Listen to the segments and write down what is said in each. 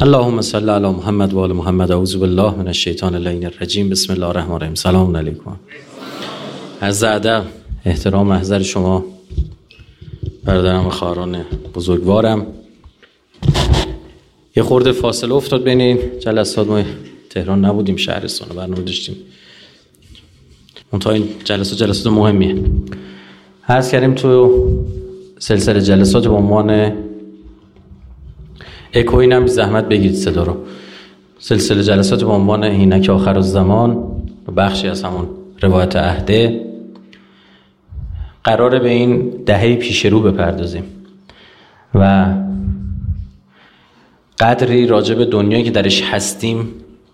اللهم صل علی محمد و آل محمد. اعوذ بالله من الشیطان اللعین الرجیم. بسم الله الرحمن الرحیم. سلام علیکم. از ادب احترام محضر شما. برادرم و خواهران بزرگوارم. یه خورده فاصله افتاد بین این جلسات. ما تهران نبودیم شهرستان برنامه داشتیم. منتها این جلسات جلسات مهمیه. عرض کردیم تو سلسله جلسات به عنوان اکوین هم زحمت بگیرید صدا رو. سلسله جلسات به عنوان اینک آخر زمان بخشی از همون روایت عهده. قراره به این دهه پیش رو بپردازیم و قدری راجع به دنیایی که درش هستیم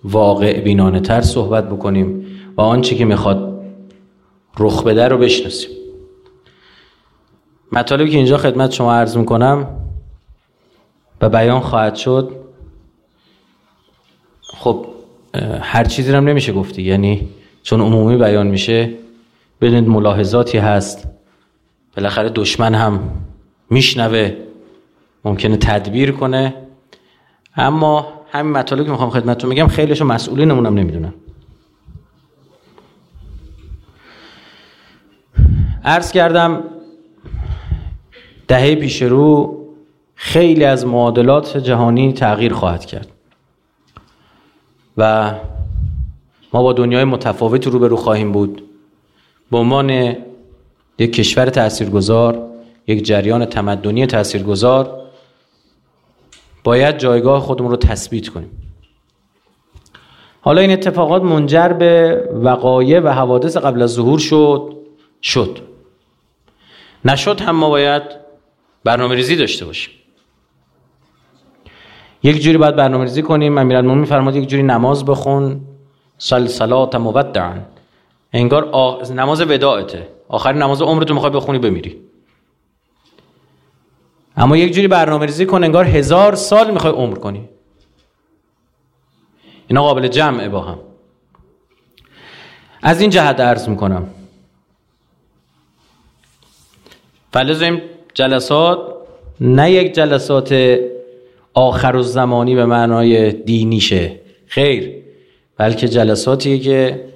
واقع بینانه تر صحبت بکنیم و آنچه که می‌خواد رخ بده رو بشناسیم. مطالبی که اینجا خدمت شما عرض می‌کنم و بیان خواهد شد. خب هر چیزی هم نمیشه گفتی. یعنی چون عمومی بیان میشه بدونید ملاحظاتی هست. بالاخره دشمن هم میشنوه ممکنه تدبیر کنه. اما همین مطالبی که می‌خوام خدمتتون میگم خیلیشو مسئولینمون هم نمی‌دونن. عرض کردم دهه پیش رو خیلی از معادلات جهانی تغییر خواهد کرد. و ما با دنیای متفاوتی روبرو خواهیم بود. به عنوان یک کشور تاثیرگذار یک جریان تمدنی تاثیرگذار باید جایگاه خودمون رو تثبیت کنیم. حالا این اتفاقات منجر به وقایع و حوادث قبل از ظهور شد شد. نشد هم ما باید برنامه ریزی داشته باشیم. یک جوری باید برنامه ریزی کنیم امیرالمومنین فرمود یک جوری نماز بخون. سال صلات مودعا. انگار آه... نماز وداعته. آخرین نماز عمرتو می‌خوای بخونی بمیری. اما یک جوری برنامه ریزی کن انگار هزار سال می‌خوای عمر کنی. اینا قابل جمعه با هم. از این جهت عرض می‌کنم. فلزم جلسات نه یک جلسات آخر و زمانی به معنای دینیشه. خیر. بلکه جلساتیه که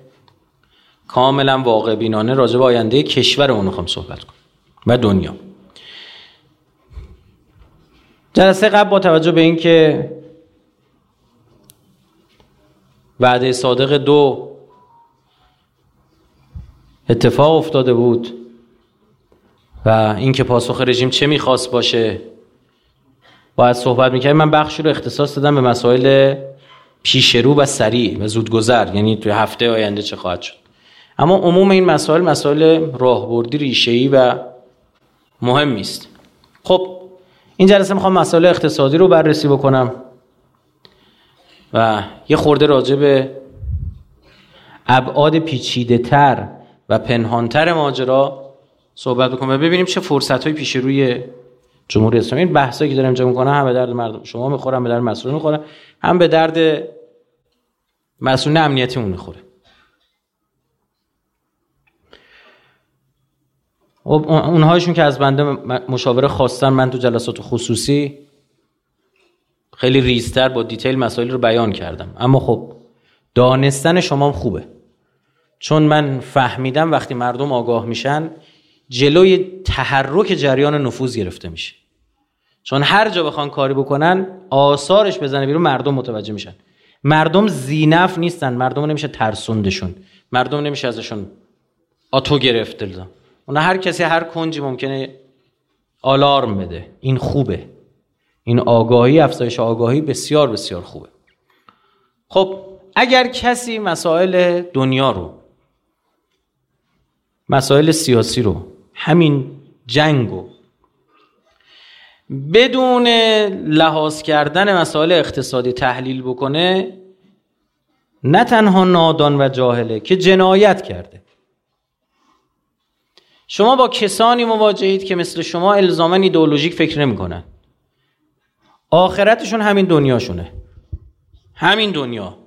کاملا واقع بینانه راجع به آینده کشور اون می‌خوام صحبت کنم و دنیا. جلسه قبل با توجه به اینکه وعده صادق دو اتفاق افتاده بود و اینکه پاسخ رژیم چه می‌خواست باشه باید صحبت می‌کردیم. من بخشی رو اختصاص دادم به مسائل پیشرو و سریع و زودگذر. یعنی توی هفته آینده چه خواهد شد. اما عموم این مسائل مسائل راهبردی ریشه‌ای و مهمی است. خب این جلسه می‌خوام مسائل اقتصادی رو بررسی بکنم و یه خورده راجع به ابعاد پیچیده تر و پنهانتر ماجرا صحبت بکنم و ببینیم چه فرصت های پیش روی جمهوری اسلامی این بحثایی که دارم اینجا می‌کنم هم به درد مردم شما می‌خورم به درد مسئولین می‌خوره هم به درد مسئولین امنیتی اون می‌خوره. خب، اونهایشون که از بنده مشاوره خواستن من تو جلسات خصوصی خیلی ریزتر با دیتیل مسائل رو بیان کردم. اما خب دانستن شما خوبه. چون من فهمیدم وقتی مردم آگاه میشن جلوی تحرک جریان نفوذ گرفته میشه. چون هر جا بخوان کاری بکنن آثارش بزنه بیرون مردم متوجه میشن. مردم زینف نیستن مردم نمیشه ترسوندشون. مردم نمیشه ازشون آتو گرفت دلدم اون هر کسی هر کنجی ممکنه آلارم بده. این خوبه. این آگاهی افزایش آگاهی بسیار بسیار خوبه. خب اگر کسی مسائل دنیا رو مسائل سیاسی رو همین جنگ رو بدون لحاظ کردن مسائل اقتصادی تحلیل بکنه نه تنها نادان و جاهله که جنایت کرده. شما با کسانی مواجهید که مثل شما الزامن ایدئولوژیک فکر نمی‌کنن. آخرتشون همین دنیاشونه. همین دنیا.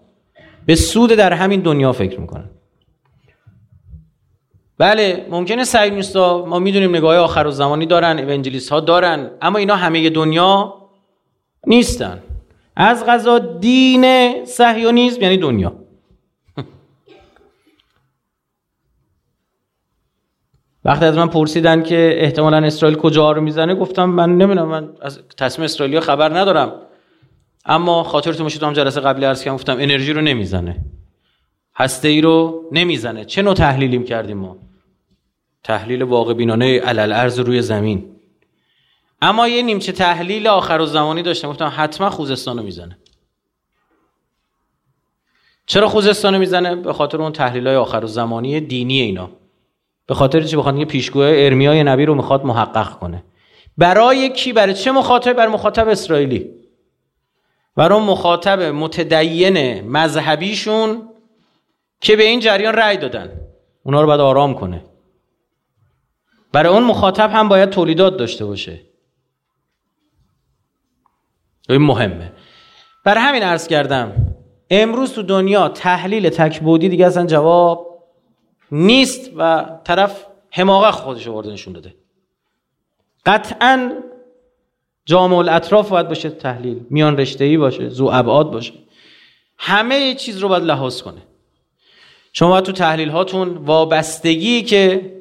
به سود در همین دنیا فکر می‌کنن. بله ممکنه سعیونیستا ما می‌دونیم نگاه آخر و زمانی دارن اونجلیست ها دارن اما اینا همه دنیا نیستن. از غذا دین صهیونیسم یعنی دنیا. وقتی از من پرسیدن که احتمالا اسرائیل کجا رو می‌زنه گفتم من نمی‌دونم من از تصمیم اسرائیلی خبر ندارم. اما خاطرتون باشه تو هم جلسه قبلی عرض کردم گفتم انرژی رو نمی‌زنه. هسته ای رو نمی‌زنه. چه نوع تحلیلیم کردیم ما؟ تحلیل واقع بینانه علل ارز روی زمین. اما یه نیمچه تحلیل آخر و زمانی داشتم. گفتم حتما خوزستان رو می‌زنه. چرا خوزستان رو می‌زنه؟ به خاطر اون تحلیل های آخر و زمانی دینی اینا. به خاطر چی؟ بخواد یه پیشگوی ارمیای نبی رو می‌خواد محقق کنه. برای کی؟ برای چه مخاطب؟ برای مخاطب اسرائیلی. برای مخاطب متدین مذهبیشون که به این جریان رأی دادن. اونا رو باید آرام کنه. برای اون مخاطب هم باید تولیدات داشته باشه. این مهمه. برای همین عرض کردم امروز تو دنیا تحلیل تکبودی دیگه اصلا جواب نیست و طرف حماقت خودش رو نشون داده. قطعا جامع الاطراف باید باشه تحلیل. میان رشته ای باشه زو ابعاد باشه. همه چیز رو باید لحاظ کنه. شما تو تحلیل هاتون وابستگی که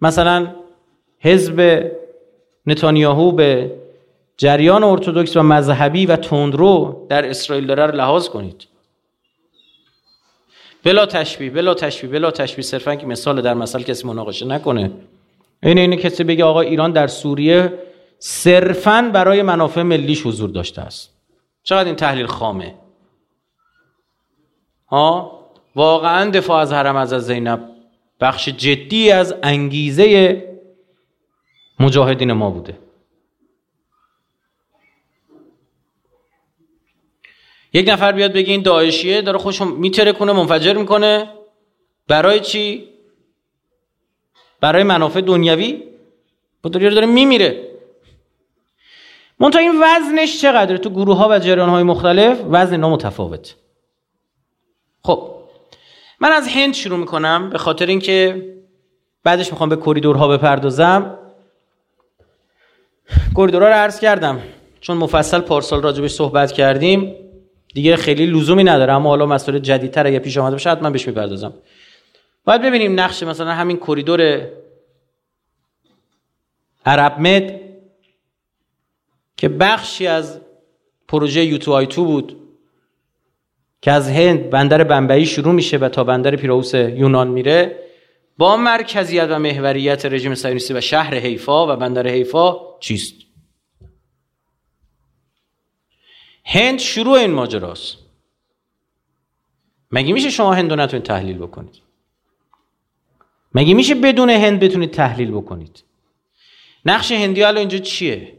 مثلا حزب نتانیاهو به جریان ارتودکس و مذهبی و تندرو در اسرائیل داره رو لحاظ کنید. بلا تشبیه بلا تشبیه بلا تشبیه صرفا که مثال در مثال کسی مناقشه نکنه. این اینه کسی بگه آقا ایران در سوریه صرفا برای منافع ملیش حضور داشته است. چقدر این تحلیل خامه؟ ها؟ واقعا دفاع از حرم از زینب بخش جدی از انگیزه مجاهدین ما بوده. یک نفر بیاد بگه این داعشیه داره خوش میتره کنه منفجر می‌کنه. برای چی؟ برای منافع دنیوی با داره داره میمیره. منتها این وزنش چقدره؟ تو گروه ها و جریان های مختلف وزن اینا متفاوت خب من از هند شروع می‌کنم به خاطر اینکه بعدش می‌خوام به کریدورها بپردازم. کریدورها رو عرض کردم. چون مفصل پارسال راجبش صحبت کردیم دیگه خیلی لزومی نداره اما حالا مسئله جدیدتر اگه پیش آمده باشه حتما بهش می‌پردازم. باید ببینیم نقش مثلا همین کریدور عرب مد که بخشی از پروژه یوتو آی تو بود که از هند بندر بمبئی شروع میشه و تا بندر پیراوس یونان میره. با مرکزیت و محوریت رژیم صهیونیستی و شهر حیفا و بندر حیفا چیست؟ هند شروع این ماجراست. مگه میشه شما هند رو نتونید تحلیل بکنید؟ مگه میشه بدون هند بتونید تحلیل بکنید؟ نقش هندی حالا اینجا چیه؟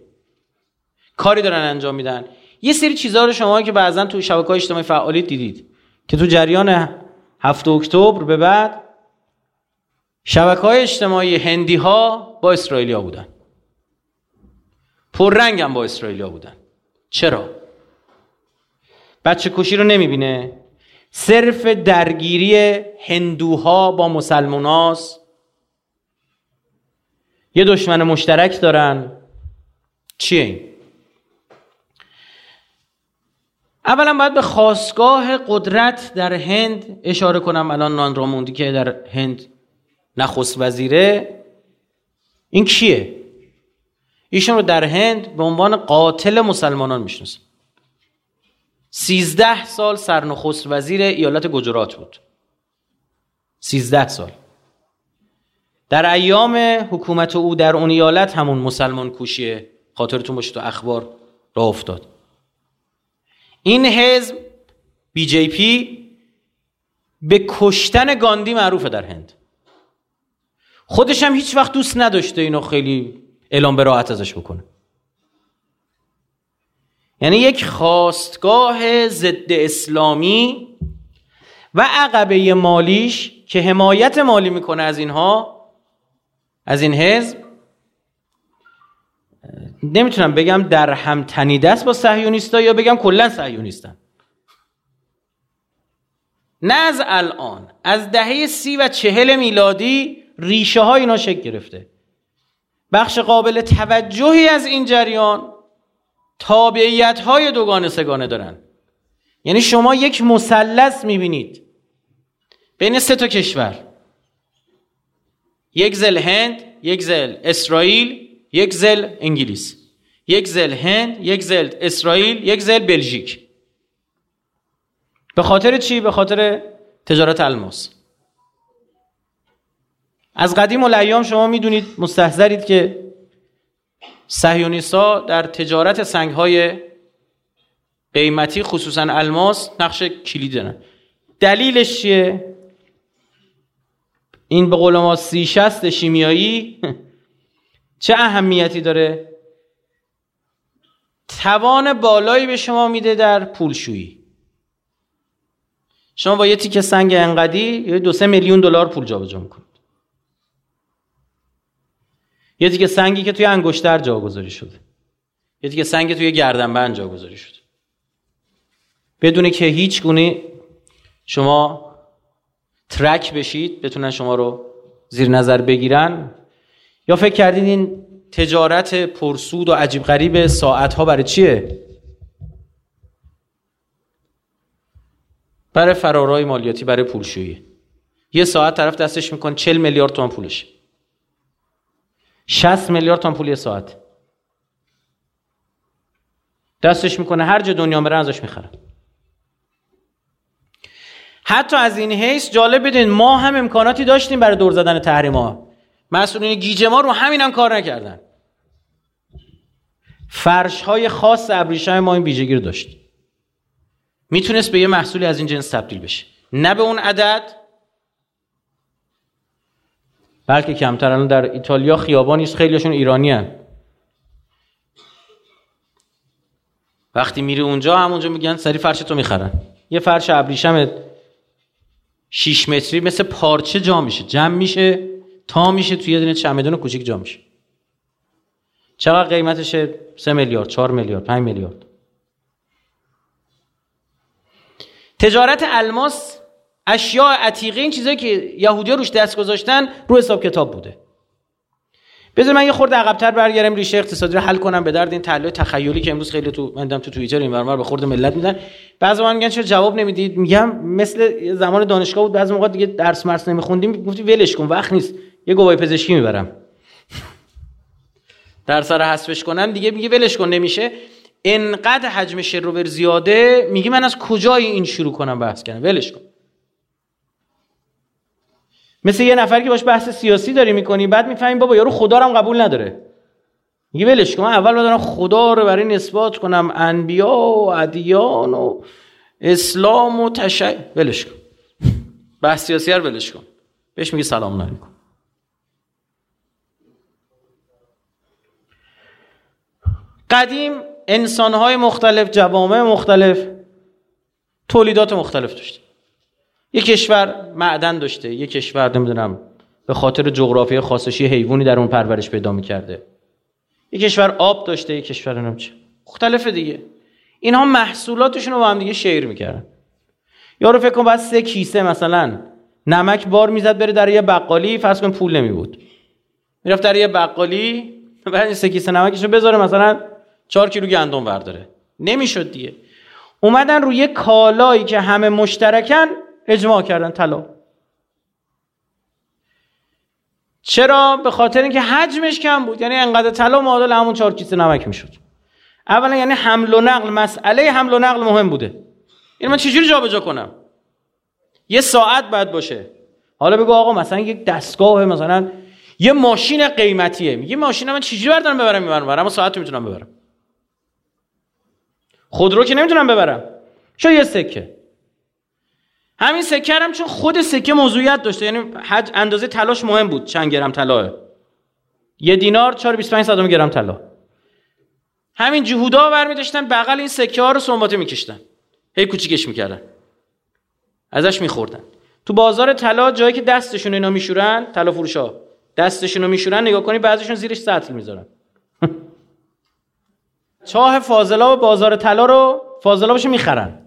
کاری دارن انجام میدن. یه سری چیزها رو شما که بعضا تو شبکه اجتماعی فعالیت دیدید که تو جریان هفت اکتبر به بعد شبکه های اجتماعی هندی ها با اسرائیلیا بودن. پررنگ هم با اسرائیلیا بودن. چرا؟ بچه کشی رو نمی‌بینه. صرف درگیری هندوها با مسلماناست یه دشمن مشترک دارن. چیه این؟ اولا باید به خواستگاه قدرت در هند اشاره کنم. الان ناندراموندی که در هند نخست وزیره این کیه؟ ایشون رو در هند به عنوان قاتل مسلمانان می‌شناسن. سیزده سال سرنخست وزیر ایالت گجرات بود. سیزده سال. در ایام حکومت او در اون ایالت همون مسلمان کوشیه خاطرتون باشه تو اخبار را افتاد. این حزب بی جی پی به کشتن گاندی معروفه در هند. خودش هم هیچ وقت دوست نداشته اینو خیلی اعلام به راحت ازش بکنه. یعنی یک خواستگاه ضد اسلامی و عقبه مالیش که حمایت مالی می‌کنه از اینها از این حزب. نمی‌تونم بگم در هم تنیده است با صهیونیستا یا بگم کلا صهیونیستن نه از الان از دهه سی و چهل میلادی ریشه های اینا شکل گرفته. بخش قابل توجهی از این جریان تابعیت های دوگانه سگانه دارن. یعنی شما یک مثلث می‌بینید بین سه تا کشور. یک زل هند یک زل اسرائیل یک زل انگلیس. یک زل هند یک زل اسرائیل یک زل بلژیک. به خاطر چی؟ به خاطر تجارت الماس. از قدیم و شما می‌دونید مستحضرید که سهیونیسا در تجارت سنگ های قیمتی خصوصا الماس نقش کلید دارن. دلیلش چیه؟ این به قول ما سی شست شیمیایی چه اهمیتی داره؟ توان بالایی به شما میده در پولشویی. شما با یه تیکه سنگ انقدی یه دو سه میلیون دلار پول جابجا می‌کنید یه تیکه سنگی که توی انگشتر جاگذاری شده یه تیکه سنگی توی گردنبند جاگذاری شده بدونه که هیچ گونه شما ترک بشید بتونن شما رو زیر نظر بگیرن. یا فکر کردید این تجارت پرسود و عجیب غریب ساعت ها برای چیه؟ برای فرارای مالیاتی برای پولشویی. یه ساعت طرف دستش می‌کنه 40 میلیارد تومان پولش 60 میلیارد تومان پول یه ساعت. دستش می‌کنه هر جا دنیا بره ازش می‌خره. حتی از این حیث جالب بدین ما هم امکاناتی داشتیم برای دور زدن تحریم ها مسئولین گیج ما رو همین هم کار نکردن. فرش های خاص ابریشم ما این ویژگی رو داشت. می‌تونست به یه محصولی از این جنس تبدیل بشه. نه به اون عدد بلکه کمتر الان در ایتالیا خیابانی است خیلیشون ایرانی هن. وقتی میری اونجا همونجا میگن سری فرش تو می‌خرن. یه فرش ابریشم 6 متری مثل پارچه جا میشه جمع میشه تا میشه توی یه دونه چمدون کوچیک جا میشه. چقدر قیمتشه 3 میلیارد 4 میلیارد 5 میلیارد. تجارت الماس اشیاء عتیقه این چیزایی که یهودی‌ها روش دست گذاشتن رو حساب کتاب بوده. بذار من یه خورده عقب‌تر برگردم ریشه اقتصادی رو حل کنم. به درد این تحلیل تخیلی که امروز خیلی تو من تو توییتر این برمار به خورده ملت میدن. بعضی وقت میگن چرا جواب نمی‌دید؟ میگم مثل زمان دانشگاه بود بعضی موقع دیگه درس مرس نمیخوندیم. گفتی ولش کن وقت نیست. یه گواهی پزشکی می‌برم. در سر حذفش کنم دیگه میگه ولش کن نمیشه. انقدر حجم شروور زیاده میگه من از کجای این شروع کنم بحث کنم ولش کن. مثل یه نفر که باش بحث سیاسی داری می‌کنی بعد می‌فهمی بابا یارو خدا قبول نداره. میگه ولش کن من اول باید خدا رو برای نسبات کنم. انبیا و ادیان و اسلام و تشیع ولش کن. بحث سیاسی رو ولش کن. بهش میگه سلام علیکم. قدیم انسانهای مختلف جوامع مختلف تولیدات مختلف داشته یک کشور معدن داشته یک کشور نمی‌دونم به خاطر جغرافی خاصشی حیوانی در اون پرورش پیدا می‌کرده. یک کشور آب داشته یک کشور نمیچه مختلف دیگه. اینها محصولاتشون رو با هم دیگه شیر می‌کردن. یارو فکر کن بعد سه کیسه مثلا نمک بار می‌زد بره در یه بقالی فرض کن پول نمیبود. می‌رفت در یه بقالی بعد سه کیسه نمکشو بذاره مثلا چهار کیلو گندم برداره نمی‌شد دیگه. اومدن روی کالایی که همه مشترکن اجماع کردن طلا. چرا؟ به خاطر اینکه حجمش کم بود. یعنی انقدر طلا معادل همون چهار کیسه نمک می‌شد. اولا یعنی حمل و نقل مسئله حمل و نقل مهم بوده. این من چجوری جابجا کنم؟ یه ساعت بعد باشه. حالا بگو آقا مثلا یک دستگاه مثلا یه ماشین قیمتیه. میگه ماشین من چجوری بردارم ببرم می‌برم اما ساعت می‌تونم ببرم. خودرو که نمی‌تونم ببرم. چون یه سکه. همین سکه هم چون خود سکه موضوعیت داشته. یعنی حج اندازه تلاش مهم بود. چند گرم طلاه یه دینار 425 صدم گرم طلا همین جهودا برمی داشتن بغل این سکه ها رو سنباته میکشتن. هی کوچیکش می‌کردن. ازش میخوردن. تو بازار طلا جایی که دستشون اینا میشورن طلا فروشا دستشون رو میشورن نگاه کنی بعضیشون زیرش سطل می‌ذارن. چاه فاضلاب بازار طلا رو فاضلابش می‌خرن.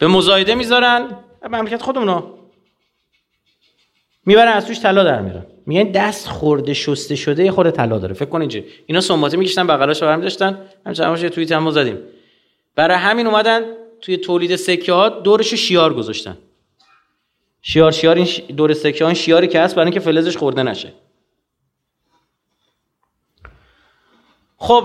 به مزایده می‌ذارن. مملکت خودمونو می‌برن از توش طلا در میرن. میگن دست خورده شسته شده خورده طلا داره. فکر کن اینجا اینا سنباته میکشتن بغلاش برمی داشتن. همچنان یه توییت هم زدیم. برای همین اومدن توی تولید سکه ها دورش شیار گذاشتن. شیار شیار این دور سکه ها شیاری که هست برای اینکه فلزش خورده نشه. خب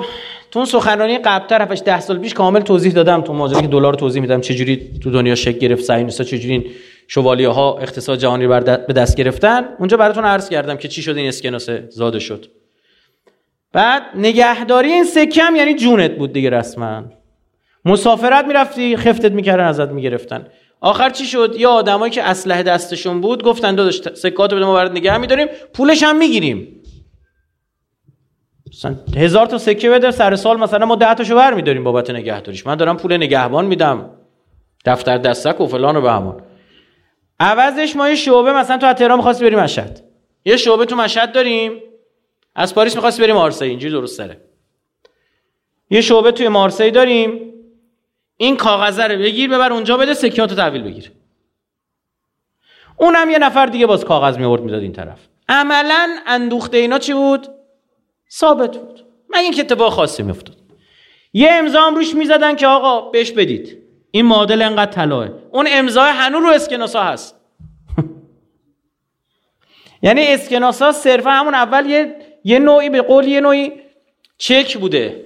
تو اون سخنرانی قبل طرفش ده سال پیش کامل توضیح دادم تو ماجرا که دلار توضیح میدم چجوری تو دنیا شکل گرفت صهیونیست‌ها چجوری این شوالیه ها اقتصاد جهانی رو به دست گرفتن. اونجا براتون عرض کردم که چی شد این اسکناسه زاده شد. بعد نگهداری این سکه یعنی جونت بود دیگه رسما. مسافرت می‌رفتی خفتت می‌کردن ازت می‌گرفتن. آخر چی شد؟ یا آدمایی که اسلحه دستشون بود گفتن داداش سکاتو بده ما برات نگه میداریم پولش هم می‌گیریم. مثلا هزار تا سکه بده سر سال مثلا ما ده تاشو برمیداریم بابت نگهداریش. من دارم پول نگهبان میدم. دفتر دستک و فلان و بهمان عوضش ما یه شعبه مثلا تو تهران می‌خواست بریم مشهد. یه شعبه تو مشهد داریم. از پاریس می‌خواست بریم مارسی اینجوری درست سره. یه شعبه توی مارسی داریم. این کاغذه رو بگیر ببر اونجا بده سکیاتو تحویل بگیر. اونم یه نفر دیگه باز کاغذ میورد می‌داد این طرف. عملا اندوخته اینا چی بود؟ ثابت بود. من این اتفاق خاصی میافتاد. یه امضا هم روش می‌زدن که آقا بهش بدید. این معادل انقدر طلاه اون امضا هنوز رو اسکناسا هست. یعنی اسکناسا صرفا همون اول یه یه نوعی به قول یه نوعی چک بوده.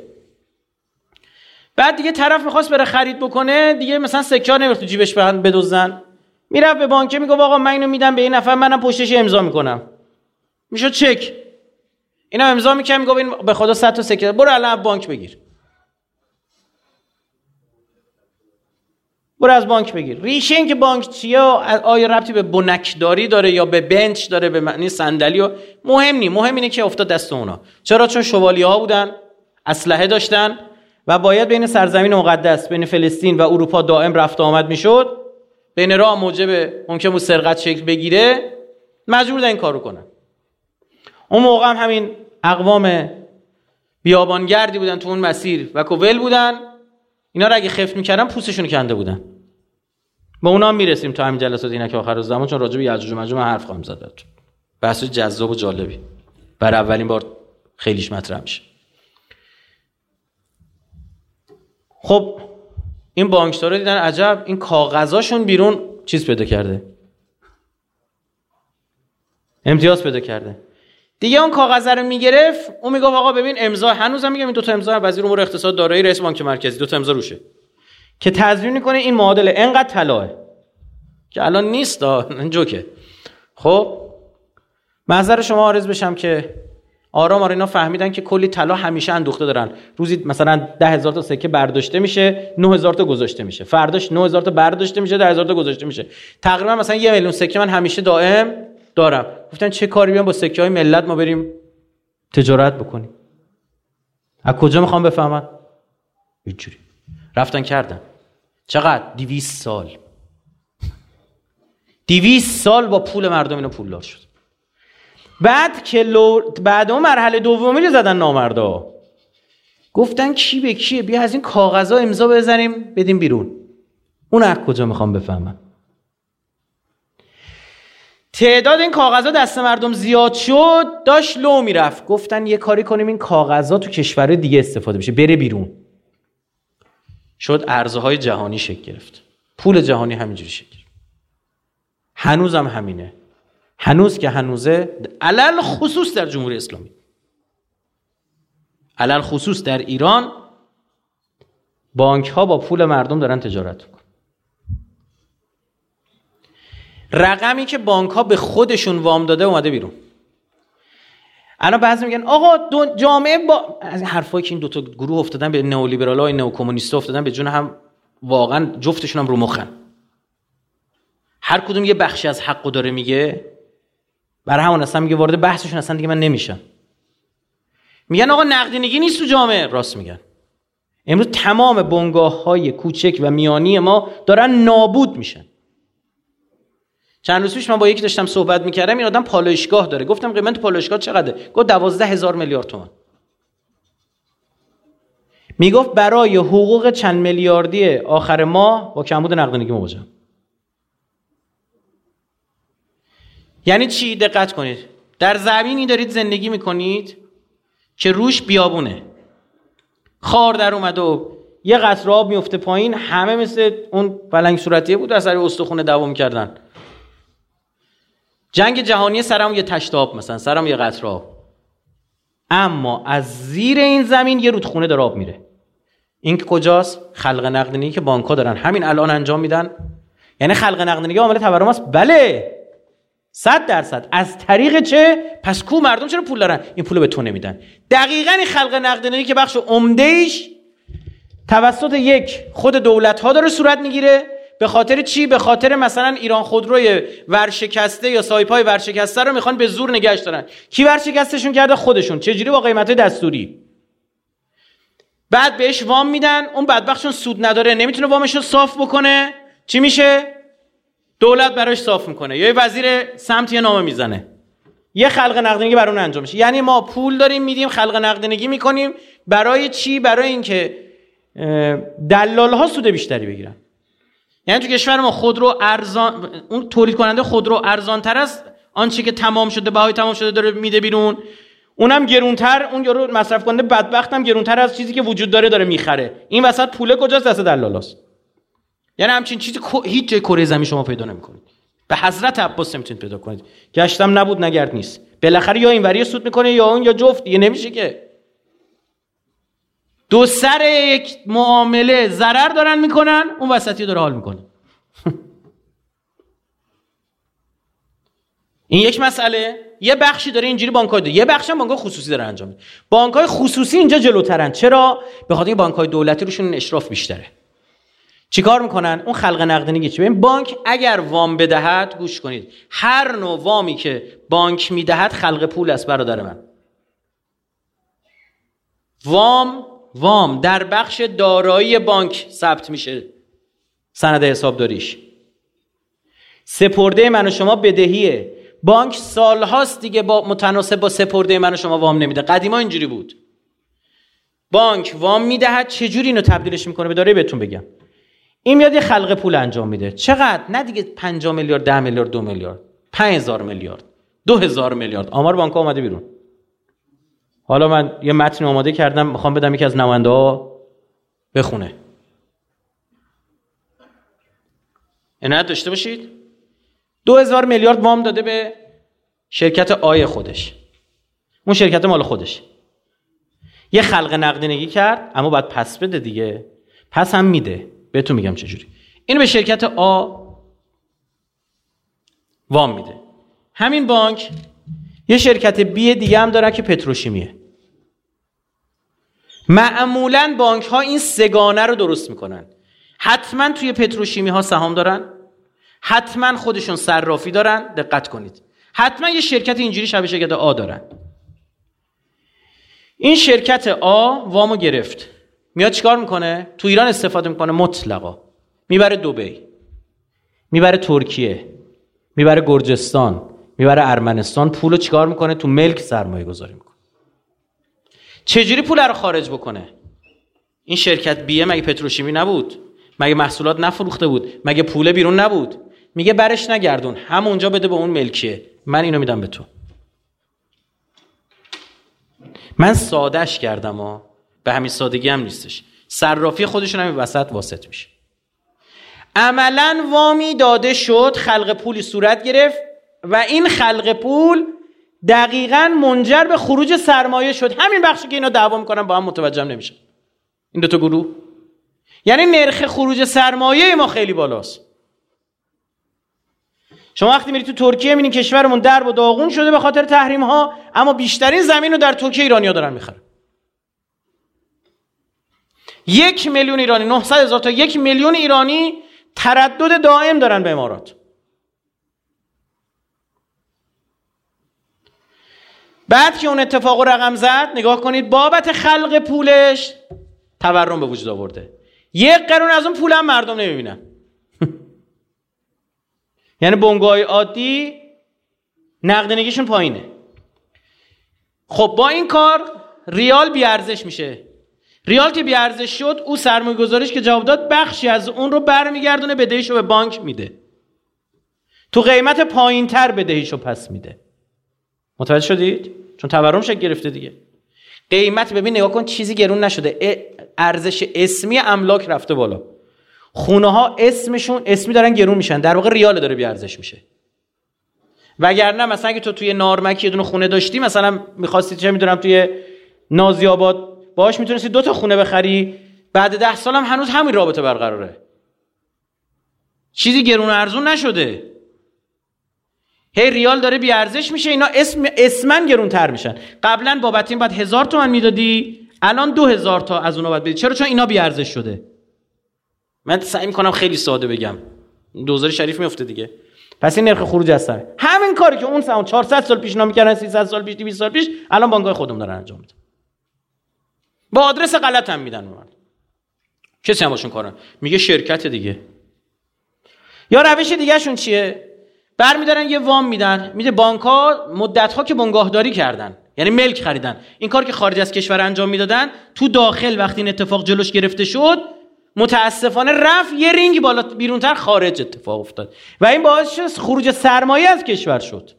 بعد دیگه طرف می‌خواست بره خرید بکنه دیگه مثلا سکه ها تو جیبش بدوزن می‌رفت به بانکه میگه آقا من اینو میدم به این نفر منم پشتش امضا می‌کنم. می‌شد چک. اینا امضا می‌کنم میگه به خدا 100 تا سکه برو الان بانک بگیر. برو از بانک بگیر. ریشه این که بانک چیه؟ آیا ربطی به بنکداری داره یا به بنچ داره؟ به معنی صندلی و مهم نی. مهم اینه که افتاد دست اونا. چرا؟ چون شوالیه ها بودن اسلحه داشتن و باید بین سرزمین مقدس بین فلسطین و اروپا دائم رفت آمد می‌شد. بین راه موجب ممکن بود سرقت شکل بگیره مجبور این کارو کنن. اون موقع هم همین اقوام بیابانگردی بودن تو اون مسیر و کوول بودن اینا رو اگه خفت می‌کردن پوستشون کنده بودن. با اونا هم می‌رسیم تا همین جلسات اینا که آخر زمان چون راجع به و ماجوج حرف خواهم زد. بحث جذاب و جالبی. بر اولین بار خیلیش مطرح میشه. خب این بانکدارا دیدن عجب این کاغذاشون بیرون چیز پیدا کرده. امتیاز پیدا کرده. دیگه اون کاغذ رو می‌گرفت اون می‌گفت آقا ببین امضا هنوزم میگم این دو تا امضا وزیر امور اقتصاد دارایی رئیس بانک مرکزی دو تا امضا روشه. که تضمین می‌کنه این معادله انقدر طلاه. که الان نیست جوکه. خب محضر شما عارض بشم که آرام آرام اینا فهمیدن که کلی طلا همیشه اندوخته دارن. روزی مثلا ده هزار تا سکه برداشته میشه نه هزار تا گذاشته میشه. فرداش نه هزار تا برداشته میشه ده هزار تا گذاشته میشه. تقریبا مثلا یه میلیون سکه من همیشه دائم. دارم. گفتن چه کاری بیان با سکه های ملت ما بریم تجارت بکنیم. از کجا می‌خوام بفهمن؟ اینجوری. رفتن کردن. چقدر؟ دیویس سال. دیویس سال با پول مردم اینو پولدار شد. بعد که بعد اون مرحله دومی رو زدن نامردا. گفتن کی به کیه؟ بیا از این کاغذها امضا بزنیم بدیم بیرون. اون از کجا می‌خوام بفهمم تعداد این کاغذها دست مردم زیاد شد داشت لو می‌رفت. گفتن یه کاری کنیم این کاغذها تو کشور دیگه استفاده بشه. بره بیرون. شد ارزهای جهانی شکل گرفت. پول جهانی همینجوری شکل هنوزم همینه. هنوز که هنوزه علل خصوص در جمهوری اسلامی. علل خصوص در ایران بانک ها با پول مردم دارن تجارت کن رقمی که بانک ها به خودشون وام داده اومده بیرون. الان بعضی میگن آقا جامعه با از حرفایی که این دوتا گروه افتادن به نئولیبرال های نئوکمونیست افتادن به جون هم واقعا جفتشون هم رو مخن. هر کدوم یه بخشی از حقو داره میگه برای همون اصلا میگه وارد بحثشون اصلا دیگه من نمیشم. میگن آقا نقدینگی نیست تو جامعه راست میگن. امروز تمام بنگاه های کوچک و میانی ما دارن نابود میشن. چند روز پیش من با یکی داشتم صحبت می‌کردم این آدم پالایشگاه داره. گفتم قیمت پالایشگاه چقدره؟ گفت دوازده هزار میلیارد تومان. می‌گفت برای حقوق چند میلیاردی آخر ماه با کمبود نقدینگی مواجه یعنی چی؟ دقت کنید. در زمینی دارید زندگی می‌کنید که روش بیابونه. خار در اومده و یه قطره آب میفته پایین همه مثل اون بلنگ صورتیه بود از سر استخونه دوام کردن. جنگ جهانی سرم یه تشت آب مثلا سرم یه قطره آب. اما از زیر این زمین یه رودخونه داره آب میره. این کجاست؟ خلق نقدینگی که بانک ها دارن. همین الان انجام میدن. یعنی خلق نقدینگی عامل تورم است بله! صد درصد. از طریق چه؟ پس کو مردم چرا پول دارن؟ این پول به تو نمیدن. دقیقا این خلق نقدینگی که بخش عمدهش توسط یک خود دولت ها داره صورت می‌گیره. به خاطر چی؟ به خاطر مثلا ایران خودروی ورشکسته یا سایپای ورشکسته رو می‌خوان به زور نگهش دارن. کی ورشکستشون کرده؟ خودشون. چجوری با قیمت دستوری؟ بعد بهش وام میدن اون بدبختشون سود نداره نمی‌تونه وامش رو صاف بکنه. چی میشه؟ دولت براش صاف می‌کنه. یا وزیر سمت یه نامه می‌زنه. یه خلق نقدینگی برای اون انجام میشه. یعنی ما پول داریم میدیم خلق نقدینگی می‌کنیم. برای چی؟ برای اینکه دلال ها سود بیشتری بگیرن. یعنی تو کشور ما خودرو ارزان اون تولید کننده خودرو ارزان تر است آنچه که تمام شده بهای تمام شده داره میده بیرون. اونم گرونتر اون یارو مصرف کننده بدبختم گرونتر از چیزی که وجود داره داره می‌خره. این وسط پوله کجاست؟ دست دلالاست. یعنی همچین چیزی هیچ جای کره زمین شما پیدا نمی‌کنید. به حضرت عباس نمی‌تونید پیدا کنید. گشتم نبود نگرد نیست. بالاخره یا این وری سود می‌کنه یا اون یا جفت. دیگه نمیشه که. دو سر یک معامله ضرر دارن می‌کنن اون وسطی داره حال می‌کنه. این یک مسئله. یه بخشی داره اینجوری بانک‌های یه بخش هم بانک‌های خصوصی داره انجام میده. بانک‌های خصوصی اینجا جلوترن. چرا؟ به خاطر بانک‌های دولتی روشون اشراف بیشتره. چیکار می‌کنن؟ اون خلق نقدینگی چی؟ ببین بانک اگر وام بدهد گوش کنید. هر نوع وامی که بانک می‌دهد خلق پول است برادر من. وام وام در بخش دارایی بانک ثبت میشه. سند حسابداریش. سپرده من و شما بدهیه. بانک سالهاست دیگه با متناسب با سپرده من و شما وام نمیده. قدیما اینجوری بود. بانک وام می‌دهد چجوری اینو تبدیلش می‌کنه؟ به داره بهتون بگم. این میاد یه خلق پول انجام میده. چقدر؟ نه دیگه 5 میلیارد 10 میلیارد 2 میلیارد. 5000 میلیارد. 2000 میلیارد. آمار بانک اومده بیرون. حالا من یه متن آماده کردم می‌خوام بدم یکی از نماینده ها بخونه. عنایت داشته باشید. دو هزار میلیارد وام داده به شرکت آی خودش. اون شرکت مال خودش. یه خلق نقدینگی کرد اما باید پس بده دیگه. پس هم میده. بهتون میگم چجوری. اینو به شرکت آ وام میده. همین بانک یه شرکت بی دیگه هم داره که پتروشیمیه. معمولا بانک ها این سگانه رو درست می‌کنن. حتما توی پتروشیمی ها سهام دارن. حتما خودشون صرافی دارن. دقت کنید. حتما یه شرکت اینجوری شبیه شرکت آ دارن. این شرکت آ وامو گرفت. میاد چیکار می‌کنه؟ تو ایران استفاده می‌کنه مطلقا. می‌بره دبی می‌بره ترکیه. می‌بره گرجستان. می‌بره ارمنستان. پولو چیکار می‌کنه؟ تو ملک سرمایه گذاری می‌کنه. چجوری پول رو خارج بکنه؟ این شرکت بیه مگه پتروشیمی نبود؟ مگه محصولات نفروخته بود؟ مگه پول بیرون نبود؟ میگه برش نگردون همونجا بده به اون ملکیه. من اینو میدم به تو. من سادش کردم ها. به همین سادگی هم نیستش. صرافی خودشون همین وسط واسط میشه. عملا وامی داده شد خلق پولی صورت گرفت و این خلق پول دقیقا منجر به خروج سرمایه شد. همین بخشی که اینا دعوا می‌کنن با هم متوجه نمیشه این دو تا گروه. یعنی نرخ خروج سرمایه ما خیلی بالاست. شما وقتی میری تو ترکیه می‌بینید کشورمون درب و داغون شده به خاطر تحریم ها اما بیشترین زمین رو در ترکیه ایرانیا دارن می‌خرن. یک میلیون ایرانی 900 هزار تا یک میلیون ایرانی تردد دائم دارن به امارات. بعد که اون اتفاق رقم زد نگاه کنید بابت خلق پولش تورم به وجود آورده. یک قرون از اون پول هم مردم نمی‌بینن. یعنی بنگاه عادی نقدینگیشون پایینه. خب با این کار ریال بیارزش میشه. ریال که بیارزش شد او سرمایه گذارش که جواب داد بخشی از اون رو برمیگردونه بدهیشو به بانک میده. تو قیمت پایین تر بدهیشو پس میده. متوجه شدید؟ چون تورم شکل گرفته دیگه. قیمت ببین نگاه کن چیزی گرون نشده. ارزش اسمی املاک رفته بالا. خونه ها اسمشون اسمی دارن گرون میشن. در واقع ریال داره بی ارزش میشه. وگرنه مثلا اگه تو توی نارمک یه دونه خونه داشتی مثلا می‌خواستی چه می‌دونم توی نازی آباد باش می‌تونستی دو تا خونه بخری. بعد ده سال هم هنوز همین رابطه برقراره. چیزی گرون ارزون نشده. هی ریال داره بی ارزش میشه اینا اسم اسمن گرون تر میشن. قبلا بابت این بعد هزار تومن می‌دادی الان دو هزار تا از اونا باید بدی. چرا؟ چون اینا بی ارزش شده. من سعی می‌کنم خیلی ساده بگم. دوزار شریف میفته دیگه. پس این نرخ خروج از همین کاری که اون سال 400 سال پیش می‌کردن 300 سال پیش 200 سال پیش الان بانک‌های خودمون دارن انجام میدن. با آدرس غلط هم میدن اون کسی هم باشون کارن میگه شرکت دیگه. یا روش دیگه شون چیه؟ برمیدارن یه وام میدن. میده بانک ها مدت ها که بنگاهداری کردن. یعنی ملک خریدن. این کار که خارج از کشور انجام می‌دادن تو داخل وقتی این اتفاق جلوش گرفته شد متاسفانه رفت یه رینگ بالا بیرونتر خارج اتفاق افتاد. و این باعث شد خروج سرمایه از کشور شد.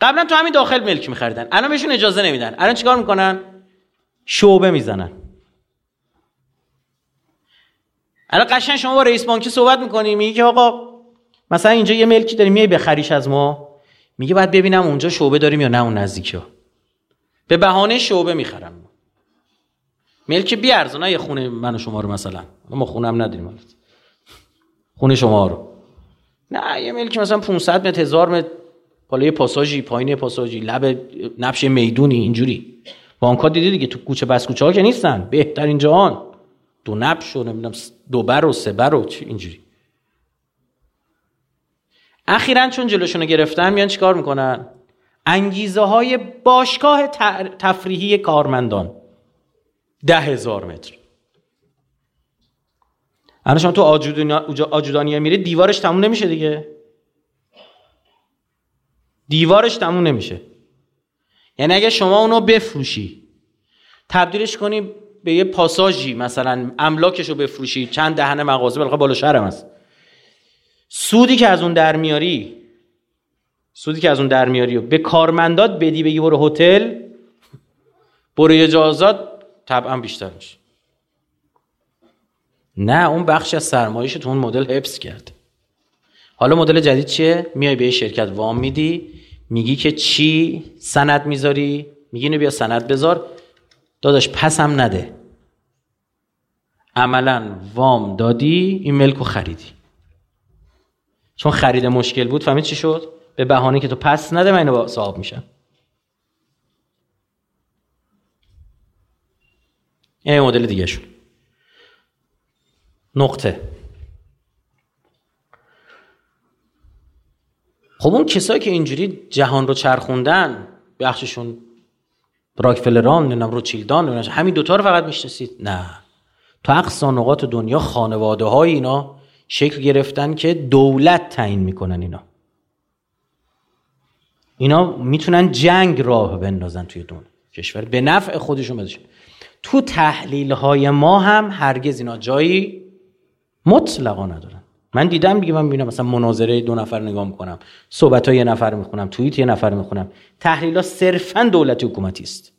قبلا تو همین داخل ملک میخریدن. الان بهشون اجازه نمیدن. الان چیکار می‌کنن؟ شعبه می‌زنن. الان قشنگ شما با رئیس بانکی صحبت می‌کنی؟ میگه که آقا مثلا اینجا یه ملکی داری میای بخریش از ما میگه باید ببینم اونجا شعبه داریم یا نه اون نزدیکی به بهانه شعبه می‌خرم. ملک بی ارزونه یه خونه من و شما رو مثلا. ما خونه هم نداریم خونه شما رو. نه یه ملک مثلا 500 متر هزار متر. بالا یه پاساژی پایین پاساژی لب نبش می‌دونی اینجوری. بانک‌ها دیدی دیگه تو کوچه بس کوچه ها که نیستن. بهترین جهان. دو نبش و نمی‌دونم دو بر و سه بر و اینجوری. اخیرا چون جلوشون گرفتن میان چیکار می‌کنن؟ انگیزه های باشگاه تفریحی کارمندان. ده هزار متر. الان شما تو آجودانیه میری دیوارش تموم نمیشه دیگه. دیوارش تموم نمیشه. یعنی اگه شما اونو بفروشی تبدیلش کنی به یه پاساژی مثلا املاکش رو بفروشی چند دهن مغازه بالا بالا شهرم هست. سودی که از اون در میاری سودی که از اون در میاری به کارمندات بدی بگی برو هتل برو اجازات طبعا بیشتر میشه. نه اون بخش از سرمایه‌اش تو اون مدل حفظ کرد. حالا مدل جدید چیه؟ میای به شرکت وام میدی میگی که چی؟ سند می‌ذاری میگی بیا سند بذار. داداش پسم نده. عملا وام دادی این ملکو خریدی. چون خرید مشکل بود فهمید چی شد؟ به بهانه که تو پس نده من اینو صاحب میشم. این مدل دیگه شون نقطه. خب اون کسایی که اینجوری جهان رو چرخوندن بخششون راکفلران نمی‌دونم روچیلدان همین دوتا رو فقط می‌شناسید؟ نه. تو اقصا نقاط دنیا خانواده های اینا شکل گرفتن که دولت تعیین می‌کنن اینا. اینا می‌تونن جنگ راه بندازن توی دون کشور به نفع خودشون بدشن تو تحلیل های ما هم هرگز اینا جایی مطلقا ندارن من دیدم دیگه من می‌بینم مثلا مناظره دو نفر نگاه می‌کنم صحبت یه نفر می‌خونم توییت یه نفر می‌خونم. تحلیل ها صرفا دولتی حکومتی است.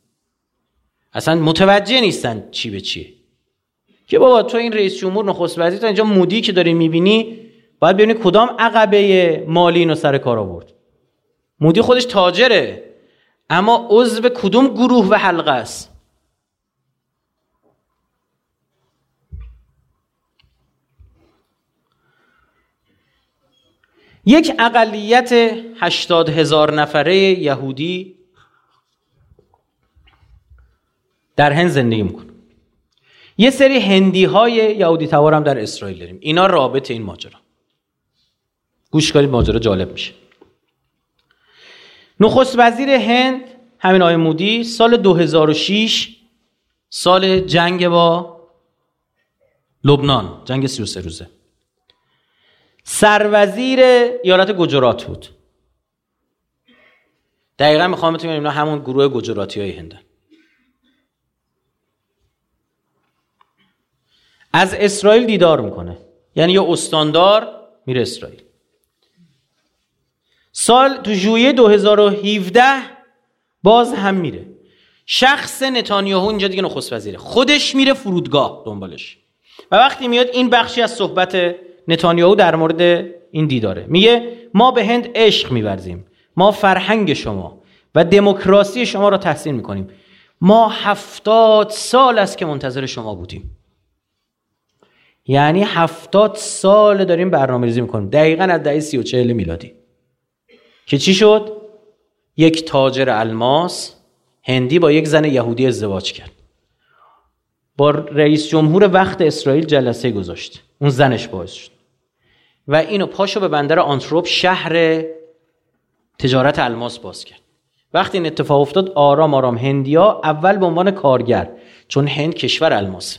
اصلا متوجه نیستن چی به چیه. که بابا تو این رئیس جمهور نخست وزیر اینجا مودی که داری می‌بینی باید ببینی کدام عقبه مالی اینو سر کار آورد. مودی خودش تاجره اما عضو کدوم گروه و حلقه است؟ یک اقلیت هشتاد هزار نفره یهودی در هند زندگی می‌کنه. یه سری هندی های یهودی توار هم در اسرائیل داریم. اینا رابط این ماجرا. گوش کنید ماجرا جالب میشه. نخست وزیر هند همین آقای مودی سال 2006 سال جنگ با لبنان جنگ 33 روزه. سروزیر ایالت گجرات بود. دقیقا می‌خوام بتونیم اینا همون گروه گجراتی های هندن. از اسرائیل دیدار می‌کنه. یعنی یه استاندار میره اسرائیل. سال تو ژوئیه 2017 باز هم میره. شخص نتانیاهو اینجا دیگه نخست وزیره. خودش میره فرودگاه دنبالش. و وقتی میاد این بخشی از صحبت نتانیاهو در مورد این دیداره. میگه ما به هند عشق میورزیم. ما فرهنگ شما و دموکراسی شما را تحسین می‌کنیم. ما هفتاد سال است که منتظر شما بودیم. یعنی هفتاد سال داریم برنامه ریزی می‌کنیم. دقیقا از دهه سی و چهل میلادی. که چی شد؟ یک تاجر الماس هندی با یک زن یهودی ازدواج کرد. با رئیس جمهور وقت اسرائیل جلسه گذاشت. اون زنش باعث شد. و اینو پاشو به بندر آنتروپ شهر تجارت الماس باز کرد. وقتی این اتفاق افتاد آرام آرام هندیا اول به عنوان کارگر چون هند کشور الماس.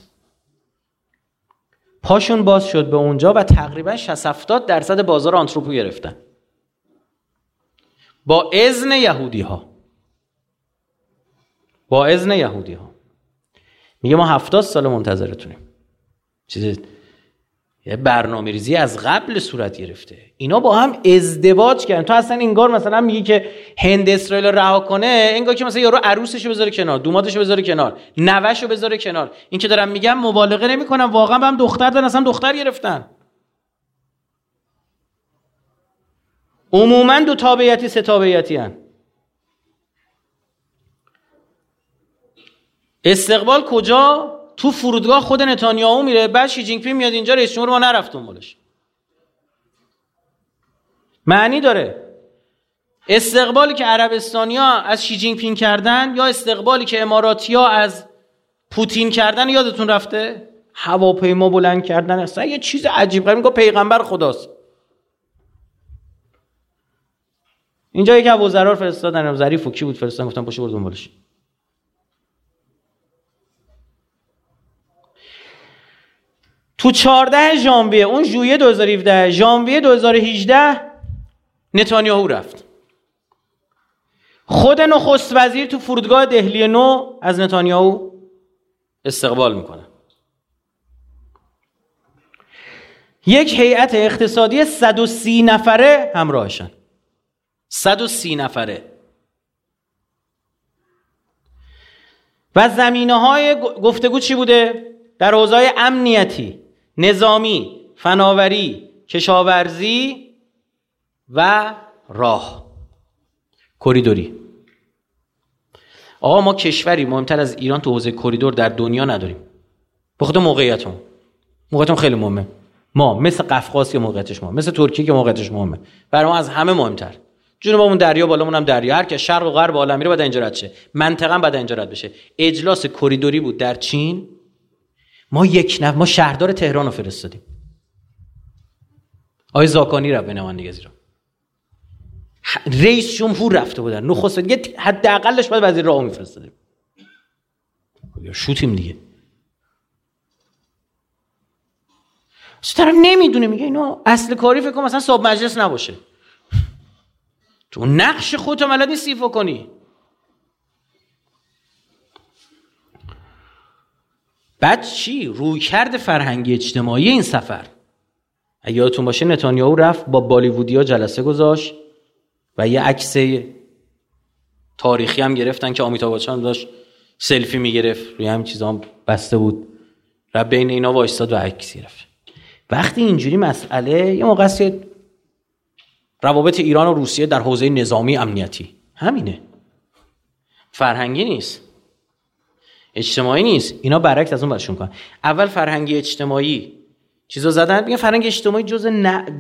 پاشون باز شد به اونجا و تقریبا 60 70 درصد بازار آنتروپو گرفتن. با اذن یهودی ها با اذن یهودی ها میگه ما هفتاد سال منتظرتونیم. چیز یه برنامه ریزی از قبل صورت گرفته. اینا با هم ازدواج کردن. تو اصلا انگار مثلا میگی که هند اسرائیل رو رها کنه انگار که مثلا یارو عروسشو بذاره کنار دوماتشو بذاره کنار نوهشو بذاره کنار. این که دارم میگم مبالغه نمی‌کنم. واقعا هم دختر دارن اصلا دختر گرفتن. عموما دو تابعیتی سه تابعیتی هن. استقبال کجا؟ تو فرودگاه خود نتانیاهو میره بعد شی جینگ میاد اینجا رئیس جمهور ما نرفت دنبالش. معنی داره. استقبالی که عربستانیا از شی جینگ پینگ کردن یا استقبالی که اماراتیا از پوتین کردن یادتون رفته؟ هواپیما بلند کردن. اصلا یه چیز عجیب غریب میگه پیغمبر خداست. اینجا یک وزرا فرستادن ظریف و کی بود فرستادن؟ گفتن باشه برو دنبالش. تو 14 ژانویه اون ژوئیه 2017 ژانویه 2018 نتانیاهو رفت. خود نخست وزیر تو فرودگاه دهلی نو از نتانیاهو استقبال می‌کنه. یک هیئت اقتصادی 130 نفره همراهشن. 130 نفره. و زمینه های گفتگو چی بوده؟ در حوزه امنیتی. نظامی فناوری کشاورزی و راه. کریدوری آقا ما کشوری مهمتر از ایران تو حوزه کریدور در دنیا نداریم. به خود موقعیتمون. موقعیتمون خیلی مهمه. ما مثل قفقاز که موقعیتش مهمه مثل ترکیه که موقعیتش مهمه. برای ما از همه مهمتر. جنوبمون دریا بالامون هم دریا. هر که شرق و غرب عالم میره باید اینجا رد شه. منطقه باید اینجا رد بشه. اجلاس کریدوری بود در چین. ما یک نفر ما شهردار تهران رو فرستادیم. آقای زاکانی رفت به نمایندگی از رئیس جمهور رفته بودن. نخست دیگه حداقلش باید وزیر راه میفرستادیم. شوتیم دیگه. طرف نمی‌دونه. میگه اینو اصل کاری فکر کنم مثلا صاحب مجلس نباشه. تو نقش خودت بلد نیستی کنی. بعد چی؟ رویکرد فرهنگی اجتماعی این سفر. اگه یادتون باشه نتانیاهو رفت با بالیوودیا جلسه گذاشت و یه عکس تاریخی هم گرفتن که آمیتا بچان داشت سلفی می‌گرفت. روی هم چیزا هم بسته بود. و بین اینا وایستاد و عکس گرفت. وقتی اینجوری مسئله یه موقع روابط ایران و روسیه در حوزه نظامی امنیتی. همینه. فرهنگی نیست. اجتماعی نیست. اینا برعکس از اون برشون کن اول فرهنگی اجتماعی. چیزا زدن میگن فرهنگ اجتماعی جز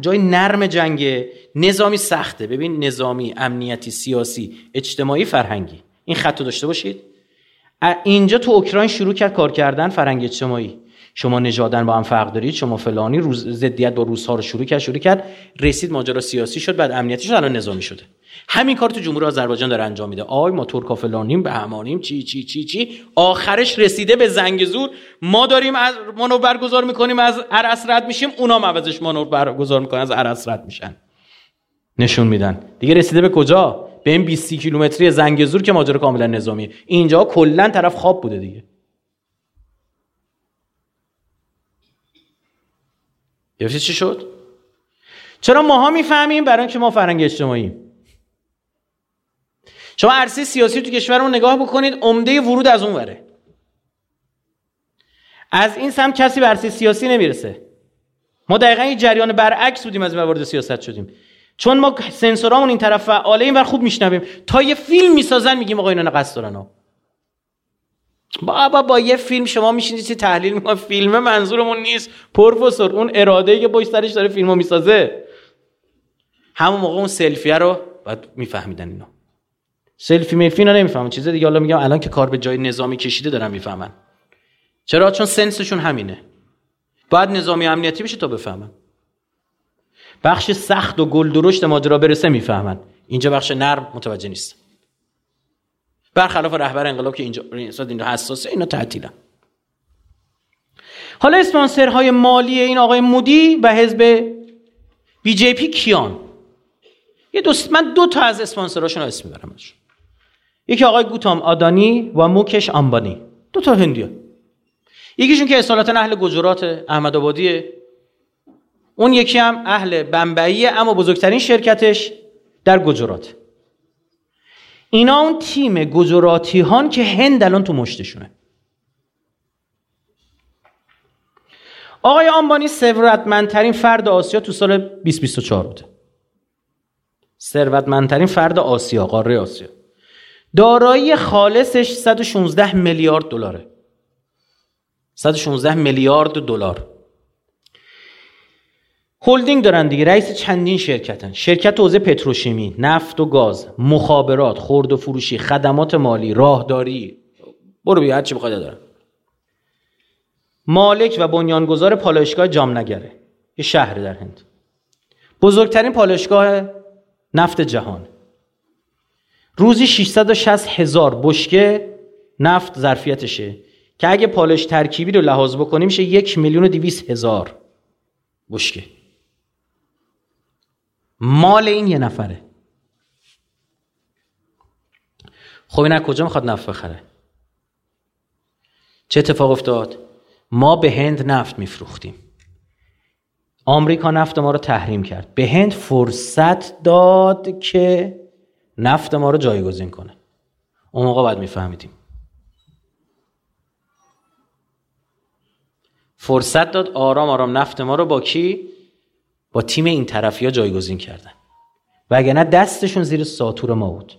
جای نرم جنگ نظامی سخته. ببین نظامی امنیتی سیاسی اجتماعی فرهنگی. این خط داشته باشید. اینجا تو اوکراین شروع کرد کار کردن فرهنگ اجتماعی. شما نژادن با هم فرق دارید. شما فلانی روز ضدیت با روس ها رو شروع کرد شروع کرد. رسید ماجرا سیاسی شد بعد امنیتی شد الان نظامی شده. همین کار تو جمهوری آذربایجان داره انجام میده. آی ما ترکا فلانیم به همانیم چی چی چی چی. آخرش رسیده به زنگ زور. ما داریم از مانور برگزار می‌کنیم از عرس رد میشیم. اونا عوضش مانور برگزار می‌کنن از عرس رد میشن. نشون میدن. دیگه رسیده به کجا؟ به این 20 کیلومتری زنگ زور که ماجرا کاملا نظامیه اینجا کلا طرف خواب بوده دیگه. گرفتی چی شد؟ چرا ماها می‌فهمیم؟ برای اینکه ما فرنگ اجتماعی. شما عرصه سیاسی تو کشورمون نگاه بکنید عمده ورود از اون وره. از این سمت کسی به عرصه سیاسی نمی‌رسه. ما دقیقا یه جریان برعکس بودیم از وارد سیاست شدیم. چون ما سنسورامون این طرف فعاله این ور خوب میشنویم. تا یه فیلم می‌سازن میگیم آقا اینا قصد دارن با, با, با یه فیلم شما میشینید چی تحلیل می‌کنید فیلم منظورمون نیست. پروفسور اون اراده که باش سرش داره فیلمو می‌سازه. همون موقع اون سلفیه رو باید میفهمیدن اینا. سلفی میفی اینا نمی‌فهمن. چیز دیگه حالا میگم الان که کار به جای نظامی کشیده دارن می‌فهمن. چرا؟ چون سنسشون همینه. باید نظامی امنیتی بشه تا بفهمن. بخش سخت و گل درشت ماجرا برسه می‌فهمن. اینجا بخش نرم متوجه نیست. برخلاف رهبر انقلاب که اینجا اینجا حساسه اینا تعطیلن. حالا اسپانسرهای مالی این آقای مودی و حزب بی جی پی کیان؟ یه دوست من دو تا از اسپانسراشون اسم می‌برم یکی آقای گوتام آدانی و موکش آمبانی. دو تا هندیه یکیشون که اصالتا اهل گجرات احمد آبادیه. اون یکی هم اهل بمبئیه اما بزرگترین شرکتش در گجرات. اینا اون تیم گجراتی هان که هند الان تو مشتشونه. آقای آنبانی ثروتمندترین فرد آسیا تو سال 2024 بوده. ثروتمندترین فرد آسیا قاره آسیا. دارایی خالصش 116 میلیارد دلاره. 116 میلیارد دلار. هلدینگ دارن دیگه رئیس چندین شرکتن. شرکت حوزه پتروشیمی نفت و گاز مخابرات خرد و فروشی خدمات مالی راهداری. برو بیا هر چی بخواد دارن مالک و بنیانگذار پالایشگاه جامنگره یه شهر در هند. بزرگترین پالایشگاه نفت جهان. روزی 660 هزار بشکه نفت ظرفیتشه که اگه پالش ترکیبی رو لحاظ بکنیم میشه یک میلیون و دیویس هزار بشکه. مال این یه نفره. خب این کجا می‌خواد نفت بخره؟ چه اتفاق افتاد؟ ما به هند نفت میفروختیم. آمریکا نفت ما رو تحریم کرد. به هند فرصت داد که نفت ما رو جایگزین کنه. اون موقع باید میفهمیدیم. فرصت داد آرام آرام نفت ما رو با کی؟ با تیم این طرفی جایگزین کردن. و اگر نه دستشون زیر ساتور ما بود.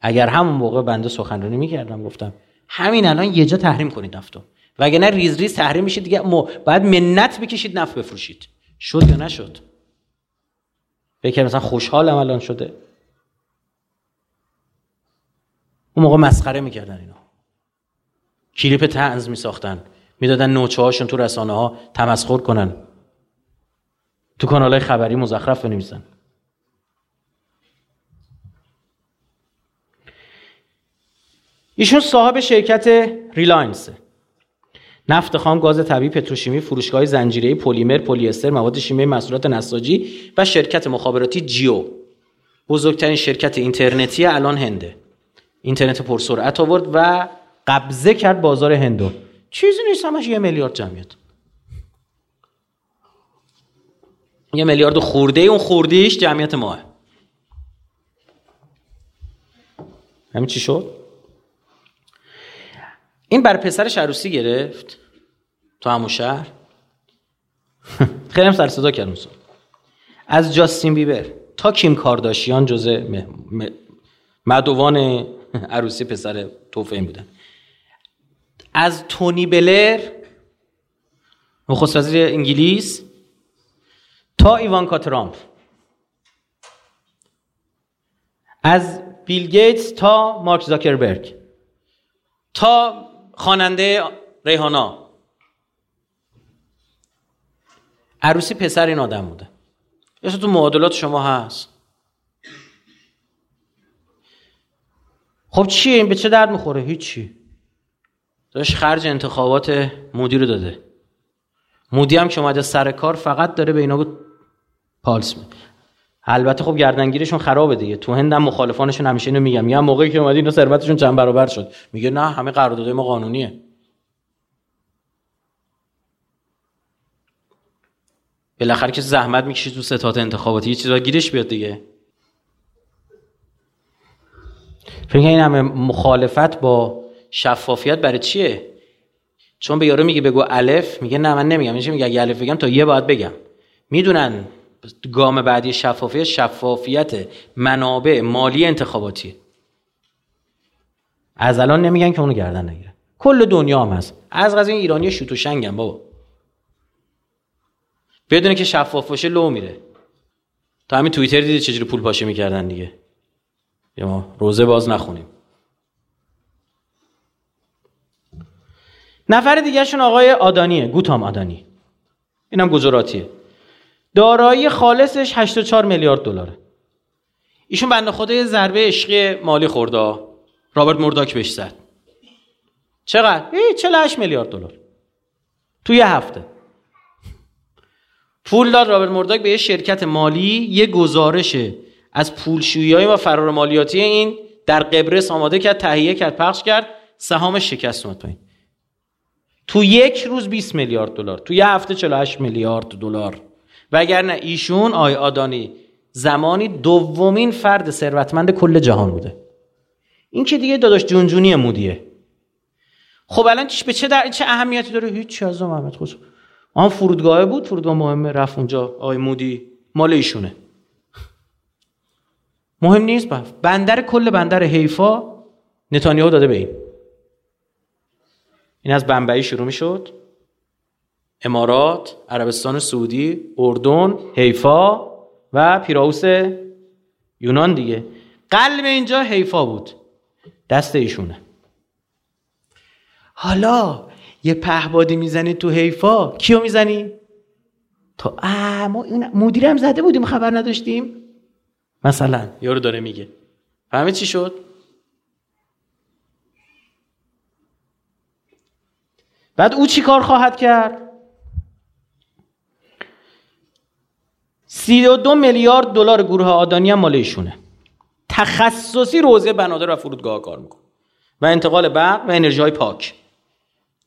اگر همون موقع بنده سخنرانی می‌کردم گفتم همین الان یه جا تحریم کنید نفتو. و اگر نه ریز ریز تحریم میشید دیگه مو باید منت بکشید نفت بفروشید. شد یا نشد؟ فکر مثلا خوشحالم الان شده. اون موقع مسخره می‌کردن اینا کلیپ تنز میساختن. می‌دادن نوچه هاشون تو رسانه ها تمسخر کنن. تو کانال های خبری مزخرف بنویسن. ایشون صاحب شرکت ریلاینس نفت خام، گاز طبیعی، پتروشیمی، فروشگاه زنجیره‌ای، پلیمر، پلی استر، مواد شیمیایی، محصولات نساجی و شرکت مخابراتی جیو. بزرگترین شرکت اینترنتی الان هنده. اینترنت پرسرعت آورد و قبضه کرد بازار هندو. چیزی نیست همش یه میلیارد جمعیت. یه میلیارد خورده اون خوردیش جمعیت ماه همین چی شد این بر پسرش عروسی گرفت تو همون شهر خیلی هم سر صدا کرد از جاستین بیبر تا کیم کارداشیان جزء مدوان عروسی پسر توفین بودن. از تونی بلر نخست وزیر انگلیس تا ایوانکا ترامپ از بیل گیتس تا مارک زاکربرگ. تا خواننده ریحانا. عروسی پسر این آدم بوده. یه تو معادلات شما هست. خب چیه؟ این به چه درد می‌خوره؟ هیچی. داشت خرج انتخابات مودی رو داده. مودی هم که اومده سر کار فقط داره به اینا پالس می البته خب گردنگیرشون خرابه دیگه. تو هند هم مخالفانشون همیشه اینو میگم. یا موقعی که اومد اینا ثروتشون چند برابر شد. میگه نه همه قراردادهای ما قانونیه. بالاخره که زحمت می‌کشی تو ستات انتخاباتی. یه چیزا گیرش بیاد دیگه. فکر این همه مخالفت با شفافیت برای چیه؟ چون به یارو میگه بگو الف میگه نه من نمیگم. میشه میگه اگه الف بگم تا یه باید بگم. می‌دونن گام بعدی شفافیت شفافیت منابع مالی انتخاباتی از الان نمیگن که اونو گردن نگیره کل دنیا هم هست. از غذا این ایرانی شوت و شنگم بابا. بدونه که شفاف باشه لو میره. تا همین توییتر دیدی چجوری پول پاشه می‌کردن دیگه. یا ما روزه باز نخونیم. نفر دیگرشون آقای آدانیه گوتام آدانی. اینم گزاراتیه دارایی خالصش 84 میلیارد دلاره. ایشون بنده خدا یه ضربه عشقی مالی خورده رابرت مورداک بهش زد. چقدر؟ 48 میلیارد دلار. تو یه هفته. پول داد رابرت مورداک به یه شرکت مالی یه گزارش از پولشویی و فرار مالیاتی این در قبرس آماده کرد تهیه کرد پخش کرد سهامش شکست اومد پایین. تو یک روز 20 میلیارد دلار تو یه هفته 48 میلیارد دلار. وگرنه ایشون آی آدانی زمانی دومین فرد ثروتمند کل جهان بوده. این که دیگه داداش جونجونی مودیه. خب الان به چه در... چه اهمیتی داره؟ هیچ از محمد خوش آن فرودگاه بود فرودگاه مهمه رفت اونجا آقای مودی. مال ایشونه. مهم نیست بندر کل بندر حیفا نتانیاهو داده به این. این از بمبئی شروع می شد امارات عربستان سعودی اردن حیفا و پیراوس یونان دیگه. قلب اینجا حیفا بود. دست ایشونه. حالا یه پهبادی می‌زنی تو حیفا کیو می‌زنی؟ تا ما مدیرم زده بودیم خبر نداشتیم. مثلا یارو داره میگه فهمید چی شد؟ بعد او چی کار خواهد کرد؟ سی و دو میلیارد دلار گروه آدانی هم مال تخصصی روزه بنادر و فرودگاه کار می‌کنه و انتقال برق و انرژی های پاک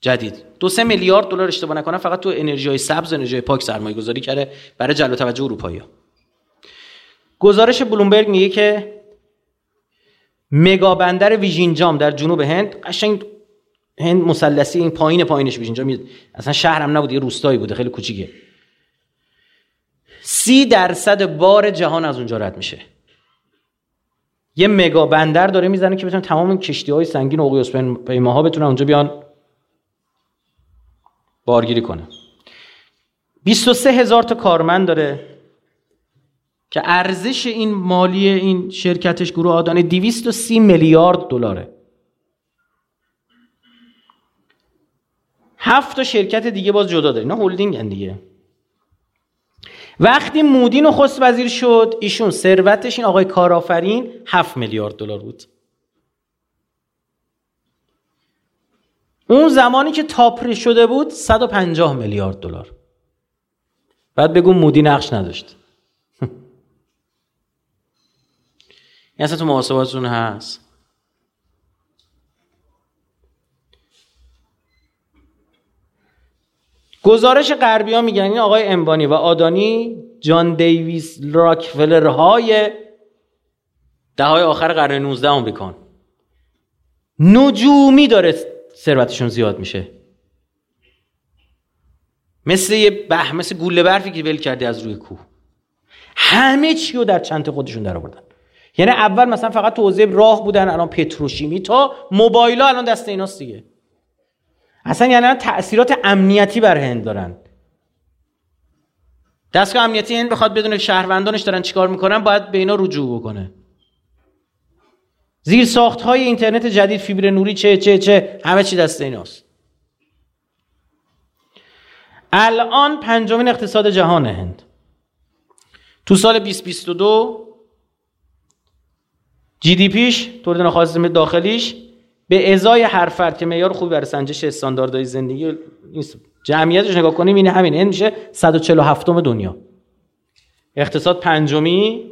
جدید دو سه میلیارد دلار اشتباه نکنم فقط تو انرژی های سبز و انرژی پاک سرمایه گذاری کرده برای جلب توجه اروپایی. گزارش بلومبرگ میگه که مگا بندر ویژینجام در جنوب هند قشنگ هند مثلثی این پایین پایینش ویژینجام اصلا شهرم نبود یه روستایی بوده خیلی کوچیکه. سی درصد بار جهان از اونجا رد میشه. یه مگا بندر داره می‌زنه که بتونه تمام کشتی های سنگین اقیانوس پیماها بتونن اونجا بیان بارگیری کنه. 23 هزار تا کارمند داره. که ارزش این مالی این شرکتش گروه آدانه 230 میلیارد دلاره. هفت تا شرکت دیگه باز جدا داره. اینا هلدینگ دیگه. وقتی مودی نخست وزیر شد ایشون ثروتش این آقای کارآفرین 7 میلیارد دلار بود. اون زمانی که تاپری شده بود 150 میلیارد دلار. بعد بگو مودی نقش نداشت. اصلا تو محاسباتتون هست. گزارش غربی ها میگن این آقای امبانی و آدانی جان دیویس راکفلر های دههای آخر قرن 19 آمریکان. نجومی داره ثروتشون زیاد میشه. مثل یه به مثل گوله برفی که ول کرده از روی کوه. همه چی رو در چند خودشون در آوردن. یعنی اول مثلا فقط توضیح راه بودن الان پتروشیمی. تا موبایل الان دست ایناست دیگه. اصلا یعنی تاثیرات امنیتی بر هند دارن. دستگاه امنیتی هند بخواد بدون شهروندانش دارن چیکار می‌کنن باید به اینا رجوع بکنه. زیر ساخت های اینترنت جدید فیبر نوری چه چه چه همه چی دست ایناست. الان پنجمین اقتصاد جهان هند. تو سال 2022 جی دی پیش تولید ناخالص داخلیش. به ازای هر فرد که معیار خوبی برای سنجش استانداردهای زندگی جمعیتش نگاه کنیم این همین این میشه 147 دنیا. اقتصاد پنجمی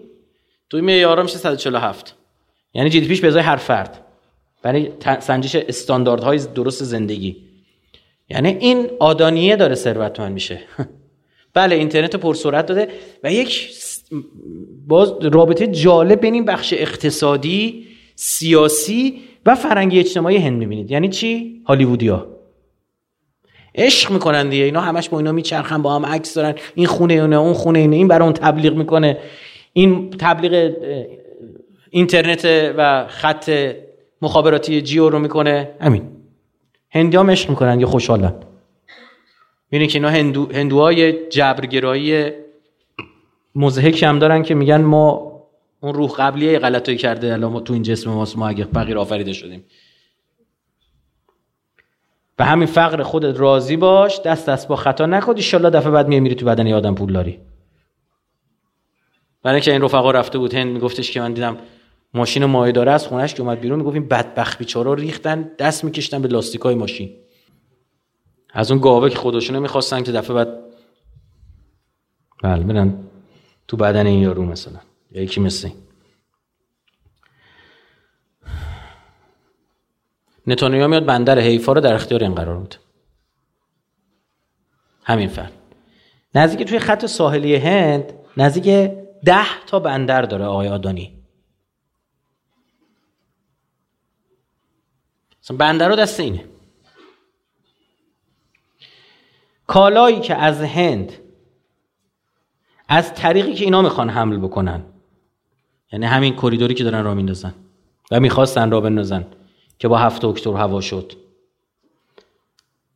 توی معیارا میشه 147 یعنی جی دی پیش به ازای هر فرد. برای سنجش استانداردهای درست زندگی. یعنی این آدانیه داره ثروتمند میشه. بله اینترنت پرسرعت داده و یک باز رابطه جالب بین این بخش اقتصادی سیاسی و فرنگی اجتماعی هند می‌بینید. یعنی چی؟ هالیوودیا. عشق می‌کنن دیگه. اینا همش با اینا میچرخن با هم عکس دارن. این خونه اونه اون خونه اینه این برای اون تبلیغ می‌کنه. این تبلیغ اینترنت و خط مخابراتی جیو رو می‌کنه. همین. هندی هم عشق می‌کنن یه خوشحالن. می‌بینی که اینا هندو، هندوهای جبرگرایی مزهک هم دارن که میگن ما اون روح قبلیه غلطی کرده الان تو این جسم ماست ما اگه فقیر آفریده شدیم. به همین فقر خودت راضی باش دست دست با خطا نکن ان دفعه بعد میری تو بدن آدم پول داری. برای اینکه این رفقا رفته بود هند میگفتش که من دیدم ماشین مایه از خونش که اومد بیرون می‌گفت بدبخت بیچارا ریختن دست میکشتن به لاستیکای ماشین. از اون گاوه که خودشونو می‌خواستن که دفعه بعد بله برن. تو بدن این یارو مثلا یا یکی مثل این. نتانیاهو میاد بندر حیفا رو در اختیار این قرار بود همین فرد نزدیک توی خط ساحلی هند نزدیک ده تا بندر داره آقای آدانی. بندر رو دست اینه. کالایی که از هند از طریقی که اینا می‌خوان حمل بکنن. یعنی همین کریدوری که دارن را میندازن. و می‌خواستن را بندازن که با هفت اکتبر هوا شد.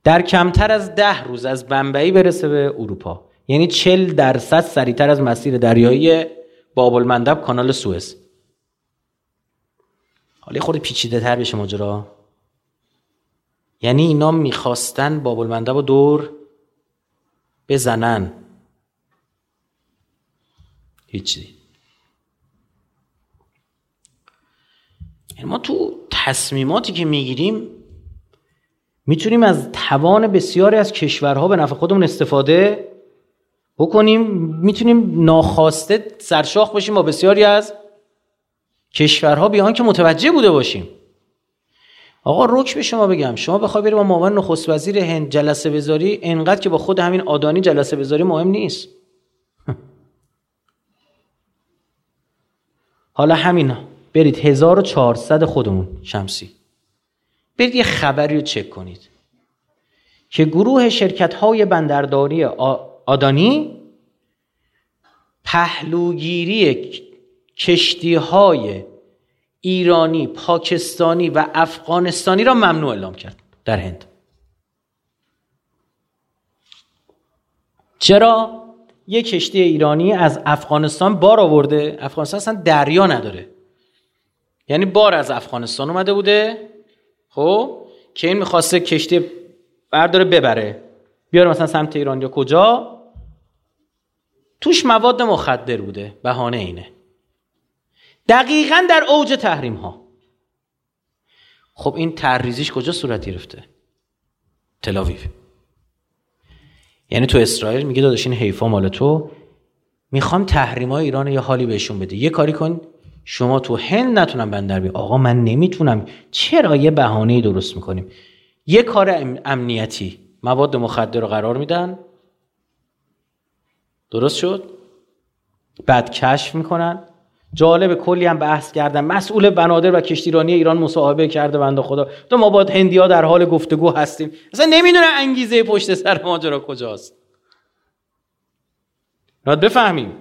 در کمتر از ده روز از بمبئی برسه به اروپا. یعنی چل درصد سریعتر از مسیر دریایی باب المندب کانال سوئز. حالا خود پیچیده تر بشه ماجرا. یعنی اینا می‌خواستن باب المندب رو دور بزنن. هیچی ما تو تصمیماتی که می‌گیریم. می‌تونیم از توان بسیاری از کشورها به نفع خودمون استفاده بکنیم. می‌تونیم ناخواسته سرشاخ باشیم با بسیاری از کشورها بیان که متوجه بوده باشیم. آقا روک به شما بگم. شما بخوای بری با معاون نخست وزیر هند جلسه بذاری انقدر که با خود همین آدانی جلسه بذاری مهم نیست. حالا همین برید 1400 خودمون شمسی. برید یه خبری رو چک کنید. که گروه شرکت های بندرداری آدانی پهلوگیری کشتی های ایرانی، پاکستانی و افغانستانی را ممنوع اعلام کرد در هند. چرا؟ یک کشتی ایرانی از افغانستان بار آورده. افغانستان اصلا دریا نداره. یعنی بار از افغانستان اومده بوده. خب؟ که این می‌خواسته کشتی برداره ببره. بیاره مثلا سمت ایران یا کجا؟ توش مواد مخدر بوده. بهانه اینه. دقیقا در اوج تحریم ها خب این تحریزیش کجا صورت گرفته؟ تلاویو یعنی تو اسرائیل میگه داداش این حیفا مال تو. می‌خوام تحریم های ایران یه حالی بهشون بده. یه کاری کن شما تو هند نتونم بندر بی آقا من نمی‌تونم. چرا یه بهانه درست می‌کنیم؟ یه کار امنیتی. مواد مخدر رو قرار میدن. درست شد؟ بعد کشف می‌کنن. جالب کلی هم بحث کردن. مسئول بنادر و کشتیرانی ایران مصاحبه کرده بنده خدا. تو ما با هندیا در حال گفتگو هستیم. اصلا نمی‌دونه انگیزه پشت سر ماجرا کجاست. راد بفهمیم.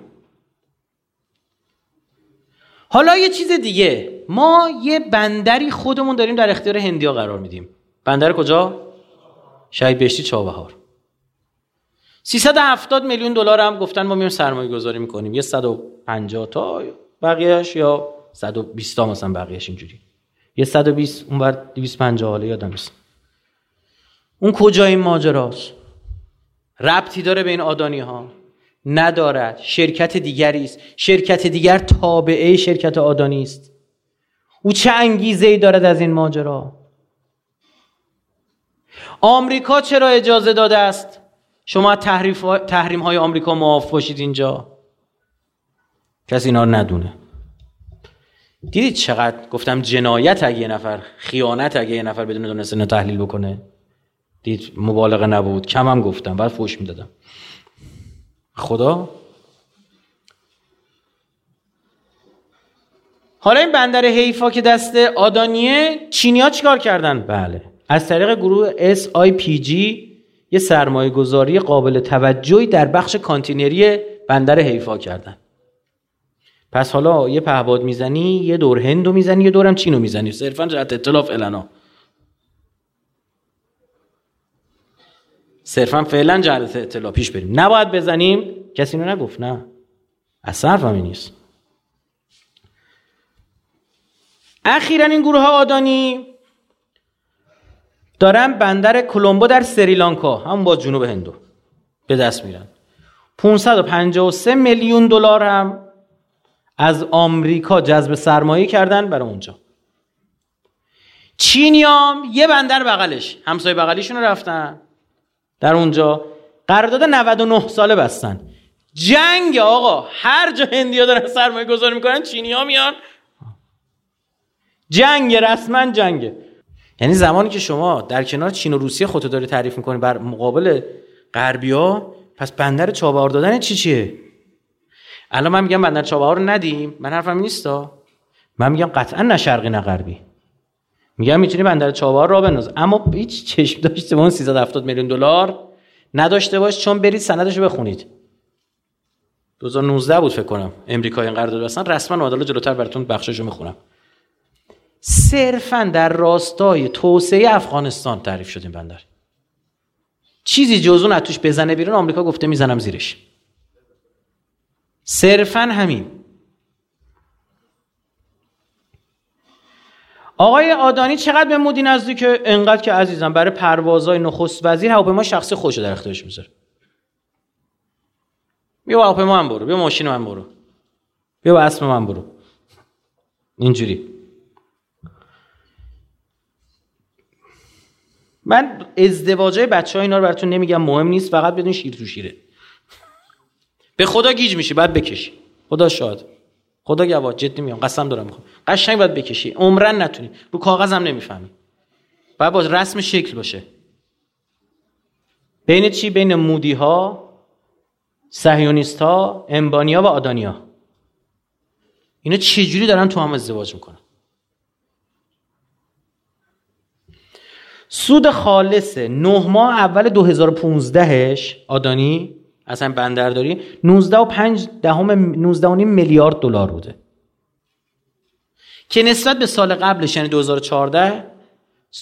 حالا یه چیز دیگه. ما یه بندری خودمون داریم در اختیار هندیا قرار میدیم. بندر کجا؟ شهید بهشتی چابهار. 370 میلیون دلار هم گفتن ما میایم سرمایه گذاری می‌کنیم. یه 150 تا بقیهش یا 120 تا مثلا بقیهش اینجوری. یه 120 اون بر 250 حالا یادم نیست. اون کجا این ماجراست؟ ربطی داره به این آدانی ها ندارد. شرکت دیگری است. شرکت دیگر تابعه شرکت آدانی است. او چه انگیزه ای دارد از این ماجرا؟ آمریکا چرا اجازه داده است؟ شما تحریم های آمریکا معاف باشید اینجا. کسی اینا ندونه. دیدید چقدر؟ گفتم جنایت اگه یه نفر خیانت اگه یه نفر بدون دونستن تحلیل بکنه. دید مبالغه نبود. کم هم گفتم. بعد فوش می‌دادم. خدا؟ حالا این بندر حیفا که دست آدانیه چینیا چیکار کردن؟ بله. از طریق گروه SIPG یه سرمایه گذاری قابل توجهی در بخش کانتینری بندر حیفا کردن. پس حالا یه پهباد می‌زنی یه دور هندو می‌زنی یه دورم چینو می‌زنی. صرفا جهت اطلاف النا صرفا فعلا جهت اطلاع پیش بریم. نباید بزنیم. کسی اینو نگفت نه. اصلا حرفم نیست. اخیرا این گروه ها آدانی دارن بندر کلمبو در سریلانکا هم با جنوب هندو به دست میرن. 553 میلیون دلار هم از آمریکا جذب سرمایه کردن برای اونجا. چینیام یه بندر بغلش همسایه بغلیشون رفتن. در اونجا قرارداد 99 ساله بستن. جنگ آقا هر جا هندیا دارن سرمایه گذاری می‌کنن چینی ها میان. جنگ رسما جنگه یعنی زمانی که شما در کنار چین و روسیه خودتو داری تعریف می‌کنی بر مقابل غربیا پس بندر چابهار دادن چی چیه؟ الان من میگم بندر چابهار رو ندیم؟ من حرفم نیستا؟ من میگم قطعا نه شرقی نه غربی. میگم می‌تونی بندر چابهار را بنداز. اما هیچ چشم داشته اون 370 میلیون دلار نداشته باش چون برید سندش رو بخونید 2019 بود فکر کنم امریکا این قرارداد بستن رسما حالا جلوتر براتون بخشش رو می‌خونم. صرفا در راستای توسعه افغانستان تعریف شد این بندر. چیزی جز اون توش بزنه بیرون آمریکا گفته می‌زنم زیرش. صرفا همین. آقای آدانی چقدر به مودی نزدیک انقدر که عزیزم برای پروازهای نخست وزیر هواپیما شخصی خوش در اختیارش می‌ذاره؟ بیا هواپیما هم برو بیا ماشین من برو. بیا با اسم من برو. اینجوری. من ازدواجای بچه ها اینا رو براتون نمیگم مهم نیست فقط بدون شیر تو شیره. به خدا گیج میشی بعد بکشی. خدا شاد. خدا گواه جدی میام قسم دارم می‌خوام. قشنگ باید بکشی. عمرن نتونی. رو کاغذ هم نمی‌فهمی. باید با رسم شکل باشه. بین چی؟ بین مودی ها سهیونیست ها امبانیا و آدانیا. اینا چجوری دارن تو هم ازدواج می‌کنن؟ سود خالص نه ماه اول 2015ش آدانی اصلا بندرداری. 19 و 5 دهم 19 میلیارد دلار بوده. که نسبت به سال قبلش یعنی 2014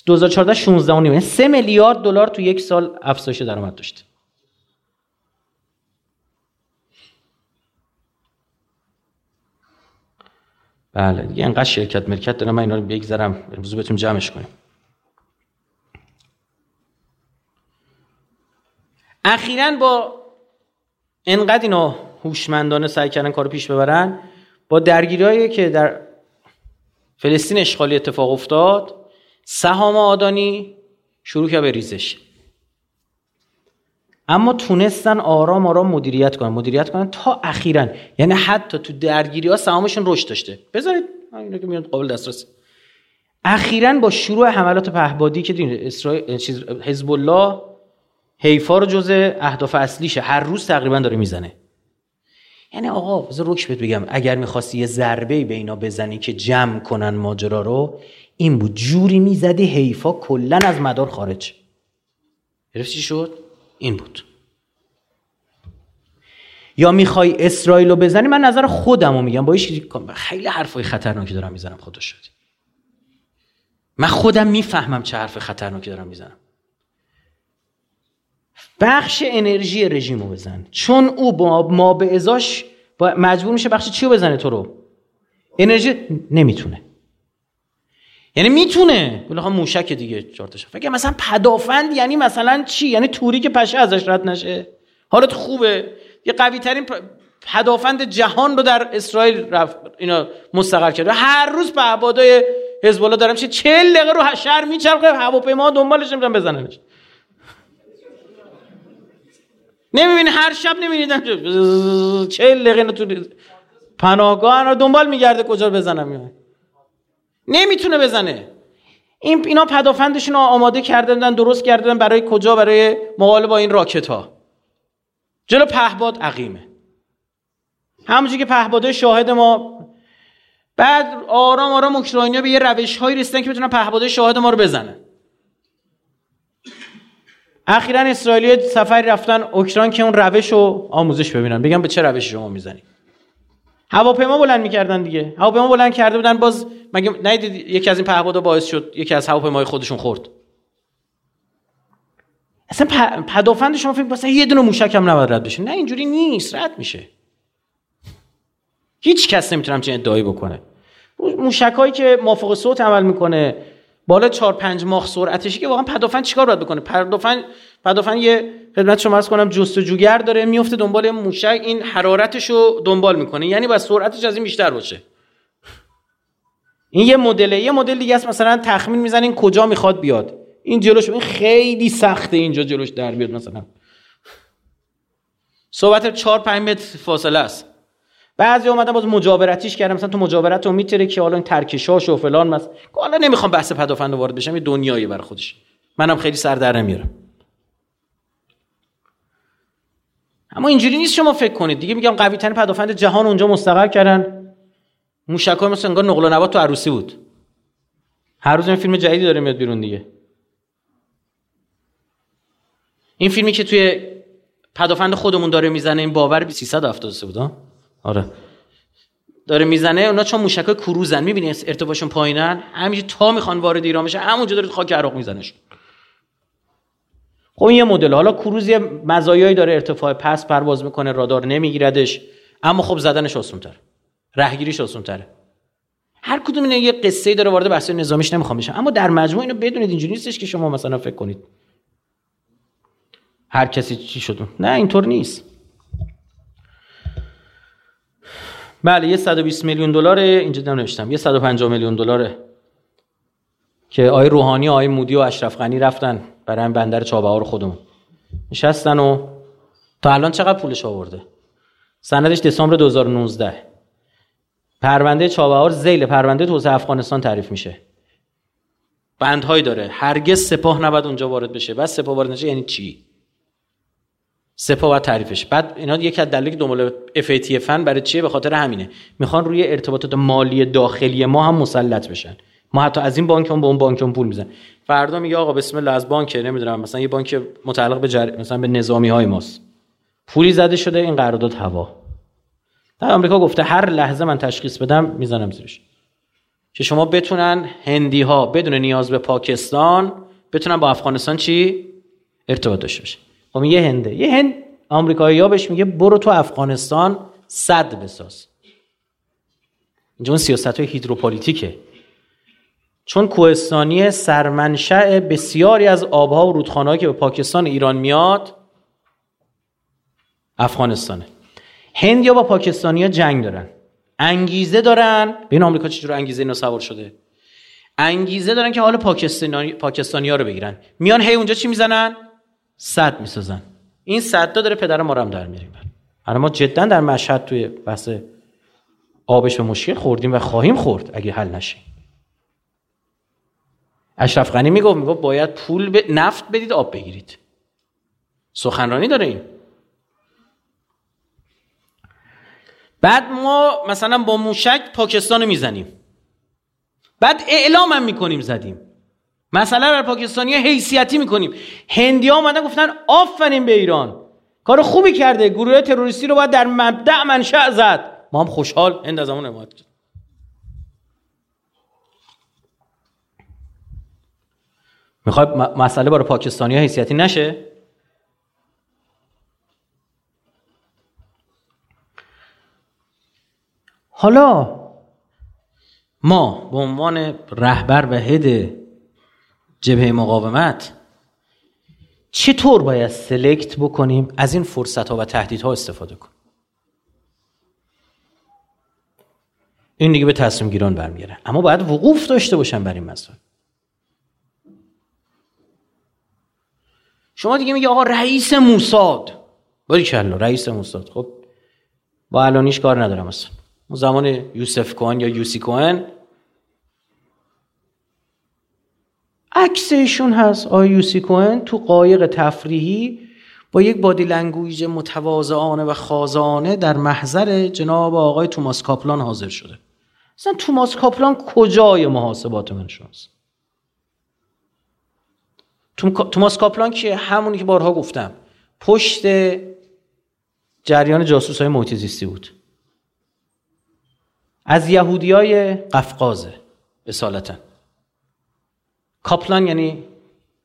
2014 16 و یعنی 3 میلیارد دلار تو یک سال افزایش درآمد داشته بله دیگه انقدر شرکت مرکت دارم من اینا رو بگذارم امروز بتونیم جمعش کنیم. اخیرا با انقدر اینا هوشمندانه سعی کردن کارو پیش ببرن با درگیری که در فلسطین اشغالی اتفاق افتاد سهام آدانی شروع کرد به ریزش. اما تونستن آرام آرام مدیریت کنن مدیریت کنن تا اخیرا یعنی حتی تو درگیری ها سهامشون رشد داشته. بذارید اینا که میاد قابل دسترس اخیرا با شروع حملات پهبادی که اسرائیل حزب الله حیفا رو جز اهداف اصلیشه. هر روز تقریبا داره می‌زنه. یعنی آقا بذار روکش بهت بگم. اگر می‌خواستی یه ضربه به اینا بزنی که جمع کنن ماجرا رو این بود. جوری می‌زدی حیفا کلا از مدار خارج. گرفتی چی شد؟ این بود. یا می‌خوای اسرائیل رو بزنی؟ من نظر خودم رو میگم. با خیلی حرفای خطرناکی دارم می‌زنم خدا شدی من خودم می‌فهمم چه حرف خطرناکی دارم می‌زنم. بخش انرژی رژیم رو بزن. چون او با ما به ازاش مجبور میشه بخش چی رو بزنه تو رو؟ انرژی نمی‌تونه. یعنی می‌تونه. بالاخره موشک دیگه چارتش فکر مثلا پدافند یعنی مثلا چی؟ یعنی توری که پشه ازش رد نشه. حالت خوبه. یه قوی ترین پدافند جهان رو در اسرائیل رفت اینا مستقر کرده هر روز به حزب الله دارم چه 40 دقیقه رو شهر میچرخه هواپیما دنبالش نمیدن بزننش. نمی‌بینی هر شب نمیبینیدم چه دقیقه تو پناهگاه رو دنبال میگرده کجا بزنم نمی‌تونه بزنه. این اینا پدافندشون رو آماده کرده درست کرده برای کجا؟ برای مقابله با این راکت ها جلو پهباد عقیمه. همونجور که پهباده شاهد ما بعد آرام آرام اوکراینیا به یه روش هایی رسیدن که بتونن پهباده شاهد ما رو بزنن. اخیرا اسرائیلی سفری رفتن اوکراین که اون روش رو آموزش ببینن. بگم به چه روش شما می‌زنید هواپیما بلند می‌کردن دیگه. هواپیما بلند کرده بودن باز مگه ندیدید یکی از این پهپادا باعث شد یکی از هواپیمای خودشون خورد؟ اصلا پدافند شما فکر مثلا یه دونه موشک هم نباید رد بشه. نه اینجوری نیست رد میشه. هیچ کس نمی‌تونه همچین ادعایی بکنه. موشک هایی که موافق صوت عمل می‌کنه بالا 4 5 ماخ سرعتشی که واقعا پدافند چیکار باید بکنه؟ پدافند پدافند یه خدمت شما عرض کنم جستجوگر داره میفته دنبال موشک این حرارتش رو دنبال می‌کنه. یعنی با سرعتش از این بیشتر باشه. این یه مدله یه مدل دیگه است. مثلا تخمین می‌زنین کجا می‌خواد بیاد. این جلوش این خیلی سخته اینجا جلوش در بیاد مثلا. صحبت 4 5 متر فاصله است. بعضی اومدن باز مجاورتیش کردن. مثلا تو مجاورت رو میتره که حالا این ترکشاش و فلان مس حالا نمی‌خوام بحث پدافند وارد بشم یه دنیایی برای خودش. منم خیلی سر در نمیارم. اما اینجوری نیست شما فکر کنید. دیگه میگم قوی ترین پدافند جهان اونجا مستقر کردن. موشکای مثل انگار نقل و نبات تو عروسی بود. هر روز این فیلم جدیدی داره میاد بیرون دیگه. این فیلمی که توی پدافند خودمون داره می‌زنه این باور 373 بود آره. داره می‌زنه اونا چون موشکای کروزن می‌بینی ارتفاعشون پایینن؟ همینجوری تا می‌خوان وارد ایران بشه همونجا داره خاک عراق میزنش خب این یه مدل. حالا کروز یه مزایایی داره ارتفاع پس پرواز می‌کنه رادار نمیگیردش اما خب زدنش آسان‌تره رهگیریش آسان‌تره هر کدوم اینا یه قصه داره وارد بحث نظامیش نمی‌خوام بشم اما در مجموع اینو بدونید اینجوری نیستش که شما مثلا فکر کنید. هر کسی چی شد. نه اینطور نیست. بله یه 120 میلیون دلار اینجا نوشتم یه 150 میلیون دلاره. که آی روحانی آی مودی و اشرف غنی رفتن برای هم بندر چابهار خودمون. نشستن و تا الان چقدر پولش آورده؟ سندش دسامبر 2019 پرونده چابهار زیل. پرونده توسعه افغانستان تعریف میشه. بندهایی داره. هرگز سپاه نباید اونجا وارد بشه. بس سپاه وارد نشه یعنی چی؟ سپاه باید تعریفش. بعد اینا یکی از دلایلی که دنبال فن برای چیه؟ به خاطر همینه. می‌خوان روی ارتباطات مالی داخلی ما هم مسلط بشن. ما حتی از این بانک هم به اون بانک هم پول میزن فردا میگه آقا بسم الله از بانک نمی‌دونم مثلا یه بانک متعلق به جر... مثلا به نظامی های ماست. پولی زده شده این قرارداد هوا. در آمریکا گفته هر لحظه من تشخیص بدم می‌زنم زیرش. که شما بتونن هندی ها بدون نیاز به پاکستان بتونن با افغانستان چی؟ ارتباط داشته باشه خب یه هنده. یه هند آمریکایی ها بهش میگه برو تو افغانستان صد بساز. اینجا اون سیاست های هیدروپولیتیکه چون کوهستانی سرمنشأ بسیاری از آبها و رودخانه‌ای که به پاکستان ایران میاد افغانستانه. هند یا با پاکستانی ها جنگ دارن. انگیزه دارن. بین آمریکا چجور انگیزه اینا سوار شده. انگیزه دارن که حال پاکستانی, پاکستانی ها رو بگیرن. میان هی اونجا چی می‌زنن؟ صد می‌سازن. این صدا داره پدر ما رو هم در میاریم حالا ما جدا در مشهد توی بحث آبش به مشکل خوردیم و خواهیم خورد اگه حل نشه. اشرف غنی می‌گفت می‌گفت باید پول به نفت بدید آب بگیرید. سخنرانی داره این. بعد ما مثلا با موشک پاکستان می‌زنیم. بعد اعلام هم می‌کنیم زدیم. مثلا بر پاکستانی حیثیتی می‌کنیم. هندی ها آمدن گفتن آفرین به ایران. کار خوبی کرده گروه تروریستی رو باید در مبدع منشأ زد. ما هم خوشحال هند از همون حمایت کرد. می‌خوای مسئله برای پاکستانی ها حیثیتی نشه؟ حالا ما به عنوان رهبر و هد جبهه مقاومت. چطور باید سلکت بکنیم؟ از این فرصت ها و تهدیدها استفاده کنیم. این دیگه به تصمیم گیران برمیگره اما باید وقوف داشته باشن بر این مسائل. شما دیگه میگه آقا رئیس موساد. باریکلا رئیس موساد. خب با الانیش کار ندارم اصلا. زمان یوسف کوهن یا یوسی کوهن عکسشون هست. آقای یوسی کوهن تو قایق تفریحی با یک body language متواضعانه و خاضعانه در محضر جناب آقای توماس کاپلان حاضر شده. مثلا توماس کاپلان کجای محاسبات من شماست توماس کاپلان که همونی که بارها گفتم پشت جریان جاسوس های محیط زیستی بود. از یهودی های قفقازه اصالتا. کاپلان یعنی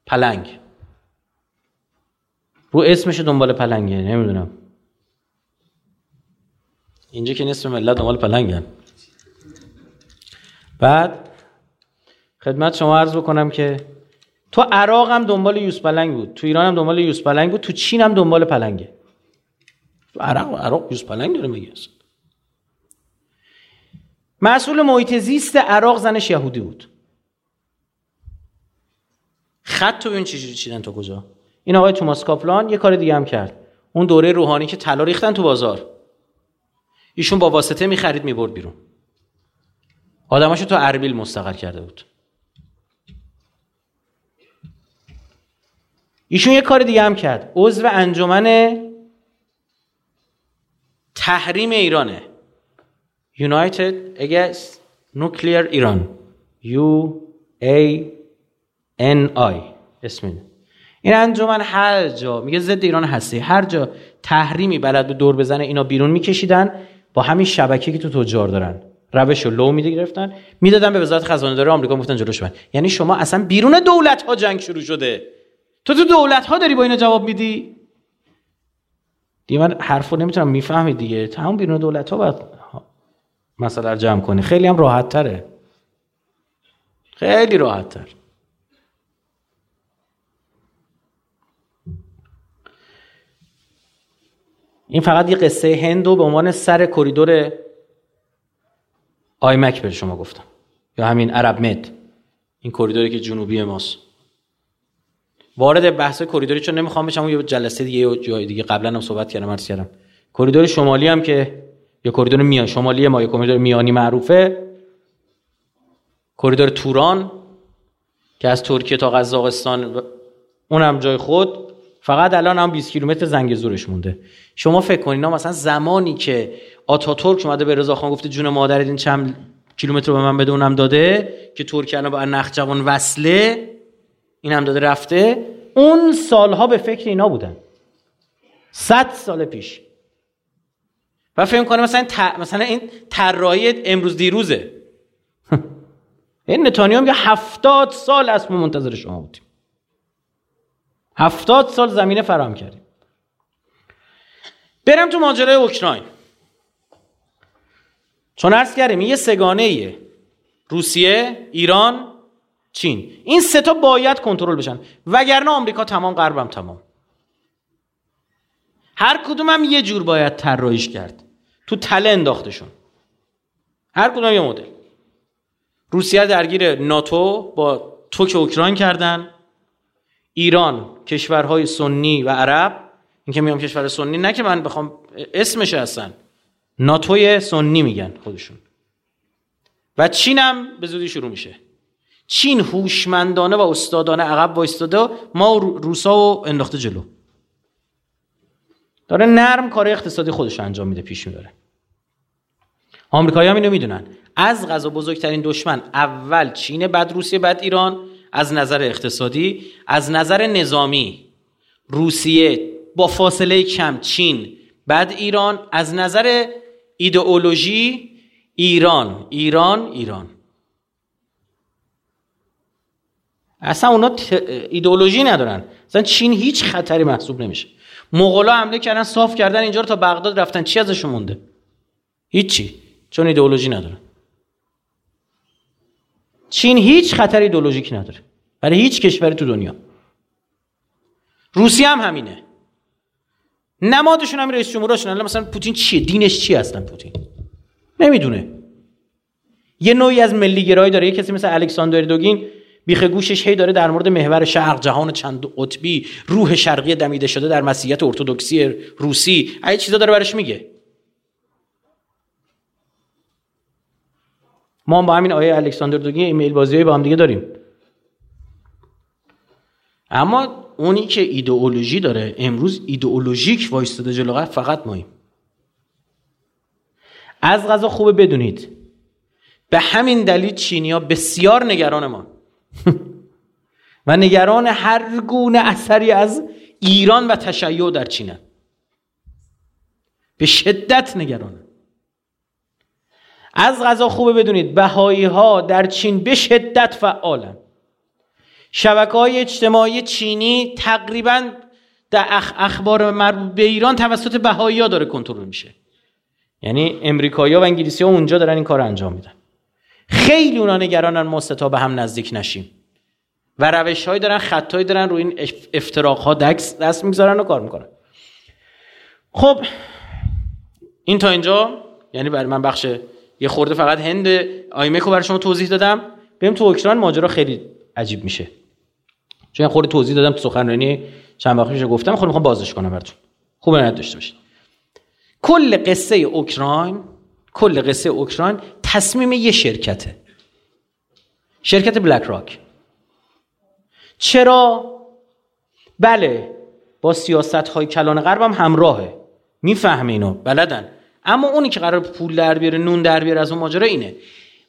پلنگ. رو اسمش دنبال پلنگه نمی‌دونم. اینجا که نصف ملت دنبال پلنگن بعد خدمت شما عرض بکنم که تو عراق هم دنبال یوز پلنگ بود تو ایران هم دنبال یوز پلنگ بود تو چین هم دنبال پلنگه. تو عراق عراق یوز پلنگ داره میگه مسئول محیط زیست عراق زنش یهودی بود. خط تو ببین چجوری چیدن تو کجا؟ این آقای توماس کاپلان یه کار دیگه هم کرد. اون دوره روحانی که طلا ریختن تو بازار. ایشون با واسطه می‌خرید می‌برد بیرون. آدماشو تو اربیل مستقر کرده بود. ایشون یه کار دیگه هم کرد. عضو انجمن تحریم ایرانه. United Against Nuclear Iran. U A N I. اسم این انجمن هر جا میگه ضد ایران هستی. هر جا تحریمی بلد به دور بزنه اینا بیرون میکشیدن. با همین شبکه که تو تجار دارن. روش رو لو میده گرفتن. می‌دادن به وزارت خزانه داره آمریکا گفتن جلوش بند. یعنی شما اصلا بیرون دولت ها جنگ شروع شده. تو تو دولت ها داری با اینا جواب میدی؟ دیگه من حرفو نمی‌تونم می‌فهمید دیگه. تمام بیرون دولت ها باید مسئله جمع کنی. خیلی هم راحت تره خیلی راحت تر این فقط یه قصه هندو به عنوان سر کریدور آیمک به شما گفتم. یا همین عرب مد. این کریدوری که جنوبی ماست. وارد بحث کریدوری چون نمی‌خوام بشم یه جلسه دیگه یا جای دیگه. قبلا هم صحبت کردم عرض کردم. کریدور شمالی هم که یا کریدور میان شمالی ما یا کریدور میانی معروفه. کریدور توران که از ترکیه تا قزاقستان اونم جای خود. فقط الان هم 20 کیلومتر زنگ زورش مونده. شما فکر کنین مثلا زمانی که آتاتورک اومده به رضا خان گفته جون مادرت این چند کیلومتر به من بده اونم داده که ترکیه الان با نخجوان وصله این هم داده رفته. اون سالها به فکر اینا بودن. صد سال پیش. و فکر کنه مثلا مثلا این طراحی امروز دیروزه. این نتانیاهو میگه هفتاد سال از ما منتظر شما بودیم. هفتاد سال زمینه فرام کردیم. برم تو ماجرای اوکراین. چون عرض کردیم یه سگانه ایه روسیه ایران چین. این سه تا باید کنترل بشن. وگرنه آمریکا تمام غربم تمام. هر کدوم هم یه جور باید طراحیش کرد. تو تله انداختشون. هر کدوم یه مدل. روسیه درگیر ناتو با توک اوکراین کردن. ایران کشورهای سنی و عرب. این که میام کشور سنی نه که من بخوام اسمش هستن ناتوی سنی میگن خودشون. و چین هم به زودی شروع میشه. چین هوشمندانه و استادانه عقب وایستاده ما روسا و انداخته جلو. داره نرم کار اقتصادی خودش انجام میده پیش می‌بره. آمریکایی هم اینو می‌دونن. از غذا بزرگترین دشمن اول چین بعد روسیه بعد ایران. از نظر اقتصادی از نظر نظامی روسیه با فاصله کم چین بعد ایران از نظر ایدئولوژی ایران ایران ایران. اصلا اونا ایدئولوژی ندارن. اصلا چین هیچ خطری محسوب نمیشه. مغلا حمله کردن صاف کردن اینجا رو تا بغداد رفتن. چی ازشون مونده؟ هیچی. چون ایدئولوژی ندارن. چین هیچ خطر ایدئولوژیکی نداره. برای هیچ کشوری تو دنیا. روسیه هم همینه. نمادشون هم رئیس جمهورشون. مثلا پوتین چیه؟ دینش چی هستن پوتین؟ نمی‌دونه. یه نوعی از ملی گرایی داره. یه کسی مثل الکساندر دوگین بیخ گوشش هی داره در مورد محور شرق جهان چند قطبی روح شرقی دمیده شده در مسیحیت ارتودکسی روسی. این چیزا داره برش میگه. ما با همین آیه الکساندر دوگین ایمیل بازی با هم دیگه داریم. اما اونی که ایدئولوژی داره امروز ایدئولوژیک وایستاده جلو فقط ماییم از غذا خوبه بدونید. به همین دلیل چینیا بسیار نگران ما. و نگران هر گونه اثری از ایران و تشیع در چینه. به شدت نگرانه. از غذا خوبه بدونید. بهایی ها در چین به شدت فعالن. شبکه های اجتماعی چینی تقریبا در اخبار مربوط به ایران توسط بهایی ها داره کنترل میشه. یعنی امریکایی و انگلیسی ها اونجا دارن این کار انجام میدن. خیلی اونا نگرانن ما ستا به هم نزدیک نشیم. و روش هایی دارن خطایی دارن روی این افتراق ها دست می‌گذارن و کار می‌کنن. خب این تا اینجا. یعنی برای من بخش یه خورده فقط هند آیمکو برای شما توضیح دادم. بریم تو اوکراین ماجرا خیلی عجیب میشه. چون خورده توضیح دادم تو سخنرانی چند وقت میشه گفتم. خب می‌خوام بازش کنم براتون. خوب نت داشته باشید. کل قصه اوکراین کل قصه اوکراین تصمیم یه شرکته. شرکت بلک راک چرا؟ بله با سیاست های کلان غرب هم همراهه. می‌فهمه اینو. بلدن. اما اونی که قرار پول در بیاره نون در بیاره از اون ماجرا اینه.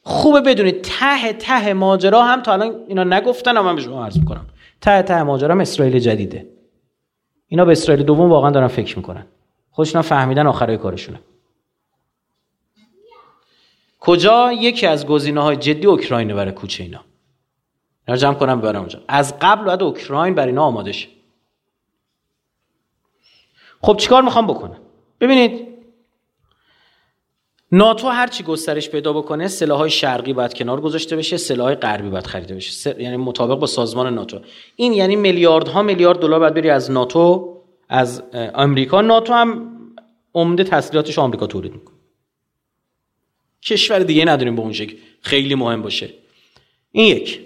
خوبه بدونید ته ته ماجرا هم تا الان اینا نگفتن اما من به شما عرض می‌کنم. ته ته ماجرا هم اسرائیل جدیده. اینا به اسرائیل دوم واقعا دارن فکر می‌کنن. خودشون فهمیدن آخرای کارشونه. کجا یکی از گزینه های جدی اوکراینه برای کوچه اینا؟ اینا جمع کنم ببرم اونجا. از قبل باید اوکراین برای اینا آماده شه. خب چیکار می‌خوام بکنم؟ ببینید ناتو هر چی گسترش پیدا بکنه های شرقی باید کنار گذاشته بشه های غربی باید خریده بشه. یعنی مطابق با سازمان ناتو. این یعنی میلیاردها میلیارد دلار باید بری از ناتو از آمریکا. ناتو هم عمده تسلیحاتش آمریکا تولید می‌کنه. کشور دیگه نداریم به اون شکل. خیلی مهم باشه. این یک.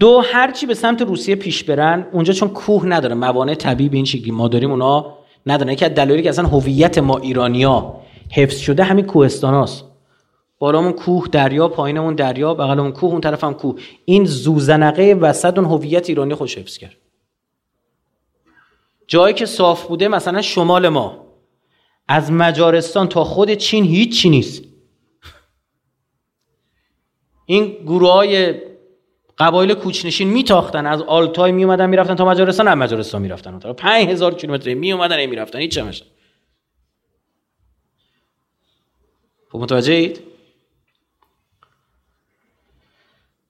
دو هرچی به سمت روسیه پیش برن اونجا چون کوه نداره موانع طبیعی به این شکلی ما داریم اونا ندارن. یکی از دلایلی که اصلا هویت ما ایرانیا حفظ شده همین کوهستاناست بالامون کوه دریا پایینمون دریا بغلمون کوه اون طرف هم کوه. این زوزنقه وسط اون هویت ایرانی خوش حفظ کرد. جایی که صاف بوده مثلا شمال ما. از مجارستان تا خود چین هیچ چی نیست. این گروه های قبایل کوچنشین میتاختن از آلتای میومدن می‌رفتن تا مجارستان هم مجارستان می‌رفتن. تا 5000 کیلومتر میومدن می‌رفتن هیچ چمشن خب متوجه اید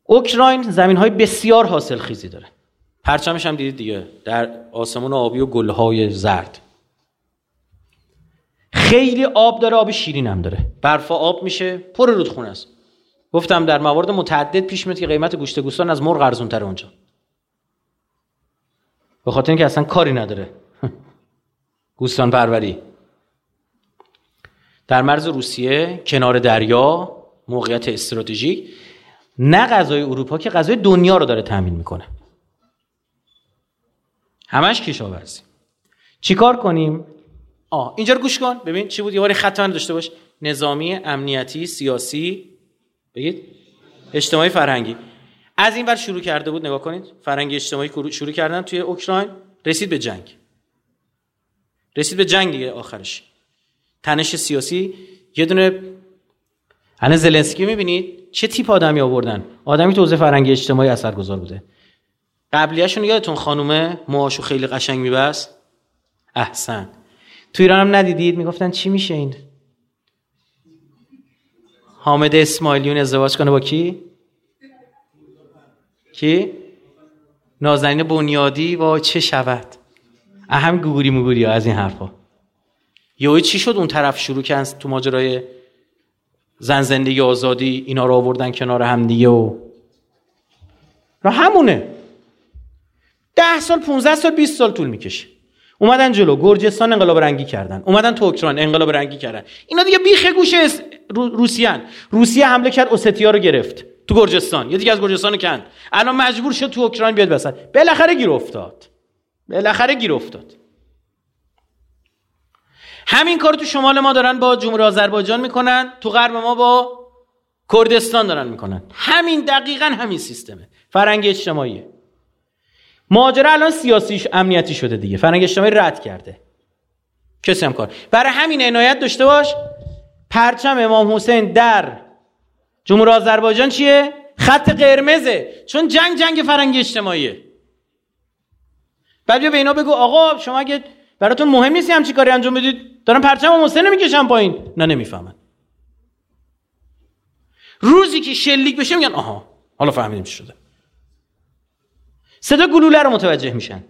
اوکراین زمین های بسیار حاصل خیزی داره. پرچمش هم دیدید دیگه در آسمون آبی و گلهای زرد. خیلی آب داره آب شیرین هم داره. برفا آب میشه پر رودخونه است. گفتم در موارد متعدد پیش میاد که قیمت گوشت گوستان از مرغ ارزون تره اونجا. به خاطر اینکه اصلا کاری نداره. گوستان پروری. در مرز روسیه کنار دریا موقعیت استراتژیک نه غذای اروپا که غذای دنیا رو داره تامین می‌کنه. همش کشاورزی. چیکار کنیم؟ آه اینجا رو گوش کن. ببین چی بود؟ یه بار خط داشته باش. نظامی امنیتی سیاسی. بگید. اجتماعی فرهنگی. از این ور شروع کرده بود نگاه کنید. فرهنگی اجتماعی شروع کردن توی اوکراین. رسید به جنگ. رسید به جنگ دیگه آخرش. تنش سیاسی. یه دونه الان زلنسکی می‌بینید چه تیپ آدمی آوردن؟ آدمی تو فرهنگی اجتماعی اثرگذار بوده. قبلیاشون یادتون خانومه موهاشو خیلی قشنگ میبست. احسن. تو ایران هم ندیدید؟ می‌گفتن چی میشه این؟ حامد اسماعیلیون ازدواج کنه با کی؟ کی؟ نازنین بنیادی؟ و چه شود. اهم گوگوری مگوری از این حرفا. یهو چی شد اون طرف شروع کرد تو ماجرای زن زندگی آزادی اینا رو آوردن کنار هم دیگه و را همونه. ده سال 15 سال 20 سال طول می‌کشه. اومدن جلو گرجستان انقلاب رنگی کردن. اومدن تو اوکراین انقلاب رنگی کردن. اینا دیگه بیخ گوش روسیان. روسیه حمله کرد اوستیا رو گرفت تو گرجستان. یه دیگه از گرجستان کند. الان مجبور شد تو اوکراین بیاد وسط. بالاخره گیر افتاد. بالاخره گیر افتاد. همین کار تو شمال ما دارن با جمهوری آذربایجان می‌کنن تو غرب ما با کردستان دارن می‌کنن. همین دقیقا همین سیستمه. فرنگ اجتماعیه ماجرا الان سیاسی امنیتی شده دیگه. فرنگ اجتماعی رد کرده. کسی هم کار. برای همین عنایت داشته باش. پرچم امام حسین در جمهوری آذربایجان چیه؟ خط قرمزه. چون جنگ جنگ فرنگ اجتماعیه. بعد بیا به اینا بگو آقا شما اگه براتون مهم نیستی همچی کاری انجام بدید؟ دارن پرچم حسین نمی‌کشن پایین. نه نمی‌فهمن. روزی که شلیک بشه میگن آها حالا فهمیدیم چی شده. صدا گلوله رو متوجه میشن.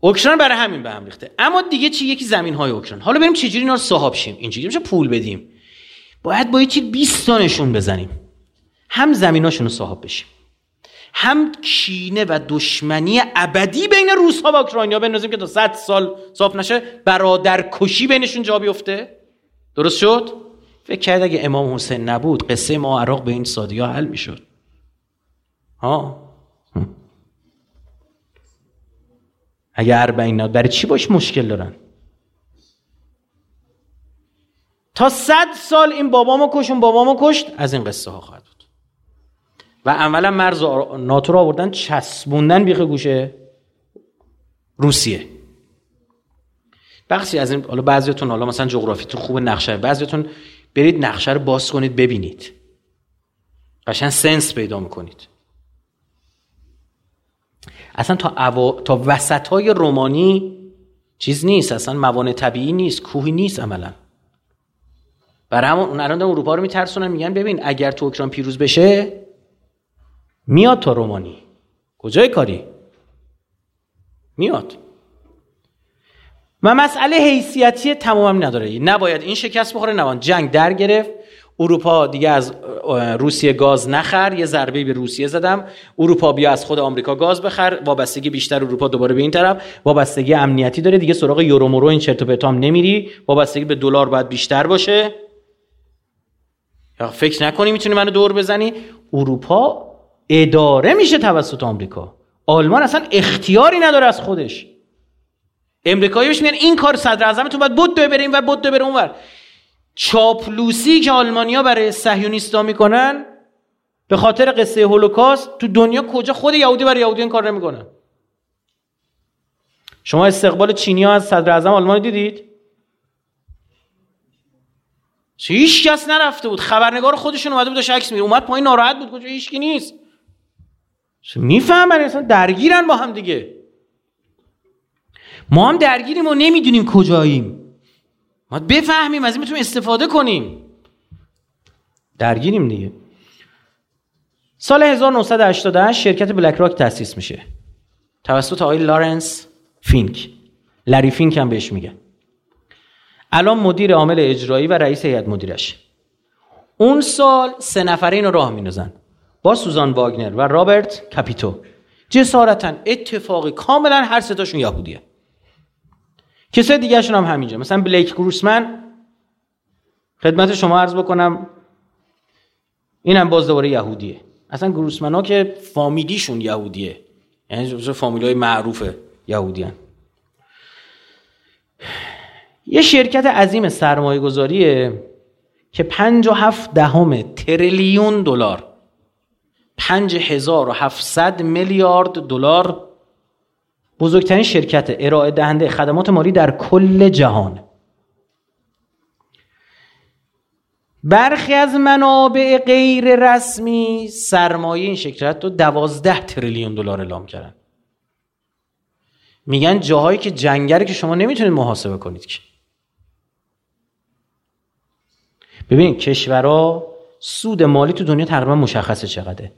اوکراین برای همین به هم ریخته. اما دیگه چی؟ یکی زمین های اوکراین. حالا بریم چجوری اینا رو صاحب شیم؟ اینجوری میشه پول بدیم. باید با یه بیست تا نشون بزنیم. هم زمیناشون رو صاحب بشیم. هم کینه و دشمنی ابدی بین روس ها و اوکراینیا بندازیم که تا 100 سال صاف نشه برادر کشی بینشون جا بیفته. درست شد؟ فکر کرد اگه امام حسین نبود قصه ما عراق به این سادی ها حل می‌شد. ها؟ اگه اربعین ناد برای چی باش مشکل دارن؟ تا صد سال این بابامو کش اون بابامو کشت از این قصه ها خواهد و عملا مرز ناتو رو آوردن چسبوندن بیخ گوشه روسیه. بخشی از این حالا بعضیتون حالا مثلا جغرافیتون خوب نقشه بعضیتون برید نقشه رو باز کنید ببینید. قشن سنس پیدا می‌کنید. اصلا تا, او... تا وسط های رومانی چیز نیست. اصلا موانع طبیعی نیست کوهی نیست عملا. برای همون اون الان اروپا رو میترسونن میگن ببین اگر تو اوکراین پیروز بشه میاد تا رومانی. کجای کاری؟ میاد. و مسئله حیثیتی تمام نداره. نباید این شکست بخوره نباید. جنگ در گرفت. اروپا دیگه از روسیه گاز نخر. یه ضربه به روسیه زدم. اروپا بیا از خود آمریکا گاز بخر. وابستگی بیشتر اروپا دوباره به این طرف. وابستگی امنیتی داره دیگه. سراغ یورو مرو این چرت و پرتام نمیری. وابستگی به دلار باید بیشتر باشه. یا فکر نکنی می‌تونی منو دور بزنی؟ اروپا اداره میشه توسط آمریکا. آلمان اصلا اختیاری نداره از خودش. امریکایی بهش میگن این کار صدر اعظمتون باید بود بره این و بود بره اونور چاپلوسی که آلمانیا برای صهیونیستا می‌کنن به خاطر قصه هولوکاست تو دنیا کجا خود یهودی برای یهودی این کار نمی‌کنن شما استقبال چینی ها از صدر اعظم آلمان دیدید؟ هیچ کس نرفته بود. خبرنگار خودشون اومده بود داشت عکس می‌گیره اومد پایین ناراحت بود. کجا هیچ نیست. می‌فهمن اصلا درگیرن با هم دیگه. ما هم درگیریم و نمی‌دونیم کجاییم. ما بفهمیم از این می‌تونیم استفاده کنیم. درگیریم دیگه. سال 1988 شرکت بلک راک تأسیس میشه. توسط آقای لارنس فینک. لری فینک هم بهش میگه الان مدیر عامل اجرایی و رئیس هیئت مدیرش. اون سال سه نفره اینو راه میندازن. با سوزان واگنر و رابرت کاپیتو جسارتا اتفاقی کاملا هر ستاشون یهودیه. کسای دیگه هم همینجا. مثلا بلیک گروسمن خدمت شما عرض بکنم اینم باز دوباره یهودیه. اصلا گروسمن ها که فامیلیشون یهودیه. یعنی فامیل های معروف یهودیان. یه شرکت عظیم سرمایه گذاریه که پنج و هفت دهم تریلیون دلار پنج هزار و هفتصد میلیارد دلار. بزرگترین شرکت ارائه دهنده خدمات مالی در کل جهان. برخی از منابع غیر رسمی سرمایه این شرکت رو دوازده تریلیون دلار اعلام کردن. میگن جاهایی که جنگره که شما نمی‌تونید محاسبه کنید که. ببینید کشورها سود مالی تو دنیا تقریبا مشخصه چقدره.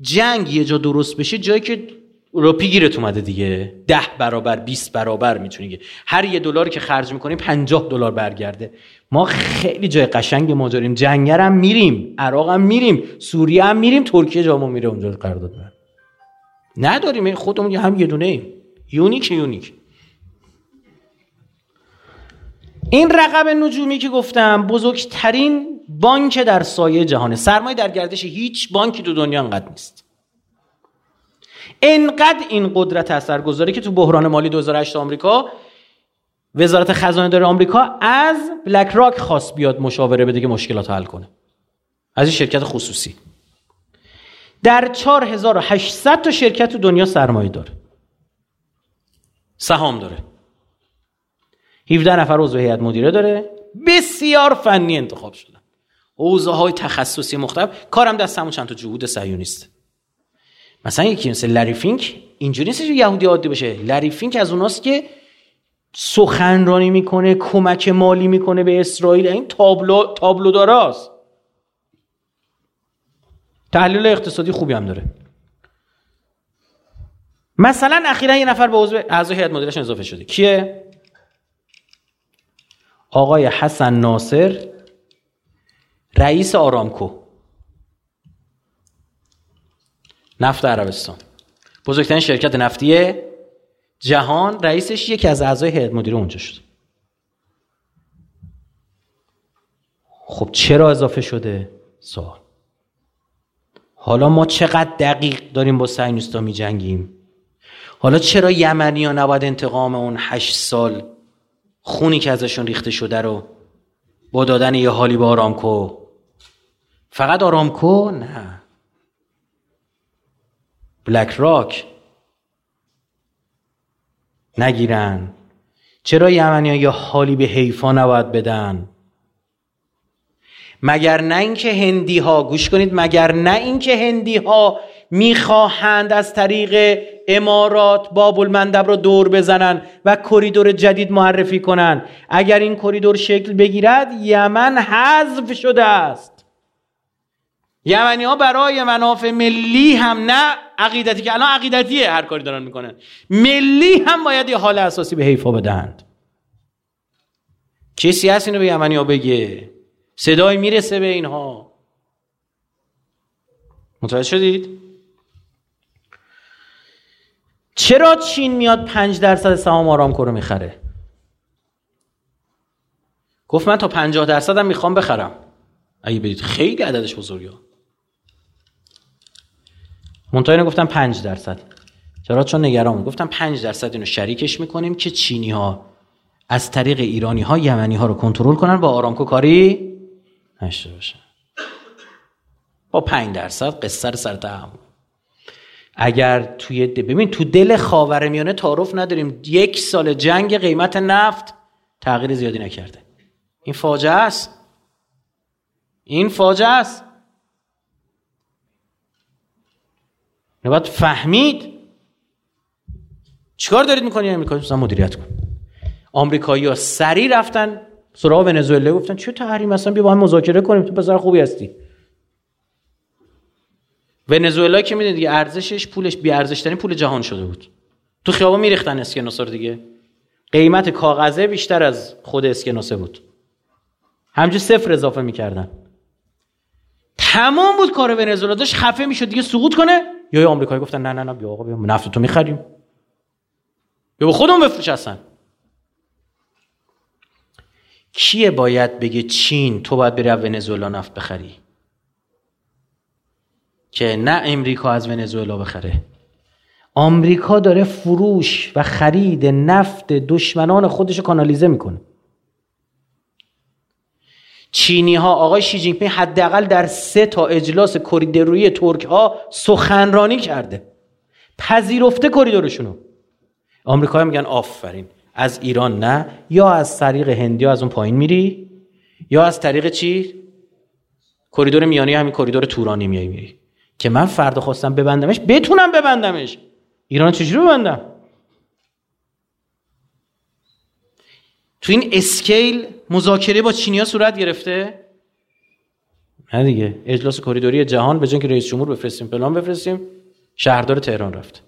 جنگ یه جا درست بشه جایی که روپی گیرت اومده دیگه. ده برابر 20 برابر می‌تونی هر یه دلاری که خرج می‌کنیم 50 دلار برگرده. ما خیلی جای قشنگ ماجریم جنگر هم میریم عراق هم میریم سوریه هم میریم ترکیه جامو میره اونجا قرارداد نداریم خودمون هم یه دونه ایم. unique unique. این رقم نجومی که گفتم بزرگترین بانک در سایه جهانه. سرمایه در گردش هیچ بانکی تو دنیا انقدر نیست. انقدر این قدرت اثرگذاره که تو بحران مالی 2008 آمریکا وزارت خزانه داره آمریکا از بلک راک خواست بیاد مشاوره بده که مشکلات حل کنه. از این شرکت خصوصی. در 4800 تا شرکت تو دنیا سرمایه داره. سهام داره. 17 نفر عضو هیئت مدیره داره. بسیار فنی انتخاب شدن. حوزه های تخصصی مختلف. کارم دست همون چند تا جهود صهیونیست مثلا یکی مثل لری فینک. اینجوری نیست یهودی عادی باشه. لری فینک از اوناست که سخنرانی می‌کنه کمک مالی می‌کنه به اسرائیل. این تابلو تابلو داراست تحلیل اقتصادی خوبی هم داره. مثلا اخیرا یه نفر به عضو اعضای هیئت مدیرش اضافه شده. کیه؟ آقای حسن ناصر رئیس آرامکو. نفت عربستان. بزرگترین شرکت نفتی جهان رئیسش یکی از اعضای هیئت مدیره اونجا شد. خب چرا اضافه شده سوال؟ حالا ما چقدر دقیق داریم با سینوستا می جنگیم حالا چرا یمنی ها نباید انتقام اون هشت سال خونی که ازشون ریخته شده رو با دادن یه حالی به آرامکو. فقط آرامکو؟ نه. بلک راک. نگیرن. چرا یمنی ها یه حالی به حیفا نباید بدن؟ مگر نه اینکه هندی ها گوش کنید مگر نه اینکه هندی ها می‌خواهند از طریق امارات باب المندب رو دور بزنن و کریدور جدید معرفی کنند اگر این کریدور شکل بگیرد یمن حذف شده است. یمنی ها برای منافع ملی هم نه عقیدتی که الان عقیدتیه هر کاری دارن می‌کنن. ملی هم باید یه حال اساسی به حیفا بدهند. کسی هست اینو به یمنی ها بگه؟ صدای می‌رسه به اینها. متوجه شدید؟ چرا چین میاد پنج درصد سهام آرامکو رو می‌خره؟ گفت من تا پنجاه درصدم می‌خوام بخرم. اگه برید خیلی عددش بزرگه. منتها گفتم پنج درصد. چرا چون نگران گفتم پنج درصد اینو شریکش می‌کنیم که چینی ها از طریق ایرانی ها یمنی ها رو کنترل کنن با آرامکو کاری نشته باشن با پنج درصد قصر سر تحمل. اگر توی ببین تو دل خاورمیانه تعارف نداریم. یک سال جنگ قیمت نفت تغییر زیادی نکرده. این فاجعه است. این فاجعه است. باید فهمید. چیکار دارید می‌کنی امریکایی مثلا مدیریت کن. آمریکایی ها سریع رفتن. سراغ ونزوئلا گفتن چه تحریم اصلا بیا با هم مذاکره کنیم. تو پسر خوبی هستی. ونزوئلا که می‌دونید دیگه ارزشش پولش بی ارزش پول جهان شده بود. تو خیابان میریختن اسکناسا رو دیگه. قیمت کاغذه بیشتر از خود اسکناسه بود. همجور صفر اضافه می‌کردن. تمام بود کار ونزوئلا. داشت خفه می‌شد دیگه سقوط کنه. یا آمریکایی گفتن نه نه نه بیا آقا بیا نفت تو می‌خریم. بیا به خودمون بفروش اصلا کیه باید بگه چین تو باید بری ونزوئلا نفت بخری؟ که نه امریکا از ونزوئلا بخره. آمریکا داره فروش و خرید نفت دشمنان خودش کانالیزه می‌کنه. چینی ها آقای شی جین پینگ حداقل در سه تا اجلاس کریدوری ترک ها سخنرانی کرده. پذیرفته کریدورشونو. آمریکا میگن آفرین از ایران نه؟ یا از طریق هندی از اون پایین میری؟ یا از طریق چی؟ کریدور میانی همین کریدور تورانی میای میری. که من فردا خواستم ببندمش بتونم ببندمش. ایران چجوری ببندم؟ تو این اسکیل مذاکره با چینیا صورت گرفته؟ نه دیگه اجلاس کریدوری جهان به جای که رئیس جمهور بفرستیم پلان بفرستیم شهردار تهران رفت.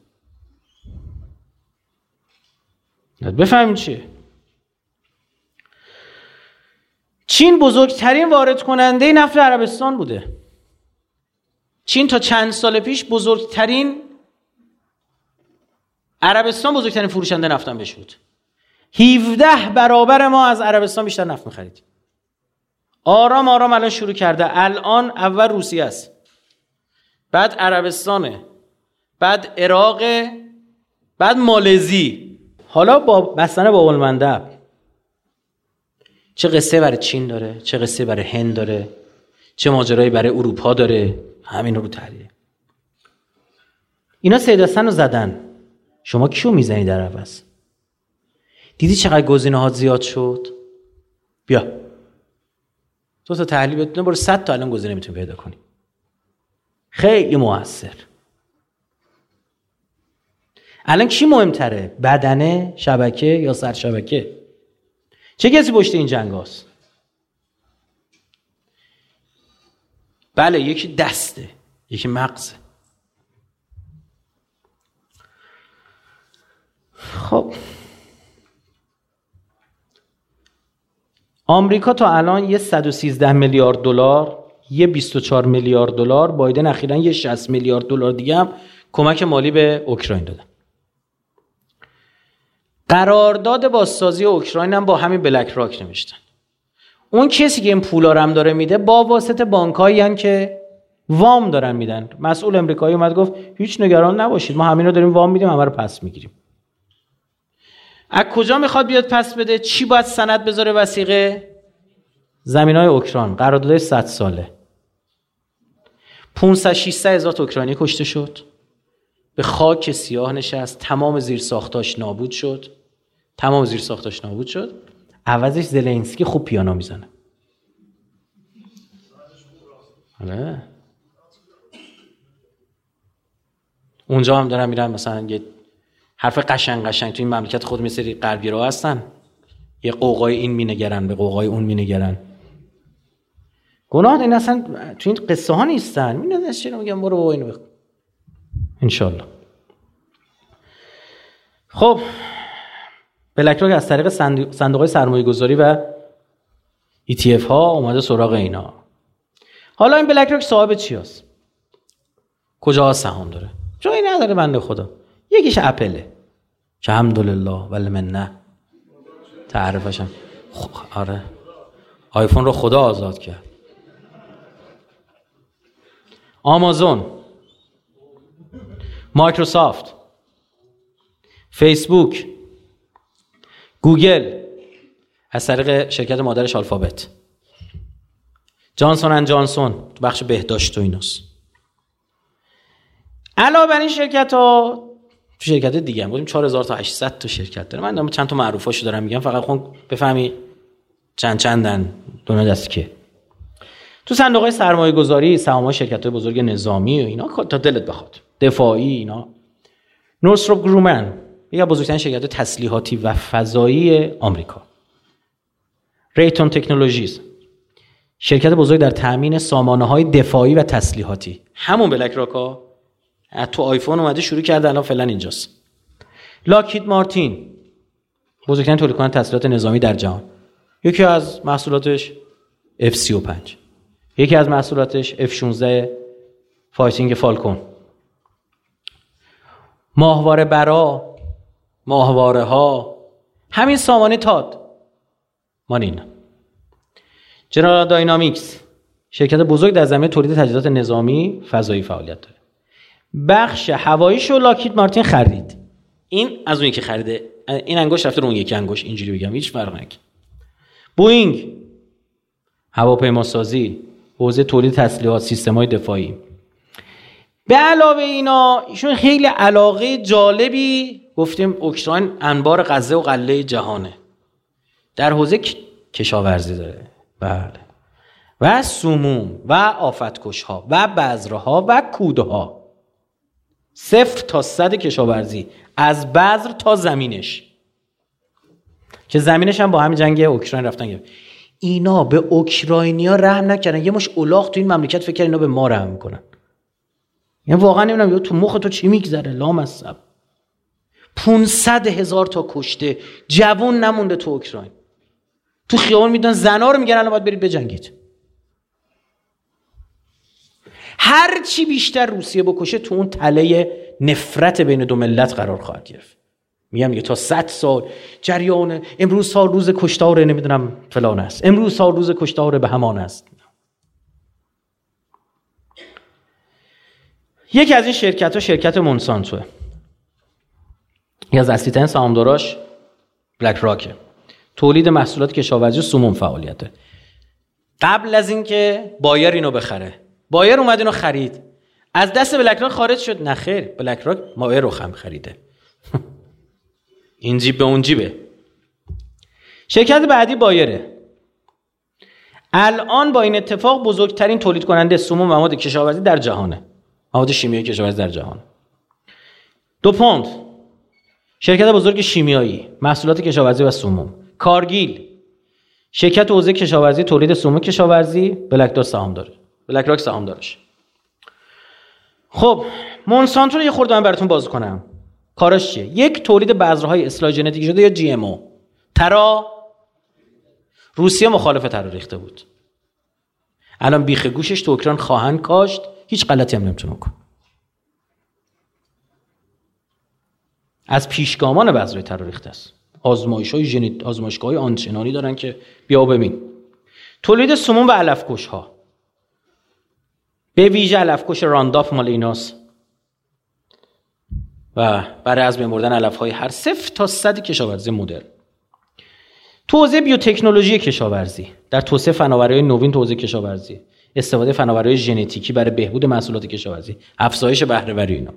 بفهمین چیه؟ چین بزرگترین وارد کننده نفت عربستان بوده. چین تا چند سال پیش بزرگترین عربستان بزرگترین فروشنده نفتم بهش بود. 17 برابر ما از عربستان بیشتر نفت می‌خرید. آرام آرام الان شروع کرده. الان اول روسیه است. بعد عربستانه. بعد عراق. بعد مالزی. حالا با بستن با مندب چه قصه برای چین داره چه قصه برای هند داره چه ماجرایی برای اروپا داره. همین رو تحلیل اینا سیدستن رو زدن. شما کیو می‌زنی در عوض؟ دیدی چقدر گزینه ها زیاد شد؟ بیا. تو تا تحلیل بتونه برو صد تا الان گزینه می‌تونی پیدا کنی. خیلی موثر. الان کی مهمتره؟ بدنه شبکه یا سر شبکه چه کسی پشت این جنگ هست؟ بله یکی دسته یکی مغزه. خب. آمریکا تا الان یه 113 میلیارد دلار یه 24 میلیارد دلار بایدن اخیرا یه 60 میلیارد دلار دیگه هم کمک مالی به اوکراین دادن. قرارداد بازسازی اوکراین هم با همین بلک راک نوشتن. اون کسی که این پولا هم داره میده با واسطه بانکایی که وام دارن میدن. مسئول امریکایی اومد گفت هیچ نگران نباشید ما همین رو داریم وام میدیم همه رو پس می‌گیریم. از کجا می‌خواد بیاد پس بده؟ چی باید سند بذاره وسیقه زمین های اوکراین. قرارداد 100 ساله. 500 600 هزار اوکراینی کشته شد. به خاک سیاه نشست. تمام زیر ساختاش نابود شد. تمام زیر ساختاش نابود شد. عوضش زلنسکی خوب پیانو می‌زنه. آره. اونجا هم دارم میرن مثلا یه حرف قشنگ قشنگ تو این مملکت خود مثل غربی رو هستن. یه قوقای این مینگرن به قوقای اون مینگرن. گناه این اصلا تو این قصه ها نیستن می چی میگم برو اینو بخون. انشالله خب بلک از طریق صندوق های سرمایه گذاری و ETF ها اومده سراغ اینا. حالا این بلک راک صاحب چی هست؟ کجا سهام داره؟ جایی نداره بنده خدا. یکیش اپله که الحمدلله ولی من نه تعرفشم خب آره. آیفون رو خدا آزاد کرد. آمازون. مایکروسافت. فیسبوک. گوگل. از طریق شرکت مادرش آلفابت. جانسون ان جانسون. تو بخش بهداشت و ایناست. علاوه بر این شرکت ها تو شرکت دیگه هم. بودیم 4000 تا 800 تا شرکت داره من چند تا معروفاشو دارم میگم. فقط خون بفهمی چند چندن. دونه دست که. تو صندوق های سرمایه گذاری سهام شرکت های بزرگ نظامی و اینا تا دلت بخواد. دفاعی اینا. نورستروپ گرومن. یکی از بزرگترین شرکت تسلیحاتی و فضایی آمریکا. ریتون تکنولوژیز شرکت بزرگ در تامین سامانه های دفاعی و تسلیحاتی. همون بلک راکا تو آیفون اومده شروع کرده الان فعلا اینجاست. لاکید مارتین بزرگترین تولید کننده تسلیحات نظامی در جهان. یکی از محصولاتش F35. یکی از محصولاتش F16 Fighting Falcon ماهواره برا ماهواره ها همین سامانه تاد. مانین. جنرال داینامیکس شرکت بزرگ در زمینه تولید تجهیزات نظامی فضایی فعالیت داره. بخش هواییشو لاکهید مارتین خرید. این از اون که خریده. این انگشت رفته رو اون یکی انگشت. اینجوری بگم هیچ فرق بوینگ هواپیما سازی حوزه تولید تسلیحات سیستم های دفاعی. به علاوه اینا ایشون خیلی علاقه جالبی گفتیم اوکراین انبار غزه و قله جهانه. در حوزه کشاورزی داره. بله. و سموم و آفتکش ها و بذرها و کوده ها صفر تا صد کشاورزی. از بذر تا زمینش. که زمینش هم با همین جنگ اوکراین رفتن اینا به اوکراینیا رحم نکردن. یه مش اولاغ تو این مملکت فکر اینا به ما رحم می‌کنن. یعنی واقعا نمی‌دونم تو مخ تو چی میگذره؟ لامصب. 500 هزار تا کشته. جوون نمونده تو اوکراین. تو خیابان میدن زنا رو میگن الان باید برید بجنگید. هر چی بیشتر روسیه بکشه تو اون تله نفرت بین دو ملت قرار خواهد گرفت. میگم یه تا 100 سال جریان امروز سال روز کشتار نمی‌دونم فلان است. امروز سال روز کشتار به همان است. یکی از این شرکت ها شرکت مونسانتوه. یکی از اصلی ترین سهامداراش بلک راکه تولید محصولات کشاورزی و سموم فعالیته. قبل از اینکه بایر اینو بخره. بایر اومد اینو خرید. از دست بلک راک خارج شد. نه خیر بلک راک مایه رو هم خریده. این جیب به اون جیبه. شرکت بعدی بایره. الان با این اتفاق بزرگترین تولید کننده سموم مواد کشاورزی در جهانه. مواد شیمیایی کشاورزی در جهان. دو پوند. شرکت بزرگ شیمیایی محصولات کشاورزی و سموم. کارگیل. شرکت حوزه کشاورزی تولید سموم کشاورزی بلک دار سهام داره. بلک راک سهام دارش. خب مونسانتو رو یه خورده من براتون باز کنم. کاراش چیه؟ یک تولید بذرهای اصلاح ژنتیکی شده یا جی ام او ترا؟ روسیه مخالف ترا ریخته بود. الان بیخ گوشش تو اوکراین خواهند کاشت. هیچ غلطی هم نمی‌تونه کن از پیشگامان بذرهای ترا ریخته است. آزمایش های ژنت آزمایشگاه های آنچنانی دارن که بیا ببین. تولید سموم و علفکش ها به ویژه علفکش رانداف مال ایناست. و برای از بین بردن علف های هر صفر تا صد کشاورزی مدل. توزیع بیوتکنولوژی کشاورزی. در توسعه فناوری نوین توزیع کشاورزی. استفاده فناوری ژنتیکی برای بهبود محصولات کشاورزی. افزایش بهره اینا.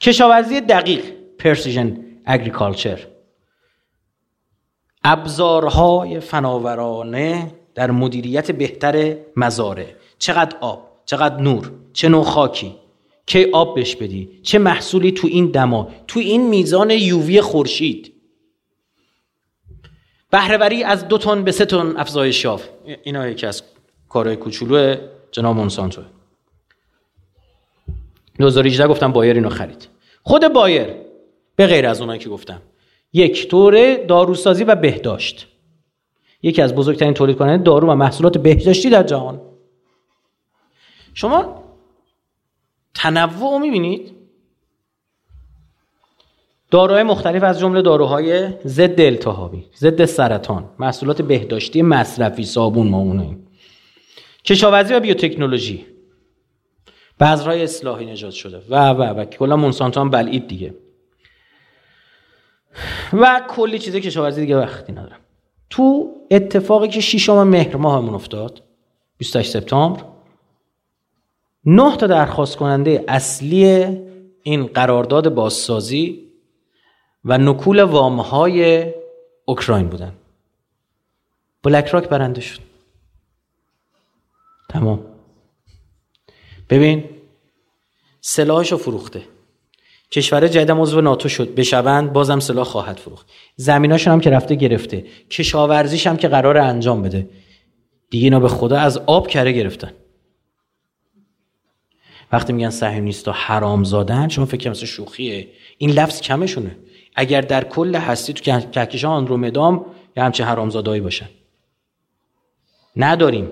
کشاورزی دقیق. پرسیژن اگریکالچر. ابزارهای فناورانه در مدیریت بهتر مزارع چقدر آب چقدر نور چه نوع خاکی؟ کی آب بش بدی؟ چه محصولی تو این دما؟ تو این میزان یووی خورشید. بهرهوری از دو تن به سه تن افزایش یافت. اینا یکی از کارهای کوچولو جناب مونسانتو. 2018 گفتم بایر اینو خرید. خود بایر به غیر از اونایی که گفتم. یک طور داروسازی و بهداشت. یکی از بزرگترین تولید کننده دارو و محصولات بهداشتی در جهان. شما تنوع رو می‌بینید؟ داروهای مختلف از جمله داروهای ضد التهابی ضد سرطان محصولات بهداشتی مصرفی صابون ما کشاورزی و بیوتکنولوژی. بذرهای اصلاحی نجات شده. و و و. کلا مونسانتو هم بلعید دیگه. و کلی چیزی کشاورزی دیگه وقتی ندارم. تو اتفاقی که شیشم مهر ماهمون افتاد 28 سپتامبر نه تا درخواست کننده اصلی این قرارداد بازسازی و نکول وامهای اوکراین بودن. بلک راک برنده شد. تمام. ببین سلاحشو فروخته. کشور جدید عضو ناتو شد. بشوند بازم سلاح خواهد فروخت. زمیناشون هم که رفته گرفته. کشاورزیش هم که قرار انجام بده. دیگه اینا به خدا از آب کره گرفتن. وقتی میگن صهیونیستا حرام زادن شما فکر مثل شوخیه. این لفظ کمشونه. اگر در کل هستی تو کهکشان آندرومدام یه همچه حرامزادایی باشن. نداریم.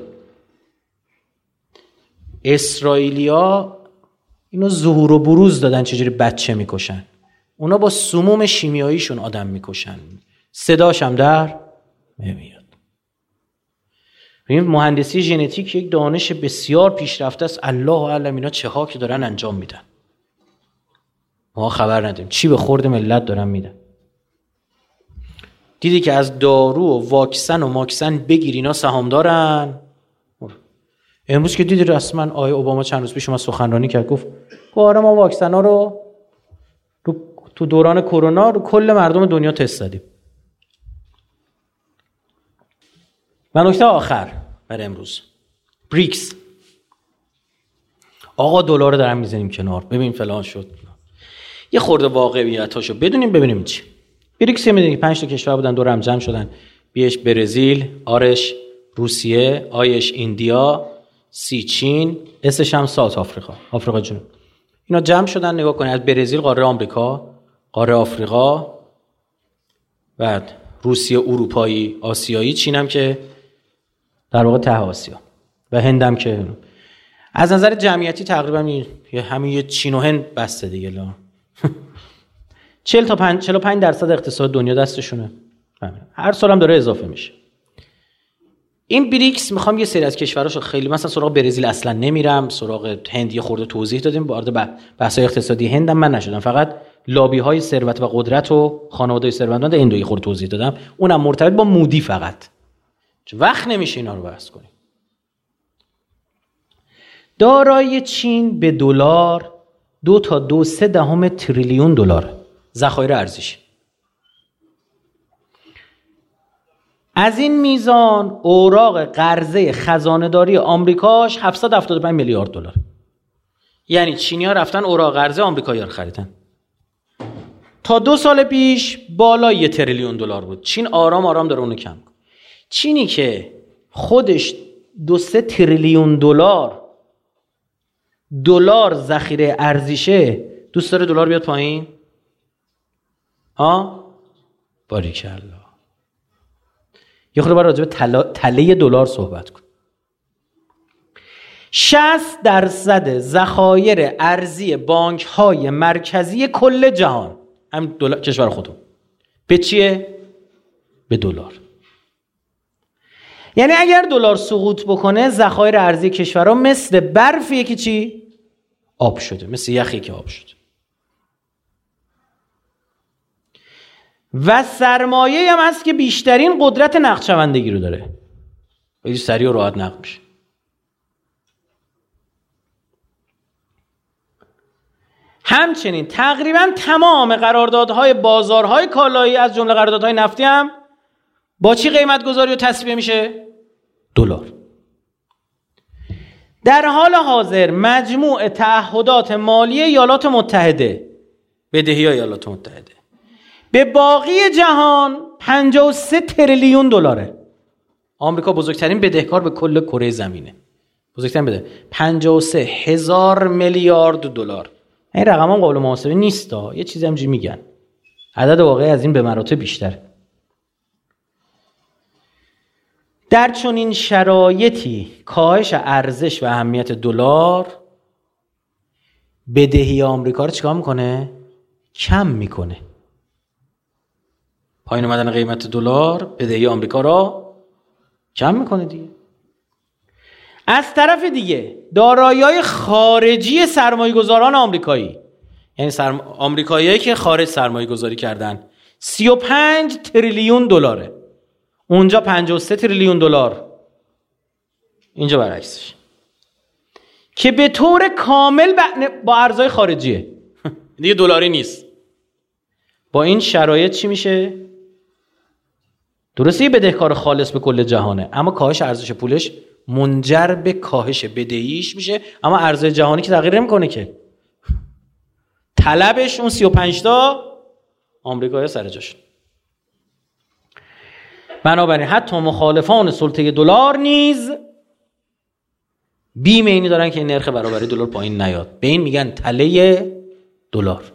اسرائیلیا اینو ظهور و بروز دادن چجوری بچه می‌کشن. اونا با سموم شیمیاییشون آدم می‌کشن. صداشم در نمیاد. این مهندسی ژنتیک یک دانش بسیار پیشرفته است. الله علم اینا چه ها که دارن انجام میدن. ما خبر نداریم. چی به خورد ملت دارن میدن. دیدی که از دارو و واکسن و ماکسن بگیر اینا سهام دارن امروز که دیدی رسما آقای اوباما چند روز پیش ما سخنرانی کرد گفت آره ما واکسن ها رو تو دوران کرونا رو کل مردم دنیا تست دادیم. و نکته آخر برای امروز بریکس آقا دلار رو دارم می‌زنیم کنار. ببین فلان شد. یه خورده واقعیت هاشو بدونیم ببینیم چی. بریکس می‌دونی پنج تا کشور بودن دور هم جمع شدن بیش برزیل آرش روسیه آیش ایندیا. سی چین اسش هم ساوت آفریقا. آفریقا جنوب. اینا جمع شدن نگاه کنید از برزیل قاره آمریکا قاره آفریقا بعد روسیه اروپایی آسیایی چین هم که در واقع ته آسیا و هندم که از نظر جمعیتی تقریبا همین یه چین و هند بسته دیگه لا. 40 تا 5 45 درصد اقتصاد دنیا دستشونه. هر سال هم داره اضافه میشه. این بریکس می‌خوام یه سری از کشوراشو خیلی مثلا سراغ برزیل اصلا نمیرم سراغ هند یه خورده توضیح دادیم. وارد بحث اقتصادی هندم من نشدم. فقط لابی های ثروت و قدرت و خانواده ثروتمند این دو خورده توضیح دادم. اونم مرتبط با مودی فقط. وقت نمیشه اینا رو بحث کنیم. دارایی چین به دلار دو تا دو سه دهم تریلیون دلار. ذخایر ارزش از این میزان اوراق قرضه خزانه آمریکاش 775 میلیارد دلار. یعنی چینی ها رفتن اوراق قرضه آمریکایی رو خریدن. تا دو سال پیش بالا یه تریلیون دلار بود. چین آرام آرام داره اونو کم چینی که خودش دو سه تریلیون دلار دلار ذخیره ارزشه دوست داره دلار بیاد پایین؟ ها باریکلا. یه خود باید راجع به تله دلار صحبت کن 60 درصد ذخایر ارزی بانک های مرکزی کل جهان هم کشور خودم به چیه؟ به دلار. یعنی اگر دلار سقوط بکنه ذخایر ارزی کشورها مثل برفیه که چی؟ آب شده مثل یخی که آب شده. و سرمایه هم هست که بیشترین قدرت نقدشوندگی رو داره. خیلی سریع و راحت نقد میشه. همچنین تقریبا تمام قراردادهای بازارهای کالایی از جمله قراردادهای نفتی هم با چی قیمت گذاری و تصویه میشه؟ دلار. در حال حاضر مجموع تعهدات مالی ایالات متحده بدهی ایالات متحده به باقی جهان 53 تریلیون دلاره. آمریکا بزرگترین بدهکار به کل کره زمینه. بزرگترین بده. 53 هزار میلیارد دلار. این رقم هم قابل محاسبه نیست یه چیزی همجوری میگن. عدد واقعی از این به مراتب بیشتر. در چنین شرایطی کاهش ارزش و اهمیت دلار بدهی آمریکا رو چیکار می‌کنه؟ کم می‌کنه. پایین اومدن قیمت دلار بدهی آمریکا را کم می‌کنه دیگه. از طرف دیگه دارایی خارجی سرمایه گذاران آمریکایی. یعنی سرم... آمریکایی که خارج سرمایه گذاری کردن 35 تریلیون دلاره. اونجا 53 تریلیون دلار. اینجا برعکسش. که به طور کامل با ارزهای خارجیه. دیگه دلاری نیست. با این شرایط چی میشه؟ درسته بدهکار خالص به کل جهانه. اما کاهش ارزش پولش منجر به کاهش بدهیش میشه. اما ارزش جهانی که تغییر نمی‌کنه که. طلبش اون 35 تا آمریکا سر جاش. بنابراین حتی مخالفان سلطه دلار نیز بیم اینی دارن که این نرخ برابری دلار پایین نیاد. به این میگن تله دلار.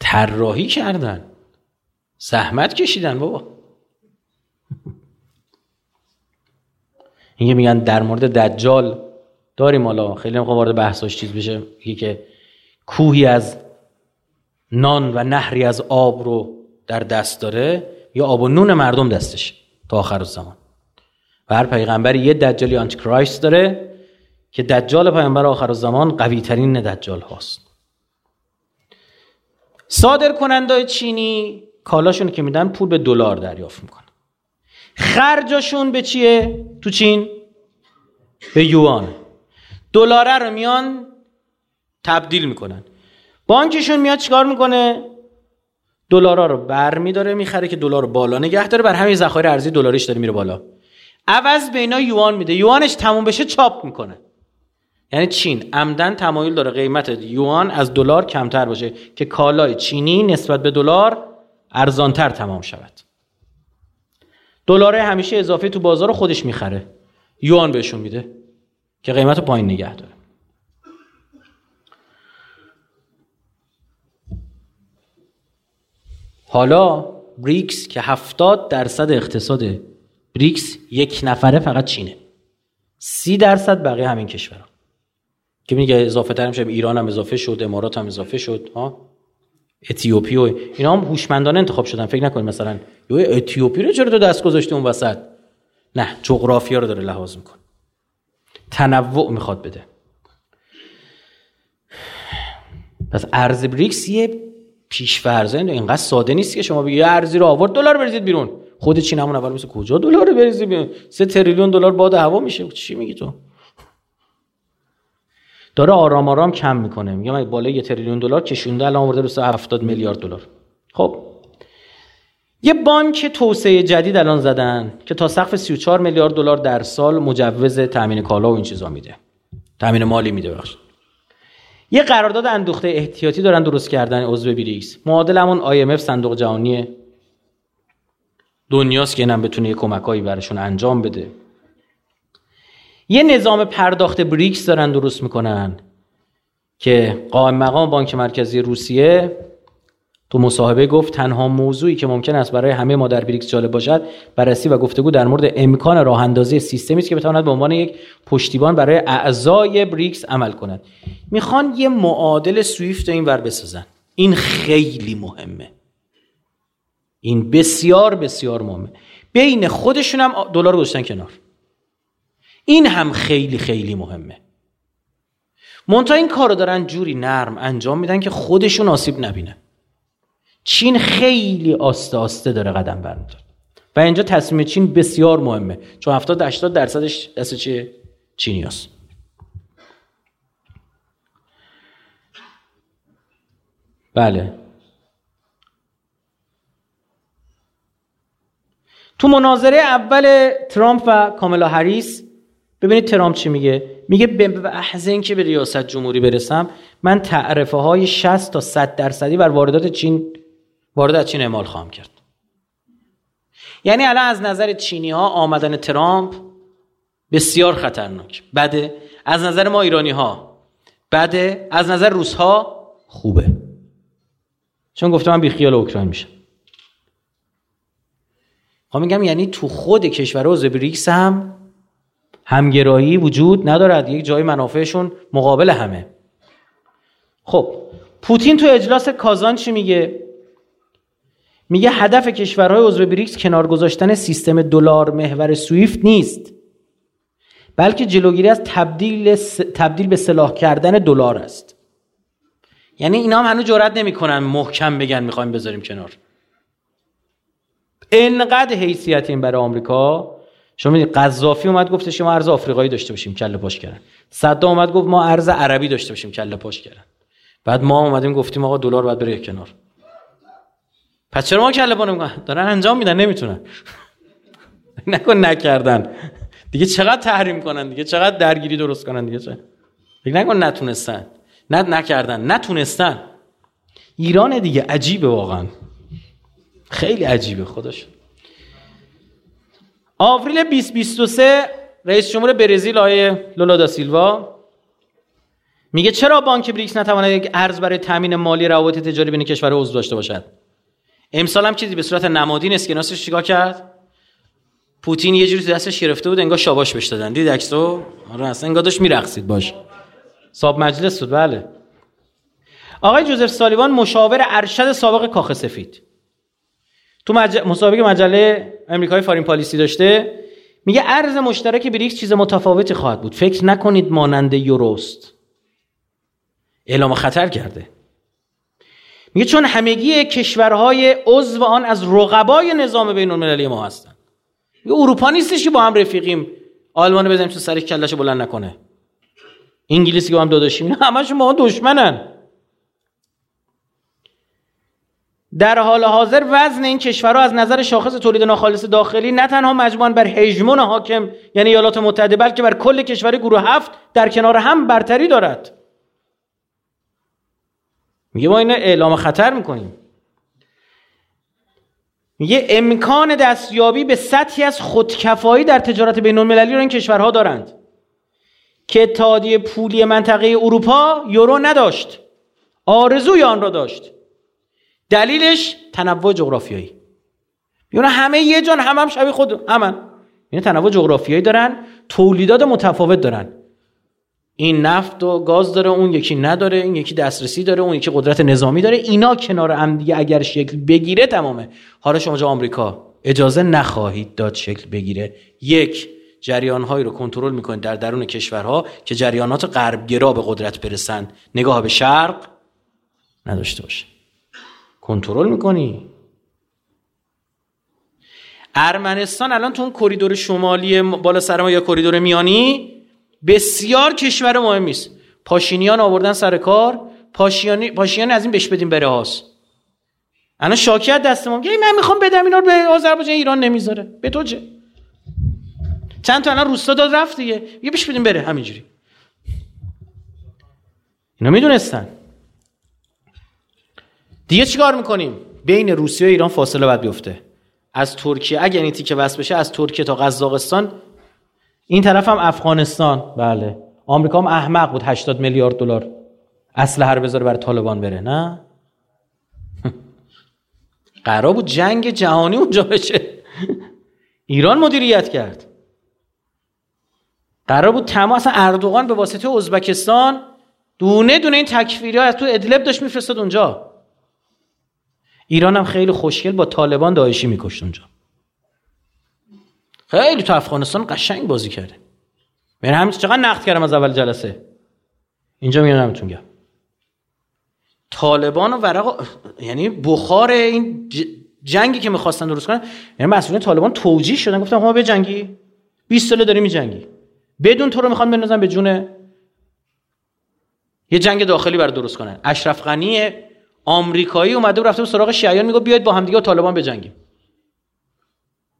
طراحی کردن. زحمت کشیدن بابا. اینکه میگن در مورد دجال داریم حالا. خیلی نمی‌خوام وارد بحثاش چیز بشه. میگه که کوهی از نان و نهری از آب رو در دست داره یا آب و نون مردم دستش تا آخر زمان و هر پیغمبری یه دجالی آنتی کرایست داره که دجال پیغمبر آخر زمان قوی ترین دجال هاست. صادر کننده چینی کالاشون که میدن پول به دلار دریافت می‌کنن خرجشون به چیه؟ تو چین؟ به یوان. دلاره رو میان تبدیل می‌کنن. بانکشون میاد چیکار می‌کنه؟ دلارا رو بر میداره می‌خره که دلار بالا. نگه داره بر همین ذخایر ارزی دلاریش داره میره بالا. عوض به اینا یوان میده. یوانش تموم بشه چاپ می‌کنه. یعنی چین. عمدن تمایل داره قیمت یوان از دلار کمتر باشه که کالای چینی نسبت به دلار ارزانتر تمام شود. دلار همیشه اضافه تو بازار خودش می‌خره. یوان بهشون میده که قیمت پایین نگه داره. حالا بریکس که هفتاد درصد اقتصاد بریکس یک نفره فقط چینه. سی درصد بقیه همین کشورها. که میگه اضافه تر میشه. ایران هم اضافه شد امارات هم اضافه شد ها؟ اتیوپی و اینا هم هوشمندانه انتخاب شدن. فکر نکنید مثلا یو اتیوپی رو چرا تو دست گذاشته اون وسط؟ نه جغرافیا رو داره لحاظ میکنه تنوع می‌خواد بده. پس ارز بریکس یه پیشفرضه اینقدر ساده نیست که شما بگید یه ارزی رو آورد دلار بریزید بیرون. خود چین همون اول مثل کجا دلار بریزی سه تریلیون دلار باد هوا میشه. چی میگی تو؟ داره آرام آرام کم می‌کنه. میگم بالای یه تریلیون دلار کشونده الان آورده رو 70 میلیارد دلار. خب. یه بانک توسعه جدید الان زدن که تا سقف 34 میلیارد دلار در سال مجوز تامین کالا و این چیزا میده. تامین مالی میده بخش یه قرارداد اندوخته احتیاطی دارن درست کردن عضو بریکس معادل همون IMF صندوق جهانی دنیاست که اینم بتونه یه کمکایی براشون انجام بده. یه نظام پرداخت بریکس دارن درست می‌کنن که قائم مقام بانک مرکزی روسیه تو مصاحبه گفت تنها موضوعی که ممکن است برای همه ما در بریکس جالب باشد بررسی و گفتگو در مورد امکان راه اندازی سیستمی است که بتواند به عنوان یک پشتیبان برای اعضای بریکس عمل کند. می‌خوان یه معادل سویفت این ور بسازن. این خیلی مهمه. این بسیار بسیار مهمه. بین خودشون هم دلار گذاشتن کنار. این هم خیلی خیلی مهمه. منتها این کارو دارن جوری نرم انجام میدن که خودشون آسیب نبینه چین خیلی آسته آسته داره قدم برمیداره. و اینجا تصمیم چین بسیار مهمه. چون 70 80 درصدش دست چیه چینی. بله. تو مناظره اول ترامپ و کاملا هریس ببینید ترامپ چی میگه؟ میگه به محض اینکه به ریاست جمهوری برسم من تعرفه های 60 تا 100 درصدی بر واردات چین وارد از چین اعمال خواهم کرد. یعنی الان از نظر چینی ها آمدن ترامپ بسیار خطرناک. بده؟ از نظر ما ایرانی ها بده؟ از نظر روس ها خوبه. چون گفتم من بیخیال اوکراین میشم. خب میگم یعنی تو خود کشور عضو بریکس هم همگرایی وجود ندارد. یک جای منافعشون مقابل همه. خب پوتین تو اجلاس کازان چی میگه؟ میگه هدف کشورهای عضو بریکس کنار گذاشتن سیستم دلار محور سویفت نیست بلکه جلوگیری از تبدیل, تبدیل به سلاح کردن دلار است. یعنی اینا هم هنوز جرئت نمی‌کنن محکم بگن می‌خوایم بذاریم کنار. انقدر حیثیت این برای آمریکا شما می‌دید قذافی اومد گفتش ما ارز آفریقایی داشته باشیم کله پاش کردن. صدام اومد گفت ما ارز عربی داشته باشیم کله پاش کردن. بعد ما اومدیم گفتیم آقا دلار باید بره کنار. پس چرا ما کله پا دارن انجام میدن نمی‌تونن. نکن نکردن. دیگه چقدر تحریم کنن دیگه؟ چقدر درگیری درست کنن دیگه؟ چه؟ نکن نتونستن. نه نکردن نتونستن. ایران دیگه عجیبه واقعا. خیلی عجیبه خودش آوریل 2023 رئیس جمهور برزیل آقای لولا دا سیلوا میگه چرا بانک بریکس نتواند یک ارز برای تامین مالی روابط تجاری بین کشور عضو داشته باشد؟ امسال هم چیزی به صورت نمادین اسکناسش چیکار کرد؟ پوتین یه جوری دستش گرفته بود انگار شاباش بهش دادن. دید عکسو آره اصلا انگار داشت میرقصید باش. صاحب مجلس بود بله. آقای جوزف سالیوان مشاور ارشد سابق کاخ سفید. تو مج... مسابقه مجله امریکای فارین پالیسی داشته میگه ارز مشترک بریکس چیز متفاوتی خواهد بود. فکر نکنید مانند یوروست. اعلام خطر کرده. میگه چون همگی کشورهای عضو آن از رقبای نظام بین المللی ما هستن میگه اروپا نیستش که با هم رفیقیم. آلمان بزنیم تو سر کلش بلند نکنه. انگلیسی که با هم داداشیم. همشون با دشمنن. در حال حاضر وزن این کشورها از نظر شاخص تولید ناخالص داخلی نه تنها مجموعا بر هژمون حاکم یعنی ایالات متحده بلکه بر کل کشور گروه هفت در کنار هم برتری دارد. میگه ما اینو اعلام خطر می‌کنیم. میگه امکان دستیابی به سطحی از خودکفایی در تجارت بین المللی رو این کشورها دارند که اتحادیه پولی منطقه اروپا یورو نداشت. آرزوی آن را داشت. دلیلش تنوع جغرافیایی. یعنی همه یه جان هم هم شبیه خود همن یعنی تنوع جغرافیایی دارن تولیدات متفاوت دارن. این نفت و گاز داره اون یکی نداره این یکی دسترسی داره اون یکی قدرت نظامی داره. اینا کنار هم دیگه اگر شکل بگیره تمامه. حالا شما جا آمریکا اجازه نخواهید داد شکل بگیره. یک جریانهایی رو کنترل می‌کنید در درون کشورها که جریانات غربگرا به قدرت برسند نگاه به شرق نداشته باشه. کنترل می‌کنی؟ ارمنستان الان تو اون کریدور شمالی بالا سر ما یا کریدور میانی؟ بسیار کشور مهمی است. پاشینیان آوردن سر کار پاشیانی پاشیان از این بهش بدیم بره هاست الان شاکیت دست ما. من می‌خوام بدم اینا رو به آذربایجان ایران نمی‌ذاره. به تو چه؟ چند تا الان روستا داد رفت دیگه. یه بهش بدیم بره همینجوری. اینا می‌دونستن. دیگه چیکار می‌کنیم؟ بین روسیه و ایران فاصله باید بیفته. از ترکیه اگه این تیکه وصل بشه از ترکیه تا قزاقستان. این طرف هم افغانستان. بله. آمریکا هم احمق بود 80 میلیارد دلار اسلحه رو بذاره برای طالبان بره. نه؟ قرار بود جنگ جهانی اونجا بشه. ایران مدیریت کرد. قرار بود تماس اردوغان به واسطه ازبکستان دونه دونه این تکفیری ها از تو ادلب داشت میفرستاد اونجا. ایران هم خیلی خوشگل با طالبان داعشی میکشت اونجا. خیلی تو افغانستان قشنگ بازی کرده. من همین چقدر نقد کردم از اول جلسه. اینجا میگم نمیتون گم طالبان و ورق یعنی بخار این جنگی که می‌خواستن درست کنن. یعنی مسئولین طالبان توجیه شدن. گفتن ما جنگی. 20 ساله داری میجنگی بدون تو رو می‌خوان بندازن به جون. یه جنگ داخلی برای درست کنن. اشرف غنی آمریکایی اومده و رفته به سراغ شیعیان میگه بیاید با همدیگه طالبان بجنگیم.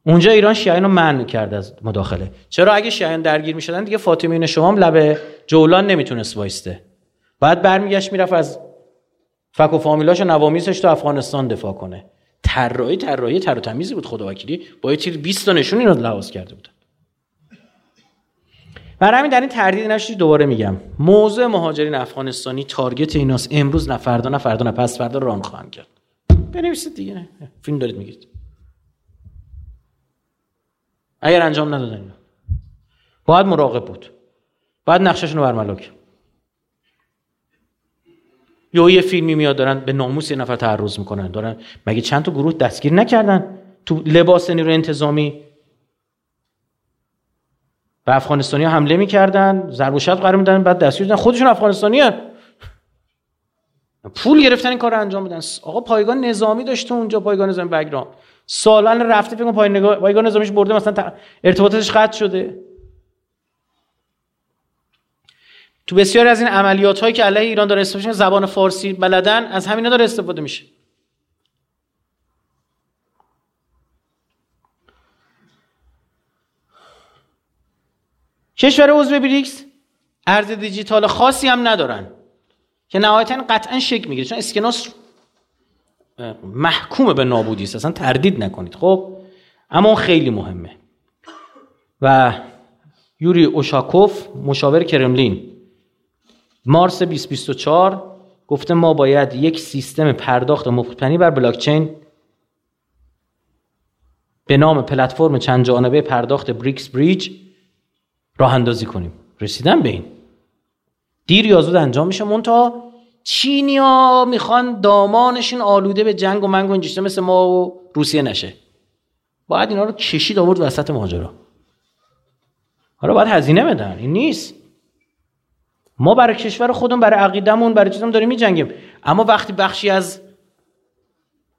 اونجا ایران شیعیان رو منع کرد از مداخله. چرا؟ اگه شیعیان درگیر می‌شدن دیگه فاطمیون شما هم لب جولان نمی‌تونست وایسته. بعد برمیگشت می‌رفت از فک و فامیلاش و نوامیسش تو افغانستان دفاع کنه. طراحی طراحی تر و تمیزی بود. خدا وکیلی با یه تیر 20 تا نشون اینو لحاظ کرده بود. برای همین در این تردید نشید دوباره میگم. موضوع مهاجرین افغانستانی تارگت ایناست. امروز نه فردا نه فردا نه پس فردا ران خواهم کرد. بنویسید دیگه. نه فیلم دارید میگید. اگر انجام ندادن باید مراقب بود. باید نقششون رو برملاک یا یه فیلمی میاد دارن به ناموس یه نفر تعرض می‌کنن. دارن مگه چند تا گروه دستگیر نکردن؟ تو لباس نیرو انتظامی به افغانستانی ها حمله می‌کردن ضرب و قرار میدن بعد دستگیر دادن خودشون افغانستانی هن. پول گرفتن این کار رو انجام بدن. آقا پایگاه نظامی داشته اونجا پایگاه نظامی بگرام. سالان رفته فکر پای پایگاه نظامیش برده مثلا ارتباطاتش قطع شده. تو بسیاری از این عملیات هایی که علیه ایران داره استفاده زبان فارسی بلدن از همینا داره استفاده میشه. کشور عضو بریکس ارز دیجیتال خاصی هم ندارن که نهایتا قطعا شک می‌گیره. چون اسکناس محکوم به نابودی است. اصلا تردید نکنید. خب؟ اما اون خیلی مهمه. و یوری اوشاکوف مشاور کرملین مارس 2024 گفته ما باید یک سیستم پرداخت مبتنی بر بلاکچین به نام پلتفرم چند جانبه پرداخت بریکس بریج راه اندازی کنیم. رسیدن به این. دیر یا زود انجام میشه. مونتا چینیا می‌خوان دامانشون آلوده به جنگ و منگ و اینجوری مثل ما و روسیه نشه. باید اینا رو کشید آورد وسط ماجرا. حالا باید هزینه بدن. این نیست. ما برای کشور خودمون برای عقیدمون برای چیزمون داریم میجنگیم. اما وقتی بخشی از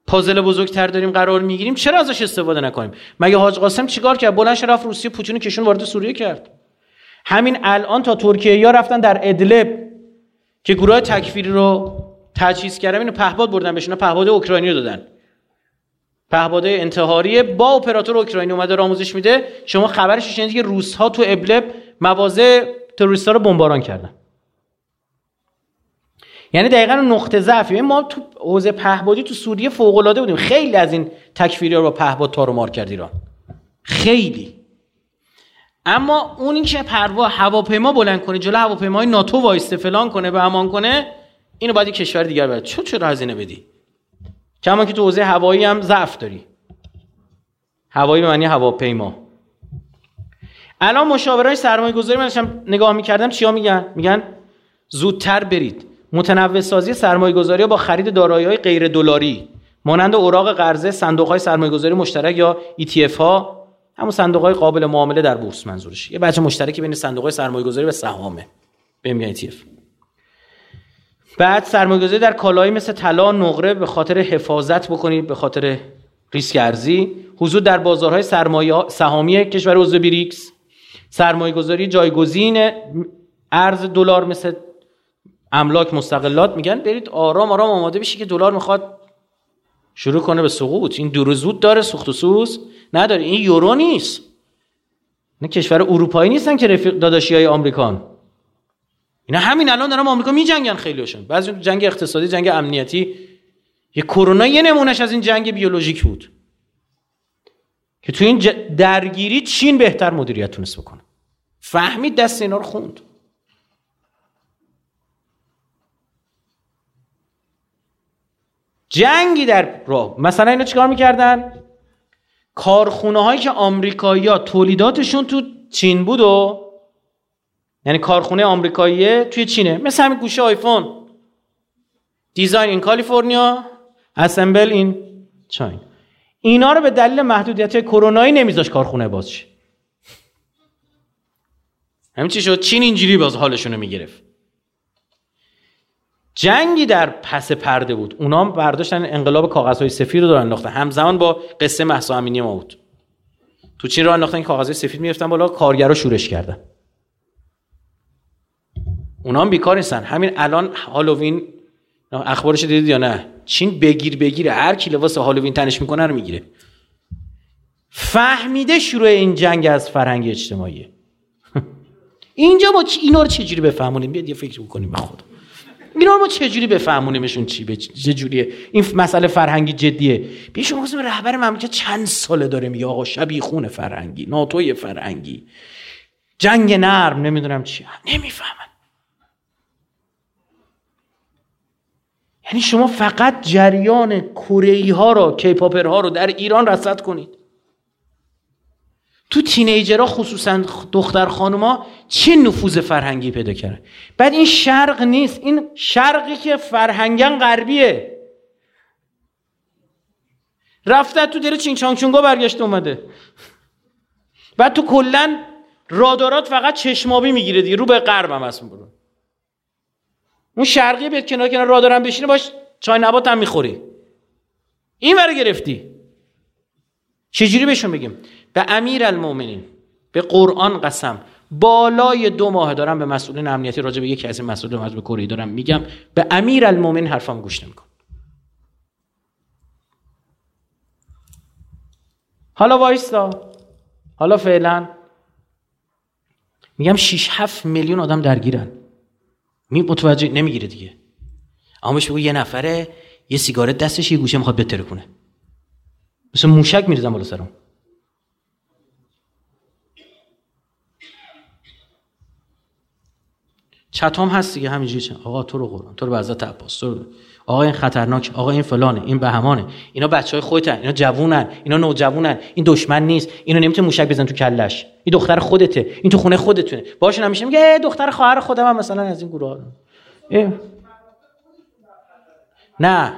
پازل بزرگتر داریم قرار می‌گیریم چرا ازش استفاده نکنیم؟ مگه حاج قاسم چیکار کرد؟ بلند رفت روسیه پوتین کشون وارد سوریه کرد. همین الان تا ترکیه یا رفتن در ادلب که گروه تکفیری رو تجهیز کردن اینو پهباد بردن بهشون پهباد اوکراینی رو دادن. پهباد انتحاری با اپراتور اوکراینی اومده راموزش میده. شما خبرش شنیدید که روس ها تو ابلب مواضع تروریستا رو بمباران کردن. یعنی دقیقا نقطه ضعفی. یعنی ما تو حوزه پهبادی تو سوریه فوق العاده بودیم. خیلی از این تکفیری رو با پهباد تارو مار کرد ایران. خیلی. اما اون که پروا هواپیما بلند کنه جلو هواپیمای ناتو وایسته فلان کنه به امان کنه اینو باید کشور دیگر بده چه چرا هزینه بدی؟ کما که تو حوزه هوایی هم ضعف داری. هوایی به معنی هواپیما. الان مشاورای سرمایه گذاری من نگاه می‌کردم چیا میگن؟ میگن زودتر برید. متنوع سازی سرمایه گذاری با خرید دارایی های غیر دلاری مانند اوراق قرضه صندوق های سرمایه گذاری مشترک یا ETF ها. همون صندوق های قابل معامله در بورس منظورش. یه بچه مشترکی بین صندوق های سرمایه گذاری و سهامه. به میگن ETF بعد سرمایه گذاری در کالایی مثل طلا نقره به خاطر حفاظت بکنید به خاطر ریسک ارزی. حضور در بازارهای سرمایه سهامی کشور عضو بریکس سرمایه گذاری جایگزین ارز دلار مثل املاک مستقلات. میگن برید آرام آرام آماده بشی که دلار می‌خواد شروع کنه به سقوط. این دور زود داره سوخت و سوز. نداره. این یورو نیست. نه کشور اروپایی نیستن که رفیق داداشی های آمریکان. اینا همین الان دارن آمریکا میجنگن خیلیشون بعضی جنگ اقتصادی جنگ امنیتی. یه کرونا یه نمونهش از این جنگ بیولوژیک بود. که تو این درگیری چین بهتر مدیریت تونست بکنه. فهمید دست اینا رو خوند. جنگی در راه. مثلا اینا چیکار می‌کردن؟ کارخونه هایی که آمریکایی‌ها تولیداتشون تو چین بود و یعنی کارخونه آمریکاییه توی چینه. مثل همین گوشه آیفون. دیزاین این کالیفرنیا اسمبل این چاین اینا رو به دلیل محدودیت کرونایی نمیذاش کارخونه باز شه. همین چی شد؟ چین اینجوری باز حالشون رو می‌گرفت. جنگی در پس پرده بود. اونا هم برداشتن انقلاب کاغذهای سفید رو دارن انداختن. همزمان با قصه محسا امینی ما بود. تو چین رو انداختن کاغذهای سفید می‌رفتن بالا کارگرا شورش کردن. اونا هم بیکار نیستن. همین الان هالووین اخبارش دیدید یا نه؟ چین بگیر بگیره. هر کی لباس هالووین تنش می‌کنه رو می‌گیره. فهمیده شروع این جنگ از فرهنگ اجتماعیه. اینجا ما اینا رو چجوری بفهمونیم؟ بیاد یه فکر بکنیم به خود اینا ما چجوری بفهمونیمشون چی به چه جوریه؟ این مسئله فرهنگی جدیه. بیا شما رهبر مملکت چند ساله داره میگه آقا شبیه خون فرهنگی ناتوی فرهنگی. جنگ نرم نمی‌دونم چی. نمی‌فهمن. یعنی شما فقط جریان کره ها رو کیپاپر ها رو در ایران رصد کنید. تو تینیجرها خصوصا دختر خانوما چه نفوذ فرهنگی پیدا کرده؟ بعد این شرق نیست. این شرقی که فرهنگن غربیه. رفته تو دره چینگ چانگ چونگا برگشت اومده. بعد تو کلا رادارات فقط چشمابی می‌گیره دیگه. رو به غرب هم هست برو. اون شرقی بیاد کنار کنار رادارم بشینه باش چای نبات هم می‌خوری. این ور گرفتی. چجوری بهشون بگیم؟ به امیر المومنین به قرآن قسم. بالای دو ماه دارم به مسئولین امنیتی راجع به یکی از این مسئولین از کره دارم میگم. به امیر المومنین حرفام گوش نمیکن حالا وایستا. حالا فعلا. میگم 6 7 میلیون آدم درگیرن. می متوجه نمی‌گیره دیگه. اما بگو یه نفره یه سیگارت دستش یه گوشه می‌خواد بتره کنه مثل موشک میریزن بالا سرم چتام هست دیگه همینجوری آقا تو رو قرآن تو رو به حضرت عباس تو آقا این خطرناک آقا این فلانه این بهمانه. اینا بچه های خودتن اینا جوونن اینا نوجوونن. این دشمن نیست. اینو نمی‌تونه موشک بزن تو کلش. این دختر خودته. این تو خونه خودتونه. باشون همیشه میگه دختر خواهر خودم هم مثلا از این گروه نه.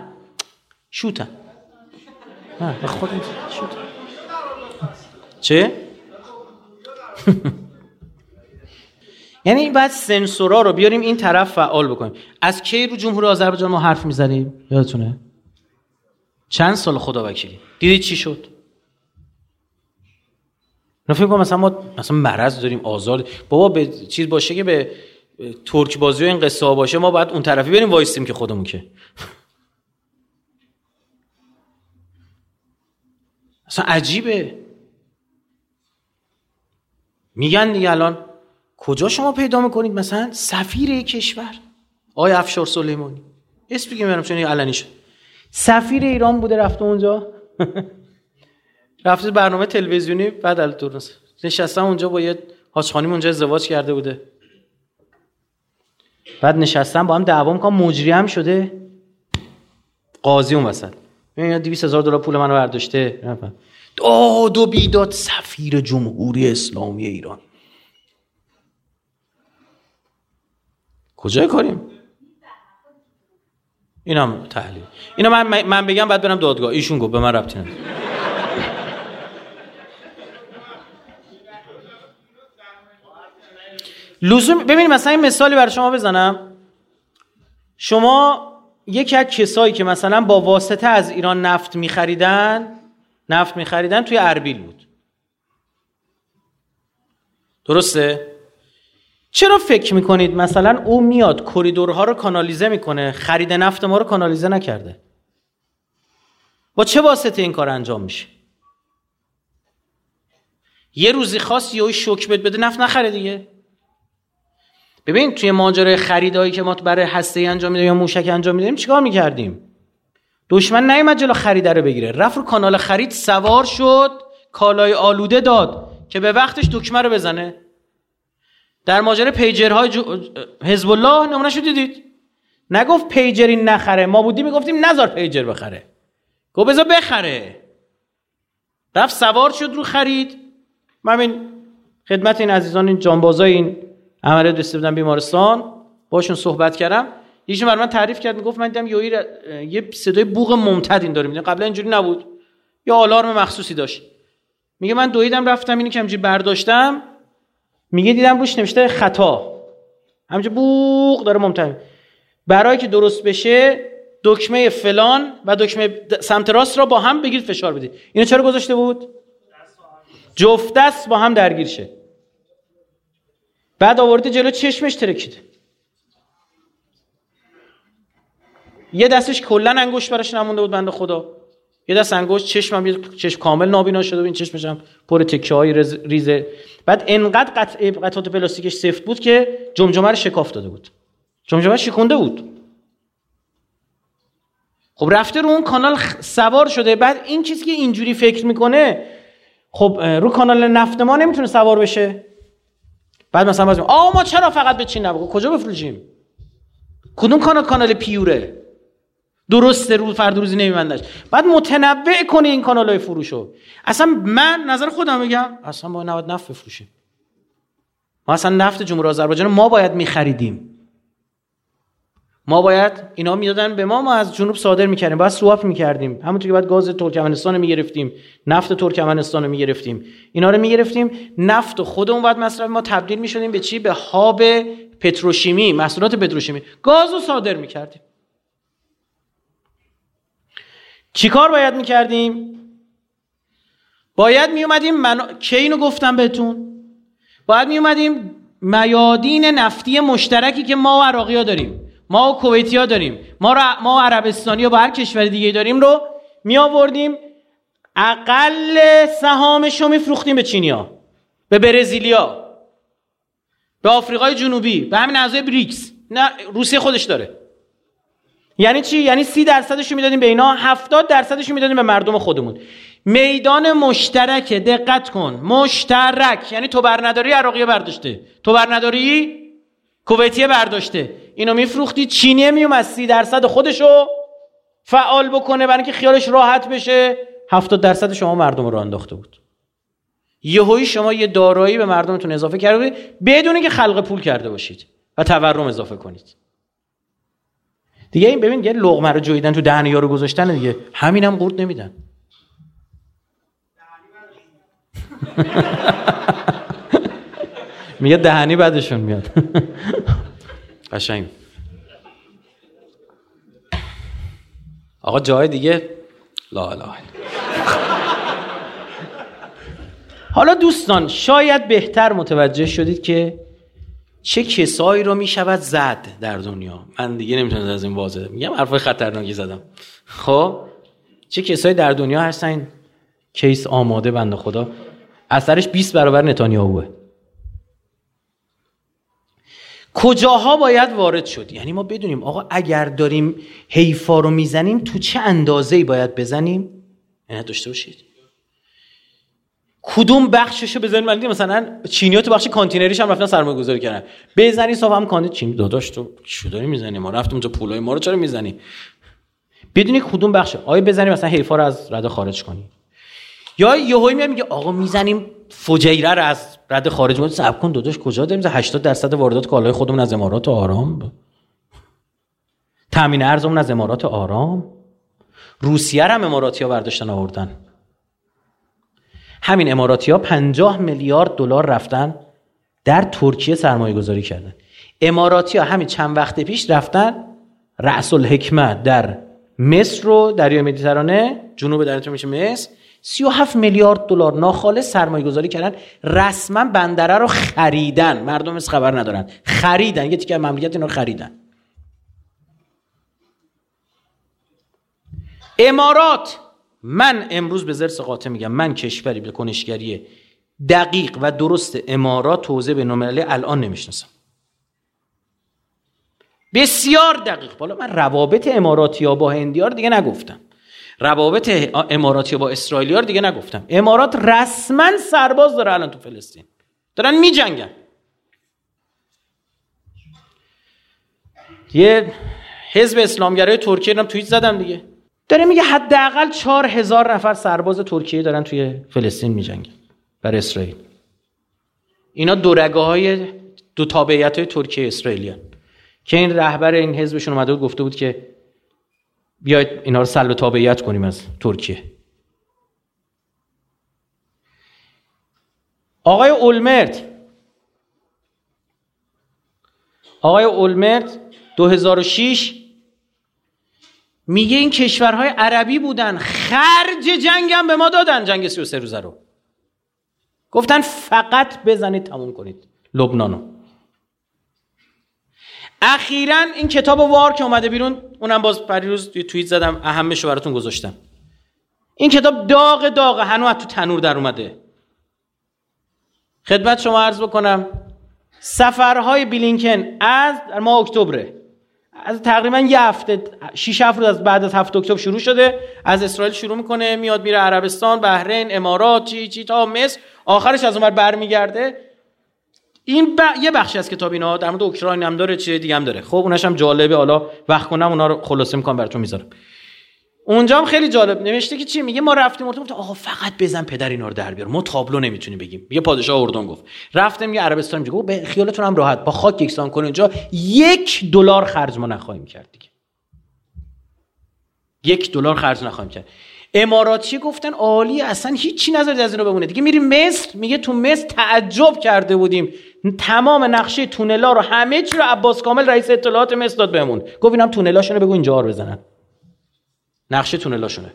شوتن. نه خود شوتن. چه؟ یعنی بعد سنسورا رو بیاریم این طرف فعال بکنیم. از کی رو جمهوری آذربایجان ما حرف می‌زنیم؟ یادتونه؟ چند سال خدا وکیلی. دیدید چی شد؟ فکر کنم مثلا ما مثلا مرض داریم آزار بابا به چیز باشه که به ترک بازی و این قصه ها باشه ما باید اون طرفی بریم وایسیم که خودمون که. اصلا عجیبه. میگن دیگه الان کجا شما پیدا می‌کنید مثلا؟ سفیر یک کشور. آقای افشار سلیمانی. اسم بگیم برم چون علنی شد. سفیر ایران بوده رفته اونجا. رفته برنامه تلویزیونی بعد التورنس نشستم اونجا با یه حاجخانیم اونجا ازدواج کرده بوده. بعد نشستم با هم دعوا می‌کنم مجری هم شده. قاضی اون وسط. ببین 200 هزار دلار پول منو برداشته. داد بیداد سفیر جمهوری اسلامی ایران. کجای کاریم؟ اینم تحلیل. اینا من من بگم بعد برم دادگاه. ایشون گفت به من ربطی نداره. لزوم ببینید مثلا این مثالی برای شما بزنم. شما یکی از کسایی که مثلا با واسطه از ایران نفت میخریدن نفت میخریدن توی اربیل بود. درسته؟ چرا فکر می‌کنید مثلا او میاد کریدورها رو کانالیزه می‌کنه خرید نفت ما رو کانالیزه نکرده؟ با چه واسطه این کار انجام میشه؟ یه روزی خاص یه شوک بد بده نفت نخره دیگه. ببین توی ماجرای خریدایی که ما برای هسته انجام میدیم یا موشک انجام میدیم چیکار می‌کردیم؟ دشمن نیومد جلو خریده رو بگیره. رفت رو کانال خرید سوار شد کالای آلوده داد که به وقتش دکمه رو بزنه. در ماجرای پیجرهای جو... حزب الله نمونه شو دیدید. نگفت پیجری نخره. ما بودیم می‌گفتیم نزار پیجر بخره. گفت بذار بخره. رفت سوار شد رو خرید. من این خدمت این عزیزان این جانبازای این عملیات رسیدن بیمارستان. باشون صحبت کردم. یکی برای من تعریف کرد می‌گفت من دیدم یوی یه صدای بوق ممتد این داره قبلا اینجوری نبود. یا آلارم مخصوصی داشت. میگه من دویدم رفتم اینی که برداشتم. میگه دیدم روش نوشته خطا. همینجوری بوق داره ممتد برای که درست بشه دکمه فلان و دکمه سمت راست را با هم بگیرید فشار بدید. اینو چرا گذاشته بود؟ جفت دست با هم درگیر شه. بعد آورده جلو چشمش ترکیده یه دستش کلا انگشت براش نمونده بود بنده خدا. یه دست انگشت چشمم یه چشم کامل نابینا شده و این چشمش هم پر تکه های ریزه. بعد انقدر قطع قطعات پلاستیکش سفت بود که جمجمه رو شکاف داده بود. جمجمه شکونده بود. خب رفته رو اون کانال سوار شده. بعد این چیزی که اینجوری فکر می‌کنه خب رو کانال نفت ما نمی‌تونه سوار بشه. بعد مثلا باز آ ما چرا فقط به چین نبگو کجا بفروشیم؟ کدوم کانال کانال پیوره؟ درسته رو فرد روزی نمیبندش. بعد متنوع کنی این کانال های فروشو. اصلا من نظر خودم میگم اصلا با نباید نفت بفروشیم. ما اصلا نفت جمهوری آذربایجان ما باید میخریدیم. ما باید اینا می‌دادن به ما ما از جنوب صادر می‌کردیم. باید سواپ می‌کردیم. همونطور که باید گاز ترکمنستان رو می‌گرفتیم نفت ترکمنستان رو می‌گرفتیم. اینا رو می‌گرفتیم. نفت و خودمون باید مصرف ما تبدیل می‌شدیم به چی؟ به هاب پتروشیمی محصولات پتروشیمی. گاز رو صادر می‌کردیم. چیکار باید می‌کردیم؟ باید میومدیم من کی اینو گفتم بهتون؟ باید میومدیم میادین نفتی مشترکی که ما و عراقی ها داریم ما و کویتی ها داریم ما, را ما و عربستانی ها با هر کشور دیگه داریم رو می آوردیم اقل سهامش رو میفروختیم به چینیا به برزیلیا به آفریقای جنوبی به همین اعضای بریکس. نه روسیه خودش داره. یعنی چی؟ یعنی سی درصدش رو می‌دادیم به اینا هفتاد درصدش رو می‌دادیم به مردم خودمون. میدان مشترک دقت کن. مشترک. یعنی تو بر نداری عراقی برداشته. تو بر نداری کویتیه برداشته. اینو میفروختی چینیه میومد. سی درصد خودشو فعال بکنه برای اینکه خیالش راحت بشه. هفتاد درصد شما مردم رو انداخته بود. یهویی شما یه دارایی به مردمتون اضافه کرده بدون که خلق پول کرده باشید و تورم اضافه کنید. دیگه این ببین یه لقمه رو جویدن تو دهن یارو گذاشتن دیگه. همینم قورت نمیدن. میگه دهنی بعدشون میاد. قشنگ. آقا جای دیگه؟ لا لا حالا دوستان شاید بهتر متوجه شدید که چه کسایی رو می‌شود زد در دنیا؟ من دیگه نمی‌تونم از این واضح میگم حرفای خطرناکی زدم. خب؟ چه کسایی در دنیا هستن؟ کیس آماده بنده خدا. اثرش 20 برابر نتانیاهوه. کجاها باید وارد شد؟ یعنی ما بدونیم آقا اگر داریم حیفا رو می‌زنیم تو چه اندازه باید بزنیم؟ یعنی داشته باشید. کدوم بخشش رو بزنیم من مثلا چینی تو بخش کانتینریش هم رفتن سرمایه گذاری کردن. بزنی صاحب هم کانتین چین داداش تو چی داری می‌زنی؟ ما رفتم اونجا پولای ما رو چرا می‌زنی؟ بدونی کدوم بخش آیا بزنیم مثلا حیفا رو از رده خارج کنیم یا یهویی میاد میگه آقا می‌زنیم فجیره رو از رد خارج مورد صبر کن داداش کجا داریم؟ 80 درصد واردات کالای خودمون از امارات آرام. تامین ارزمون از امارات آرام. روسیه هم اماراتی ها برداشتن آوردن. همین اماراتی ها 50 میلیارد دلار رفتن در ترکیه سرمایه گذاری کردن. اماراتی ها همین چند وقت پیش رفتن رأس الحکمت در مصر رو دریای مدیترانه جنوب دریای میشه مصر 37 میلیارد دلار ناخالص سرمایه گذاری کردن. رسما بندره رو خریدن. مردم از خبر ندارن. خریدن. یه تیکه مملکت اینا خریدن. امارات من امروز به زرس قاطع میگم من کشوری به کنشگری دقیق و درست امارات توزیع به نوملی الان نمی‌شناسم. بسیار دقیق. بالا من روابط اماراتی ها با هندیار دیگه نگفتم. روابط اماراتی با اسرائیلی ها دیگه نگفتم. امارات رسما سرباز داره الان تو فلسطین. دارن می جنگن یه حزب اسلامگرای ترکیه هم توییت زدم دیگه. داره میگه حداقل چهار هزار نفر سرباز ترکیه دارن توی فلسطین می جنگن بر اسرائیل. اینا دورگاه های دو تابعیت های ترکیه اسرائیلیان. که این رهبر این حزبشون اومده بود گفته بود که بیاید اینا رو سلب تابعیت کنیم از ترکیه. آقای اولمرت آقای اولمرت 2006 میگه این کشورهای عربی بودن. خرج جنگم به ما دادن جنگ 33 روزه رو. گفتن فقط بزنید تموم کنید لبنانو. اخیرا این کتاب وار که اومده بیرون اونم باز پریروز توی توییت زدم اهمش رو براتون گذاشتم. این کتاب داغ داغ هنوز تو تنور در اومده. خدمت شما عرض بکنم سفرهای بیلینکن از ماه اکتبر از تقریبا یه هفته شیش هفته از بعد از هفت اکتبر شروع شده. از اسرائیل شروع می‌کنه میاد میره عربستان بحرین امارات چی چی تا مصر. آخرش از اونور برمیگرده. این یه بخشی از کتاب اینا در مورد اوکراین هم داره چیه دیگه هم داره. خب اونش هم جالبه. حالا وقت کنم اونا رو خلاصه می‌کنم براتون می‌ذارم. اونجا هم خیلی جالب نوشته که چی میگه؟ ما رفتیم اردن گفت آقا فقط بزن پدر اینا رو در بیار. ما تابلو نمی‌تونیم بگیم. میگه پادشاه اردن گفت. رفتم یه عربستان میگه به خیالتون هم راحت. با خاک یکسان کنه اینجا. یک دلار خرج ما نخواهیم کرد دیگه. یک دلار خرج نخواهیم کرد. اماراتی گفتن عالی اصلا هیچی نذارید از اینو بمونه. دیگه میریم مصر. میگه تو مصر تعجب کرده بودیم. تمام نقشه تونلا رو همه چی رو عباس کامل رئیس اطلاعات مصر داد بهمون. گفت اینم تونلاشونه بگو اینجا رو بزنن. نقشه تونلاشونه.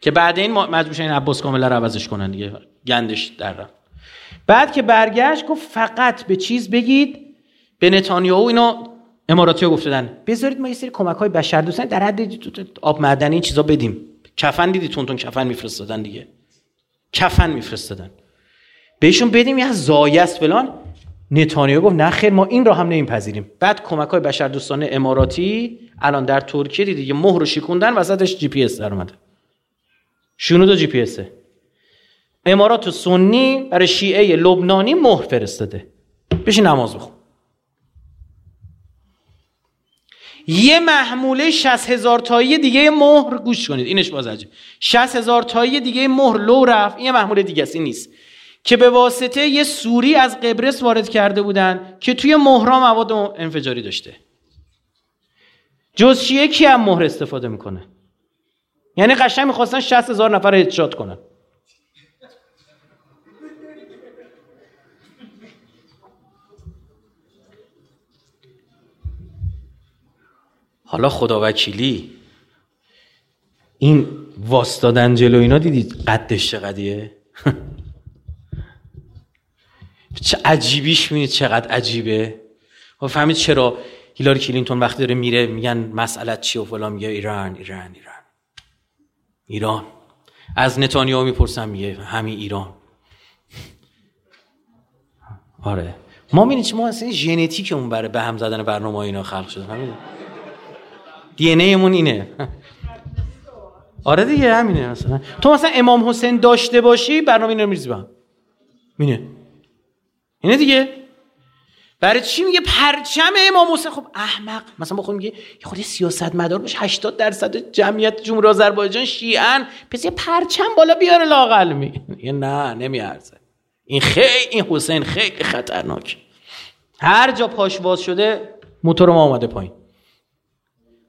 که بعد این مجبور این عباس کامل رو عوضش کنن دیگه. گندش در بعد که برگشت گفت فقط به چیز بگید. به نتانیاهو اینو اماراتی ها گفتن بذارید ما یه سری کمک های بشر دوستانه در حد آب معدنی این چیزا بدیم. کفن دیدی؟ تن تن کفن میفرستادن دیگه. کفن میفرستادن. بهشون بدیم یه ضایع است فلان. نتانیاهو گفت نه خیر ما این را هم نمیپذیریم. بعد کمک های بشر دوستانه اماراتی الان در ترکیه دیدی یه مهر رو شکوندن وسطش جی پی اس در اومده. شنود جی پی اسه امارات سنی برای شیعه لبنانی مهر فرستاده. بشی نماز بخون. یه محموله 60 هزار تایی دیگه مهر گوش کنید. اینش باز عجب 60 هزار تایی دیگه مهر لو رفت. این محموله دیگه است این نیست. که به واسطه یه سوری از قبرس وارد کرده بودن که توی مهرا مواد انفجاری داشته. جز شیعه کی هم مهر استفاده می‌کنه؟ یعنی قشنگ می‌خواستن 60 هزار نفر هدشات کنن. حالا خدا وکیلی این واستادن جلو اینا دیدید قدش چقدیه چه عجیبیش می‌بینید چقدر عجیبه. و فهمید چرا هیلاری کلینتون وقتی داره میره میگن مسئلت چی و فلان میگه ایران ایران ایران. ایران. از نتانیاهو می‌پرسم میگه همین ایران. آره. ما می‌بینید ما اصلا ژنتیکمون برای به هم زدن برنامه اینا خلق شده. همین دی ایمون اینه. آره دیگه همینه مثلا. تو مثلا امام حسین داشته باشی برنامه اینو میریزی با مینه اینه دیگه. برای چی میگه پرچم امام حسین؟ خب احمق. مثلا بخوام میگه یه خود سیاست مدار باشه 80 درصد جمعیت جمهوری آذربایجان شیعن. پس یه پرچم بالا بیاره لاقل میگه نه نمیارزه. این خیلی این حسین خیلی خطرناک. هر جا پاش باز شده موتور ما اومده پایین.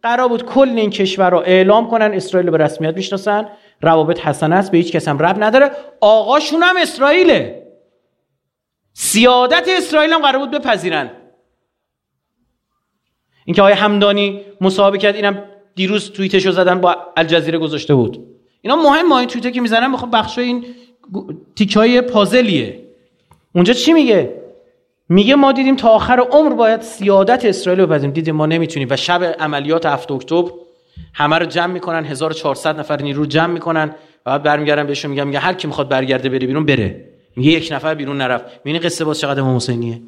قرار بود کل این کشور رو اعلام کنن اسرائیل به رسمیت می‌شناسن روابط حسنه است به هیچ کس هم رب نداره. آقاشون هم اسرائیله. سیادت اسرائیل هم قرار بود بپذیرن. اینکه آقای همدانی مصاحبه کرد اینم دیروز توییتشو زدن با الجزیره گذاشته بود. اینا مهم ما این توییته که می‌زنن می‌خوام بخش این تیکای پازلیه. اونجا چی میگه؟ میگه ما دیدیم تا آخر عمر باید سیادت اسرائیل رو بپذیریم. دیدیم ما نمی‌تونیم. و شب عملیات 7 اکتبر همه رو جمع می‌کنن 1400 نفر نیرو جمع می‌کنن. و بعد برمیگردن بهشون میگم میگه هر کی می‌خواد برگرده بره بیرون بره. میگه یک نفر بیرون نرفت. می‌بینی قصه باز چقدر امام حسینیه؟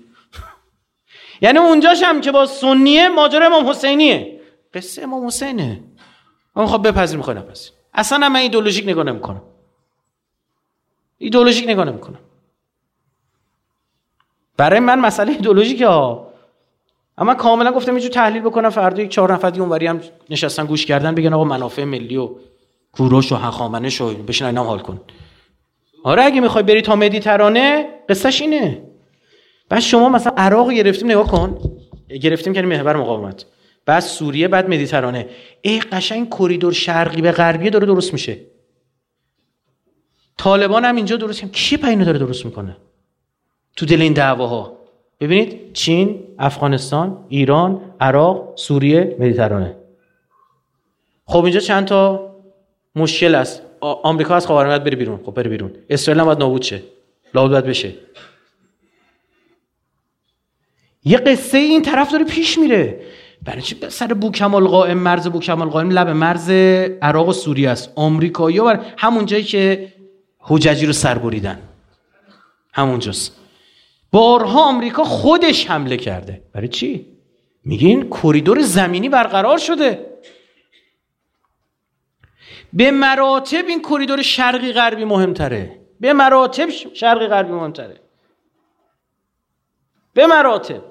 یعنی اونجاش هم که با سنیه ماجرا امام حسینیه. قصه امام حسینه. ما می‌خواد بپذیر می‌خواد نپذیر اصلا من ایدئولوژیک نگاه نمی‌کنم. ایدئولوژیک نگاه نمی‌کنم. برای من مسئله ایدئولوژیکه ها. اما کاملا گفتم اینجور تحلیل بکنم فردا یک چهار نفر اونوری هم نشستن گوش کردن بگن آقا منافع ملی و کوروش و هخامنش و بشین اینا حال کن. آره اگه می‌خوای بری تا مدیترانه قصهش اینه. بعد شما مثلا عراق گرفتیم نگاه کن. گرفتیم که محور مقاومت. بعد سوریه بعد مدیترانه. ای قشنگ کریدور شرقی به غربی داره درست میشه. طالبان هم اینجا درست کنه کی اینو داره درست می‌کنه؟ تو دل این دعواها. ببینید چین افغانستان ایران عراق سوریه مدیترانه. خب اینجا چند تا مشکل است. آمریکا از خاورمیانه بره بیرون. خب بره بیرون. اسرائیل هم باید نابود شه. لابد باید بشه. یه قصه این طرف داره پیش میره. برای چی سر بوکمال قائم؟ مرز بوکمال قائم لب مرز عراق و سوریه است. آمریکایی‌ها بر همون جایی که حججی رو سر بریدن. همونجاست بارها آمریکا خودش حمله کرده. برای چی؟ میگه این کریدور زمینی برقرار شده. به مراتب این کریدور شرقی غربی مهمتره. به مراتب شرقی غربی مهمتره. به مراتب.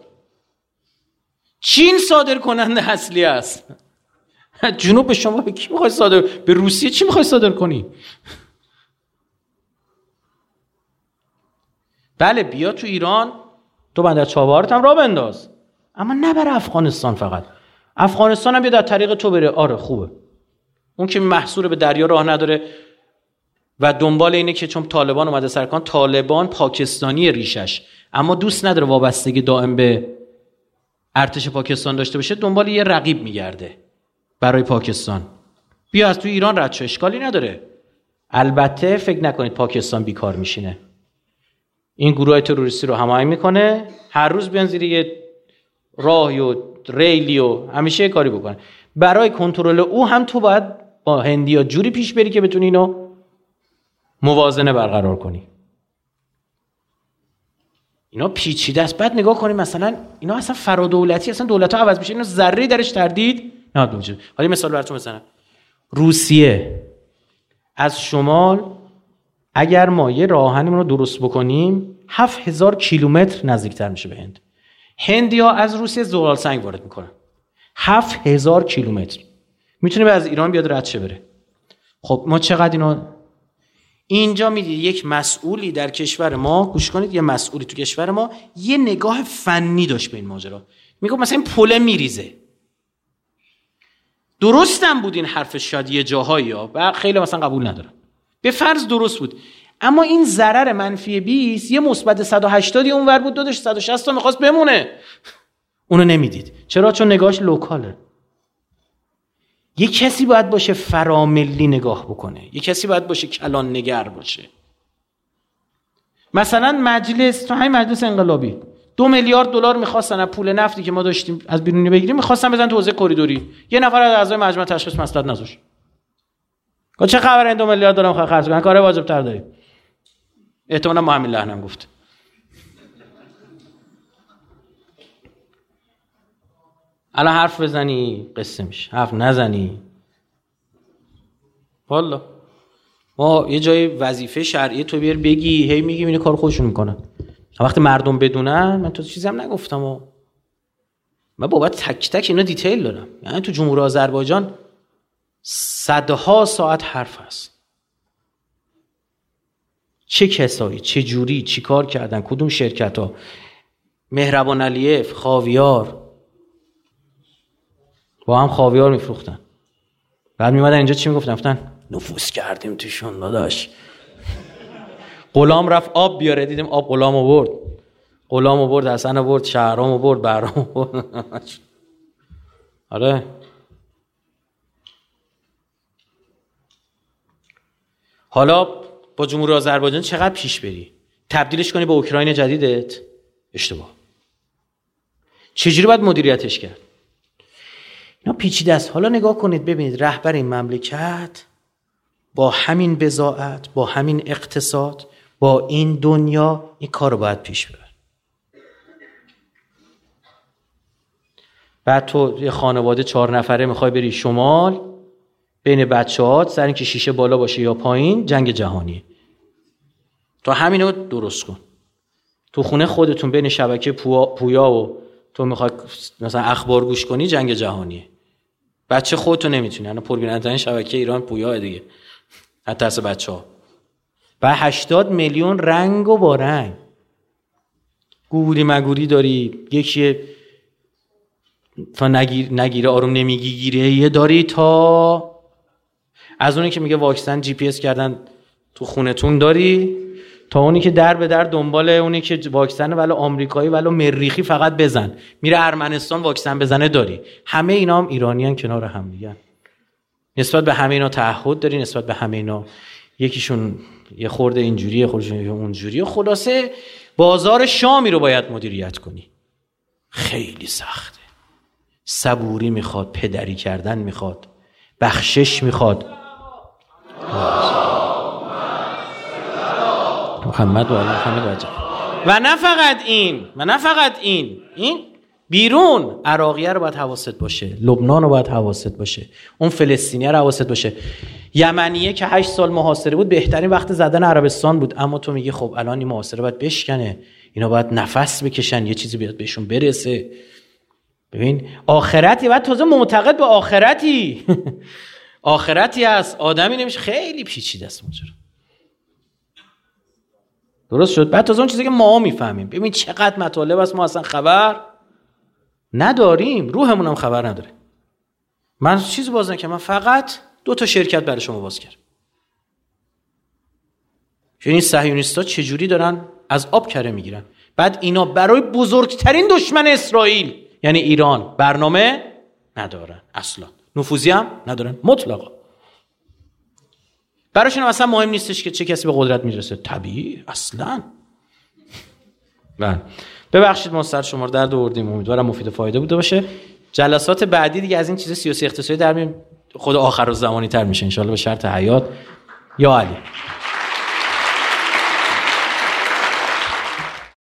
چین صادر کننده اصلی است. جنوب به شما به کی می‌خوای صادر به روسیه چی می‌خوای صادر کنی؟ بله بیا تو ایران. تو بندر چابهارت هم را بنداز. اما نه برای افغانستان فقط. افغانستان هم بیا در طریق تو بره. آره خوبه. اون که محصور به دریا راه نداره و دنبال اینه که چون طالبان اومده سرکان طالبان پاکستانی ریشش. اما دوست نداره وابستگی دائم به ارتش پاکستان داشته باشه دنبال یه رقیب میگرده برای پاکستان. بیا از تو ایران رد اشکالی نداره. البته فکر نکنید پاکستان بیکار میشینه. این گروه تروریستی رو هماهنگ می‌کنه هر روز بیان زیر یه راهی و ریلی و همیشه کاری بکنه. برای کنترل او هم تو باید با هندی جوری پیش بری که بتونی اینو موازنه برقرار کنی. اینا پیچیده است. بعد نگاه کنیم مثلا اینا اصلا فرادولتی اصلا دولت ها عوض میشه. اینا ذره درش تردید نه موجود حالا مثال براتون بزنم. روسیه. از شمال اگر ما یه راهنمون رو درست بکنیم 7000 کیلومتر نزدیکتر میشه به هند. هندی ها از روسیه زغال سنگ وارد می‌کنن. 7000 کیلومتر. می‌تونه به از ایران بیاد رد بره. خب ما چقدر اینو اینجا می‌دید یک مسئولی در کشور ما گوش کنید یه مسئولی تو کشور ما یه نگاه فنی داشت به این ماجرا. میگه مثلا این پله میریزه. درستم بود این حرف شاید یه جاهایی ها و خیلی مثلا قبول ندارم. به فرض درست بود. اما این ضرر منفی 20 یه مثبت 180 اونور بود دادش 160 تا می‌خواست بمونه. اونو نمی‌دید. چرا؟ چون نگاهش لوکاله. یه کسی باید باشه فراملی نگاه بکنه. یه کسی باید باشه کلان نگر باشه. مثلا مجلس تو همین مجلس انقلابی. دو میلیارد دلار می‌خواستن از پول نفتی که ما داشتیم از بیرونی بگیریم می‌خواستن بزن تو حوزه کریدوری. یه نفر از اعضای مجمع تشخیص مسئله نذاشت. چه خبر این دو میلیارد دلار خرج کنن؟ کار واجب تر داریم. احتمالاً ما همین لحنم گفت الان حرف بزنی قصه میشه. حرف نزنی. والا. ما یه جای وظیفه شرعی تو بیار بگی هی میگی اینه کار خودشون می‌کنن. وقتی مردم بدونن من تو چیزی هم نگفتم و من بابت تک تک اینا دیتیل دارم. یعنی تو جمهوری آذربایجان صدها ساعت حرف هست. چه کسایی چه جوری چی کار کردن کدوم شرکت ها مهربان علیف خاویار. با هم خاویار میفروختن. بعد میمدن اینجا چی می‌گفتن؟ گفتن نفوس کردیم توشون داداش. غلام رفت آب بیاره دیدیم آب غلام برد. غلام برد حسن برد شهرام برد برام برد. آره. حالا با جمهوری آذربایجان چقدر پیش بری؟ تبدیلش کنی به اوکراین جدیدت؟ اشتباه. چجوری باید مدیریتش کرد؟ اینا پیچیده است حالا نگاه کنید ببینید رهبر این مملکت با همین بزاعت با همین اقتصاد با این دنیا این کار رو باید پیش ببر بعد تو یه خانواده چهار نفره می‌خوای بری شمال بین بچه هات سر اینکه شیشه بالا باشه یا پایین جنگ جهانی. تو همینو درست کن. تو خونه خودتون بین شبکه پویا و تو می‌خوای مثلا اخبار گوش کنی جنگ جهانیه بچه خودتو نمی‌تونی. الان پربینندترین شبکه ایران پویا دیگه. حتی از بچه ها و 80 میلیون رنگ و با رنگ. گوری مگوری داری. یکی تا نگیر نگیره آروم نمیگی گیره یه داری تا از اونی که میگه واکسن جی پی اس کردن تو خونتون داری. اونی که در به در دنبال اونی که واکسن ولو آمریکایی ولو مریخی فقط بزن. میره ارمنستان واکسن بزنه داری. همه اینا هم ایرانیان کنار هم دیگه. نسبت به همه اینا تعهد داری نسبت به همه اینا یکیشون یه خورده اینجوری خودشون اونجوری خلاصه بازار شامی رو باید مدیریت کنی. خیلی سخته. صبوری می‌خواد پدری کردن می‌خواد بخشش می‌خواد. محمد و محمد و نه فقط این و نه فقط این. این بیرون عراقیه رو باید حواست باشه لبنان رو باید حواست باشه اون فلسطینیه رو حواست باشه. یمنیه که هشت سال محاصره بود بهترین وقت زدن عربستان بود. اما تو میگی خب الان این محاصره باید بشکنه. اینا باید نفس بکشن یه چیزی بیاد بهشون برسه. ببین آخرتی بعد تازه معتقد به آخرتی. آخرتی هست. آدمی نمیشه. خیلی پیچیده است ماجرا. درست شد؟ بعد تازه اون چیزی که ما می‌فهمیم. ببین چقدر مطالب است ما اصلا خبر نداریم. روحمون هم خبر نداره. من چیزی باز که من فقط دو تا شرکت برای شما باز کردم. چون این صهیونیستا چجوری دارن از آب کره می‌گیرن؟ بعد اینا برای بزرگترین دشمن اسرائیل یعنی ایران برنامه ندارن. اصلا. نفوذی هم ندارن. مطلقا. براشون اصلا مهم نیستش که چه کسی به قدرت می‌رسه. طبیعی؟ اصلا. بله. ببخشید ما سر شما رو درد آوردیم. امیدوارم مفید فایده بوده باشه. جلسات بعدی دیگه از این چیز سیاسی اقتصادی در خود آخر و زمانی تر میشه. انشالله به شرط حیات. یا علی.